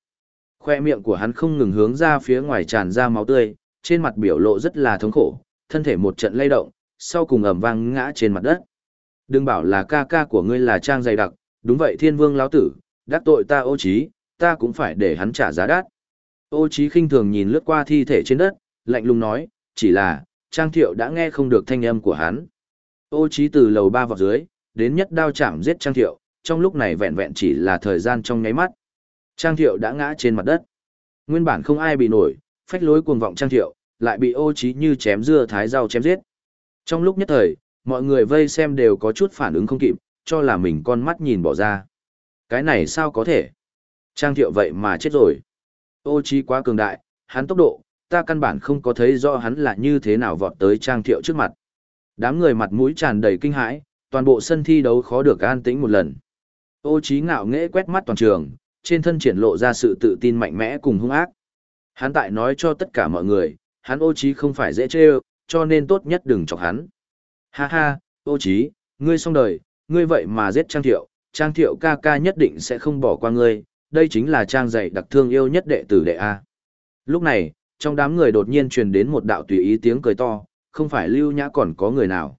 Khoe miệng của hắn không ngừng hướng ra phía ngoài tràn ra máu tươi, trên mặt biểu lộ rất là thống khổ, thân thể một trận lay động, sau cùng ầm vang ngã trên mặt đất. Đừng bảo là ca ca của ngươi là trang dày đặc, đúng vậy thiên vương lão tử, đắc tội ta ô trí, ta cũng phải để hắn trả giá đắt. Ô trí khinh thường nhìn lướt qua thi thể trên đất, lạnh lùng nói, chỉ là, Trang Thiệu đã nghe không được thanh âm của hắn. Ô trí từ lầu ba vào dưới, đến nhất đao chạm giết Trang Thiệu, trong lúc này vẹn vẹn chỉ là thời gian trong nháy mắt. Trang Thiệu đã ngã trên mặt đất. Nguyên bản không ai bị nổi, phách lối cuồng vọng Trang Thiệu, lại bị ô trí như chém dưa thái rau chém giết. Trong lúc nhất thời, mọi người vây xem đều có chút phản ứng không kịp, cho là mình con mắt nhìn bỏ ra. Cái này sao có thể? Trang Thiệu vậy mà chết rồi. Ô trí quá cường đại, hắn tốc độ, ta căn bản không có thấy rõ hắn là như thế nào vọt tới trang thiệu trước mặt. Đám người mặt mũi tràn đầy kinh hãi, toàn bộ sân thi đấu khó được an tĩnh một lần. Ô trí ngạo nghễ quét mắt toàn trường, trên thân triển lộ ra sự tự tin mạnh mẽ cùng hung ác. Hắn tại nói cho tất cả mọi người, hắn ô trí không phải dễ chơi, cho nên tốt nhất đừng chọc hắn. Ha ha, ô trí, ngươi xong đời, ngươi vậy mà giết trang thiệu, trang thiệu ca ca nhất định sẽ không bỏ qua ngươi, đây chính là trang dạy đặc thương yêu nhất đệ tử đệ A. Lúc này, trong đám người đột nhiên truyền đến một đạo tùy ý tiếng cười to, không phải lưu nhã còn có người nào.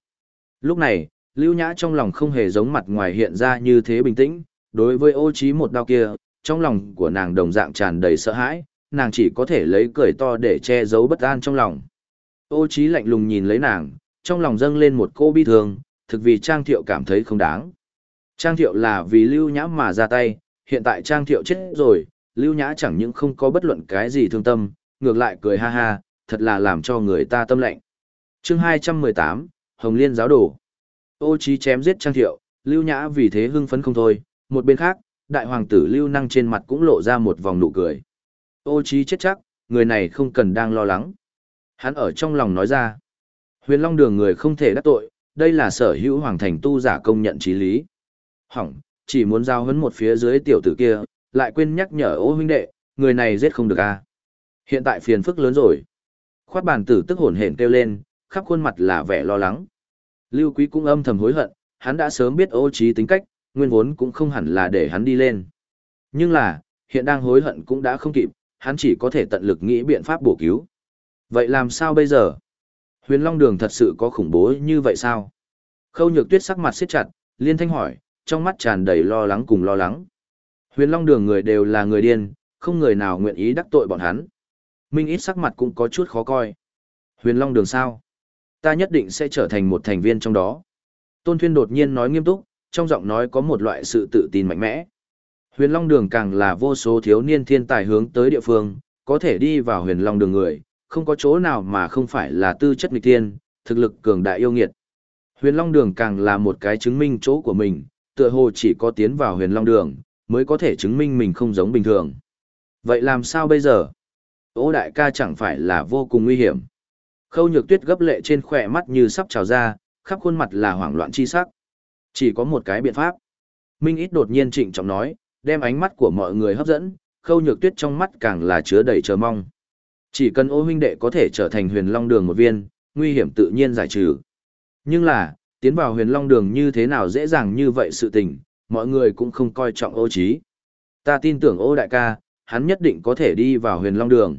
Lúc này, Lưu Nhã trong lòng không hề giống mặt ngoài hiện ra như thế bình tĩnh, đối với ô trí một đao kia, trong lòng của nàng đồng dạng tràn đầy sợ hãi, nàng chỉ có thể lấy cười to để che giấu bất an trong lòng. Ô trí lạnh lùng nhìn lấy nàng, trong lòng dâng lên một cô bi thương, thực vì Trang Thiệu cảm thấy không đáng. Trang Thiệu là vì Lưu Nhã mà ra tay, hiện tại Trang Thiệu chết rồi, Lưu Nhã chẳng những không có bất luận cái gì thương tâm, ngược lại cười ha ha, thật là làm cho người ta tâm lạnh. Chương 218, Hồng Liên giáo đồ. Ô Chí chém giết Trang Thiệu, Lưu Nhã vì thế hưng phấn không thôi, một bên khác, đại hoàng tử Lưu Năng trên mặt cũng lộ ra một vòng nụ cười. Ô Chí chết chắc, người này không cần đang lo lắng. Hắn ở trong lòng nói ra, huyền long đường người không thể đắc tội, đây là sở hữu hoàng thành tu giả công nhận trí lý. Hỏng, chỉ muốn giao hấn một phía dưới tiểu tử kia, lại quên nhắc nhở ô huynh đệ, người này giết không được a. À. Hiện tại phiền phức lớn rồi. Khoát bàn tử tức hổn hển kêu lên, khắp khuôn mặt là vẻ lo lắng. Lưu Quý cũng âm thầm hối hận, hắn đã sớm biết ô trí tính cách, nguyên vốn cũng không hẳn là để hắn đi lên. Nhưng là, hiện đang hối hận cũng đã không kịp, hắn chỉ có thể tận lực nghĩ biện pháp bổ cứu. Vậy làm sao bây giờ? Huyền Long Đường thật sự có khủng bố như vậy sao? Khâu Nhược Tuyết sắc mặt siết chặt, liên thanh hỏi, trong mắt tràn đầy lo lắng cùng lo lắng. Huyền Long Đường người đều là người điên, không người nào nguyện ý đắc tội bọn hắn. Minh ít sắc mặt cũng có chút khó coi. Huyền Long Đường sao? Ta nhất định sẽ trở thành một thành viên trong đó. Tôn Thuyên đột nhiên nói nghiêm túc, trong giọng nói có một loại sự tự tin mạnh mẽ. Huyền Long Đường càng là vô số thiếu niên thiên tài hướng tới địa phương, có thể đi vào Huyền Long Đường người, không có chỗ nào mà không phải là tư chất nghịch tiên, thực lực cường đại yêu nghiệt. Huyền Long Đường càng là một cái chứng minh chỗ của mình, tựa hồ chỉ có tiến vào Huyền Long Đường, mới có thể chứng minh mình không giống bình thường. Vậy làm sao bây giờ? Ô đại ca chẳng phải là vô cùng nguy hiểm. Khâu nhược tuyết gấp lệ trên khỏe mắt như sắp trào ra, khắp khuôn mặt là hoảng loạn chi sắc. Chỉ có một cái biện pháp. Minh ít đột nhiên trịnh trọng nói, đem ánh mắt của mọi người hấp dẫn, khâu nhược tuyết trong mắt càng là chứa đầy chờ mong. Chỉ cần ô huynh đệ có thể trở thành huyền long đường một viên, nguy hiểm tự nhiên giải trừ. Nhưng là, tiến vào huyền long đường như thế nào dễ dàng như vậy sự tình, mọi người cũng không coi trọng ô trí. Ta tin tưởng ô đại ca, hắn nhất định có thể đi vào huyền long đường.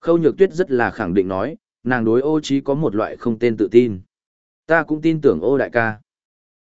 Khâu nhược tuyết rất là khẳng định nói, nàng đối ô trí có một loại không tên tự tin. Ta cũng tin tưởng ô đại ca.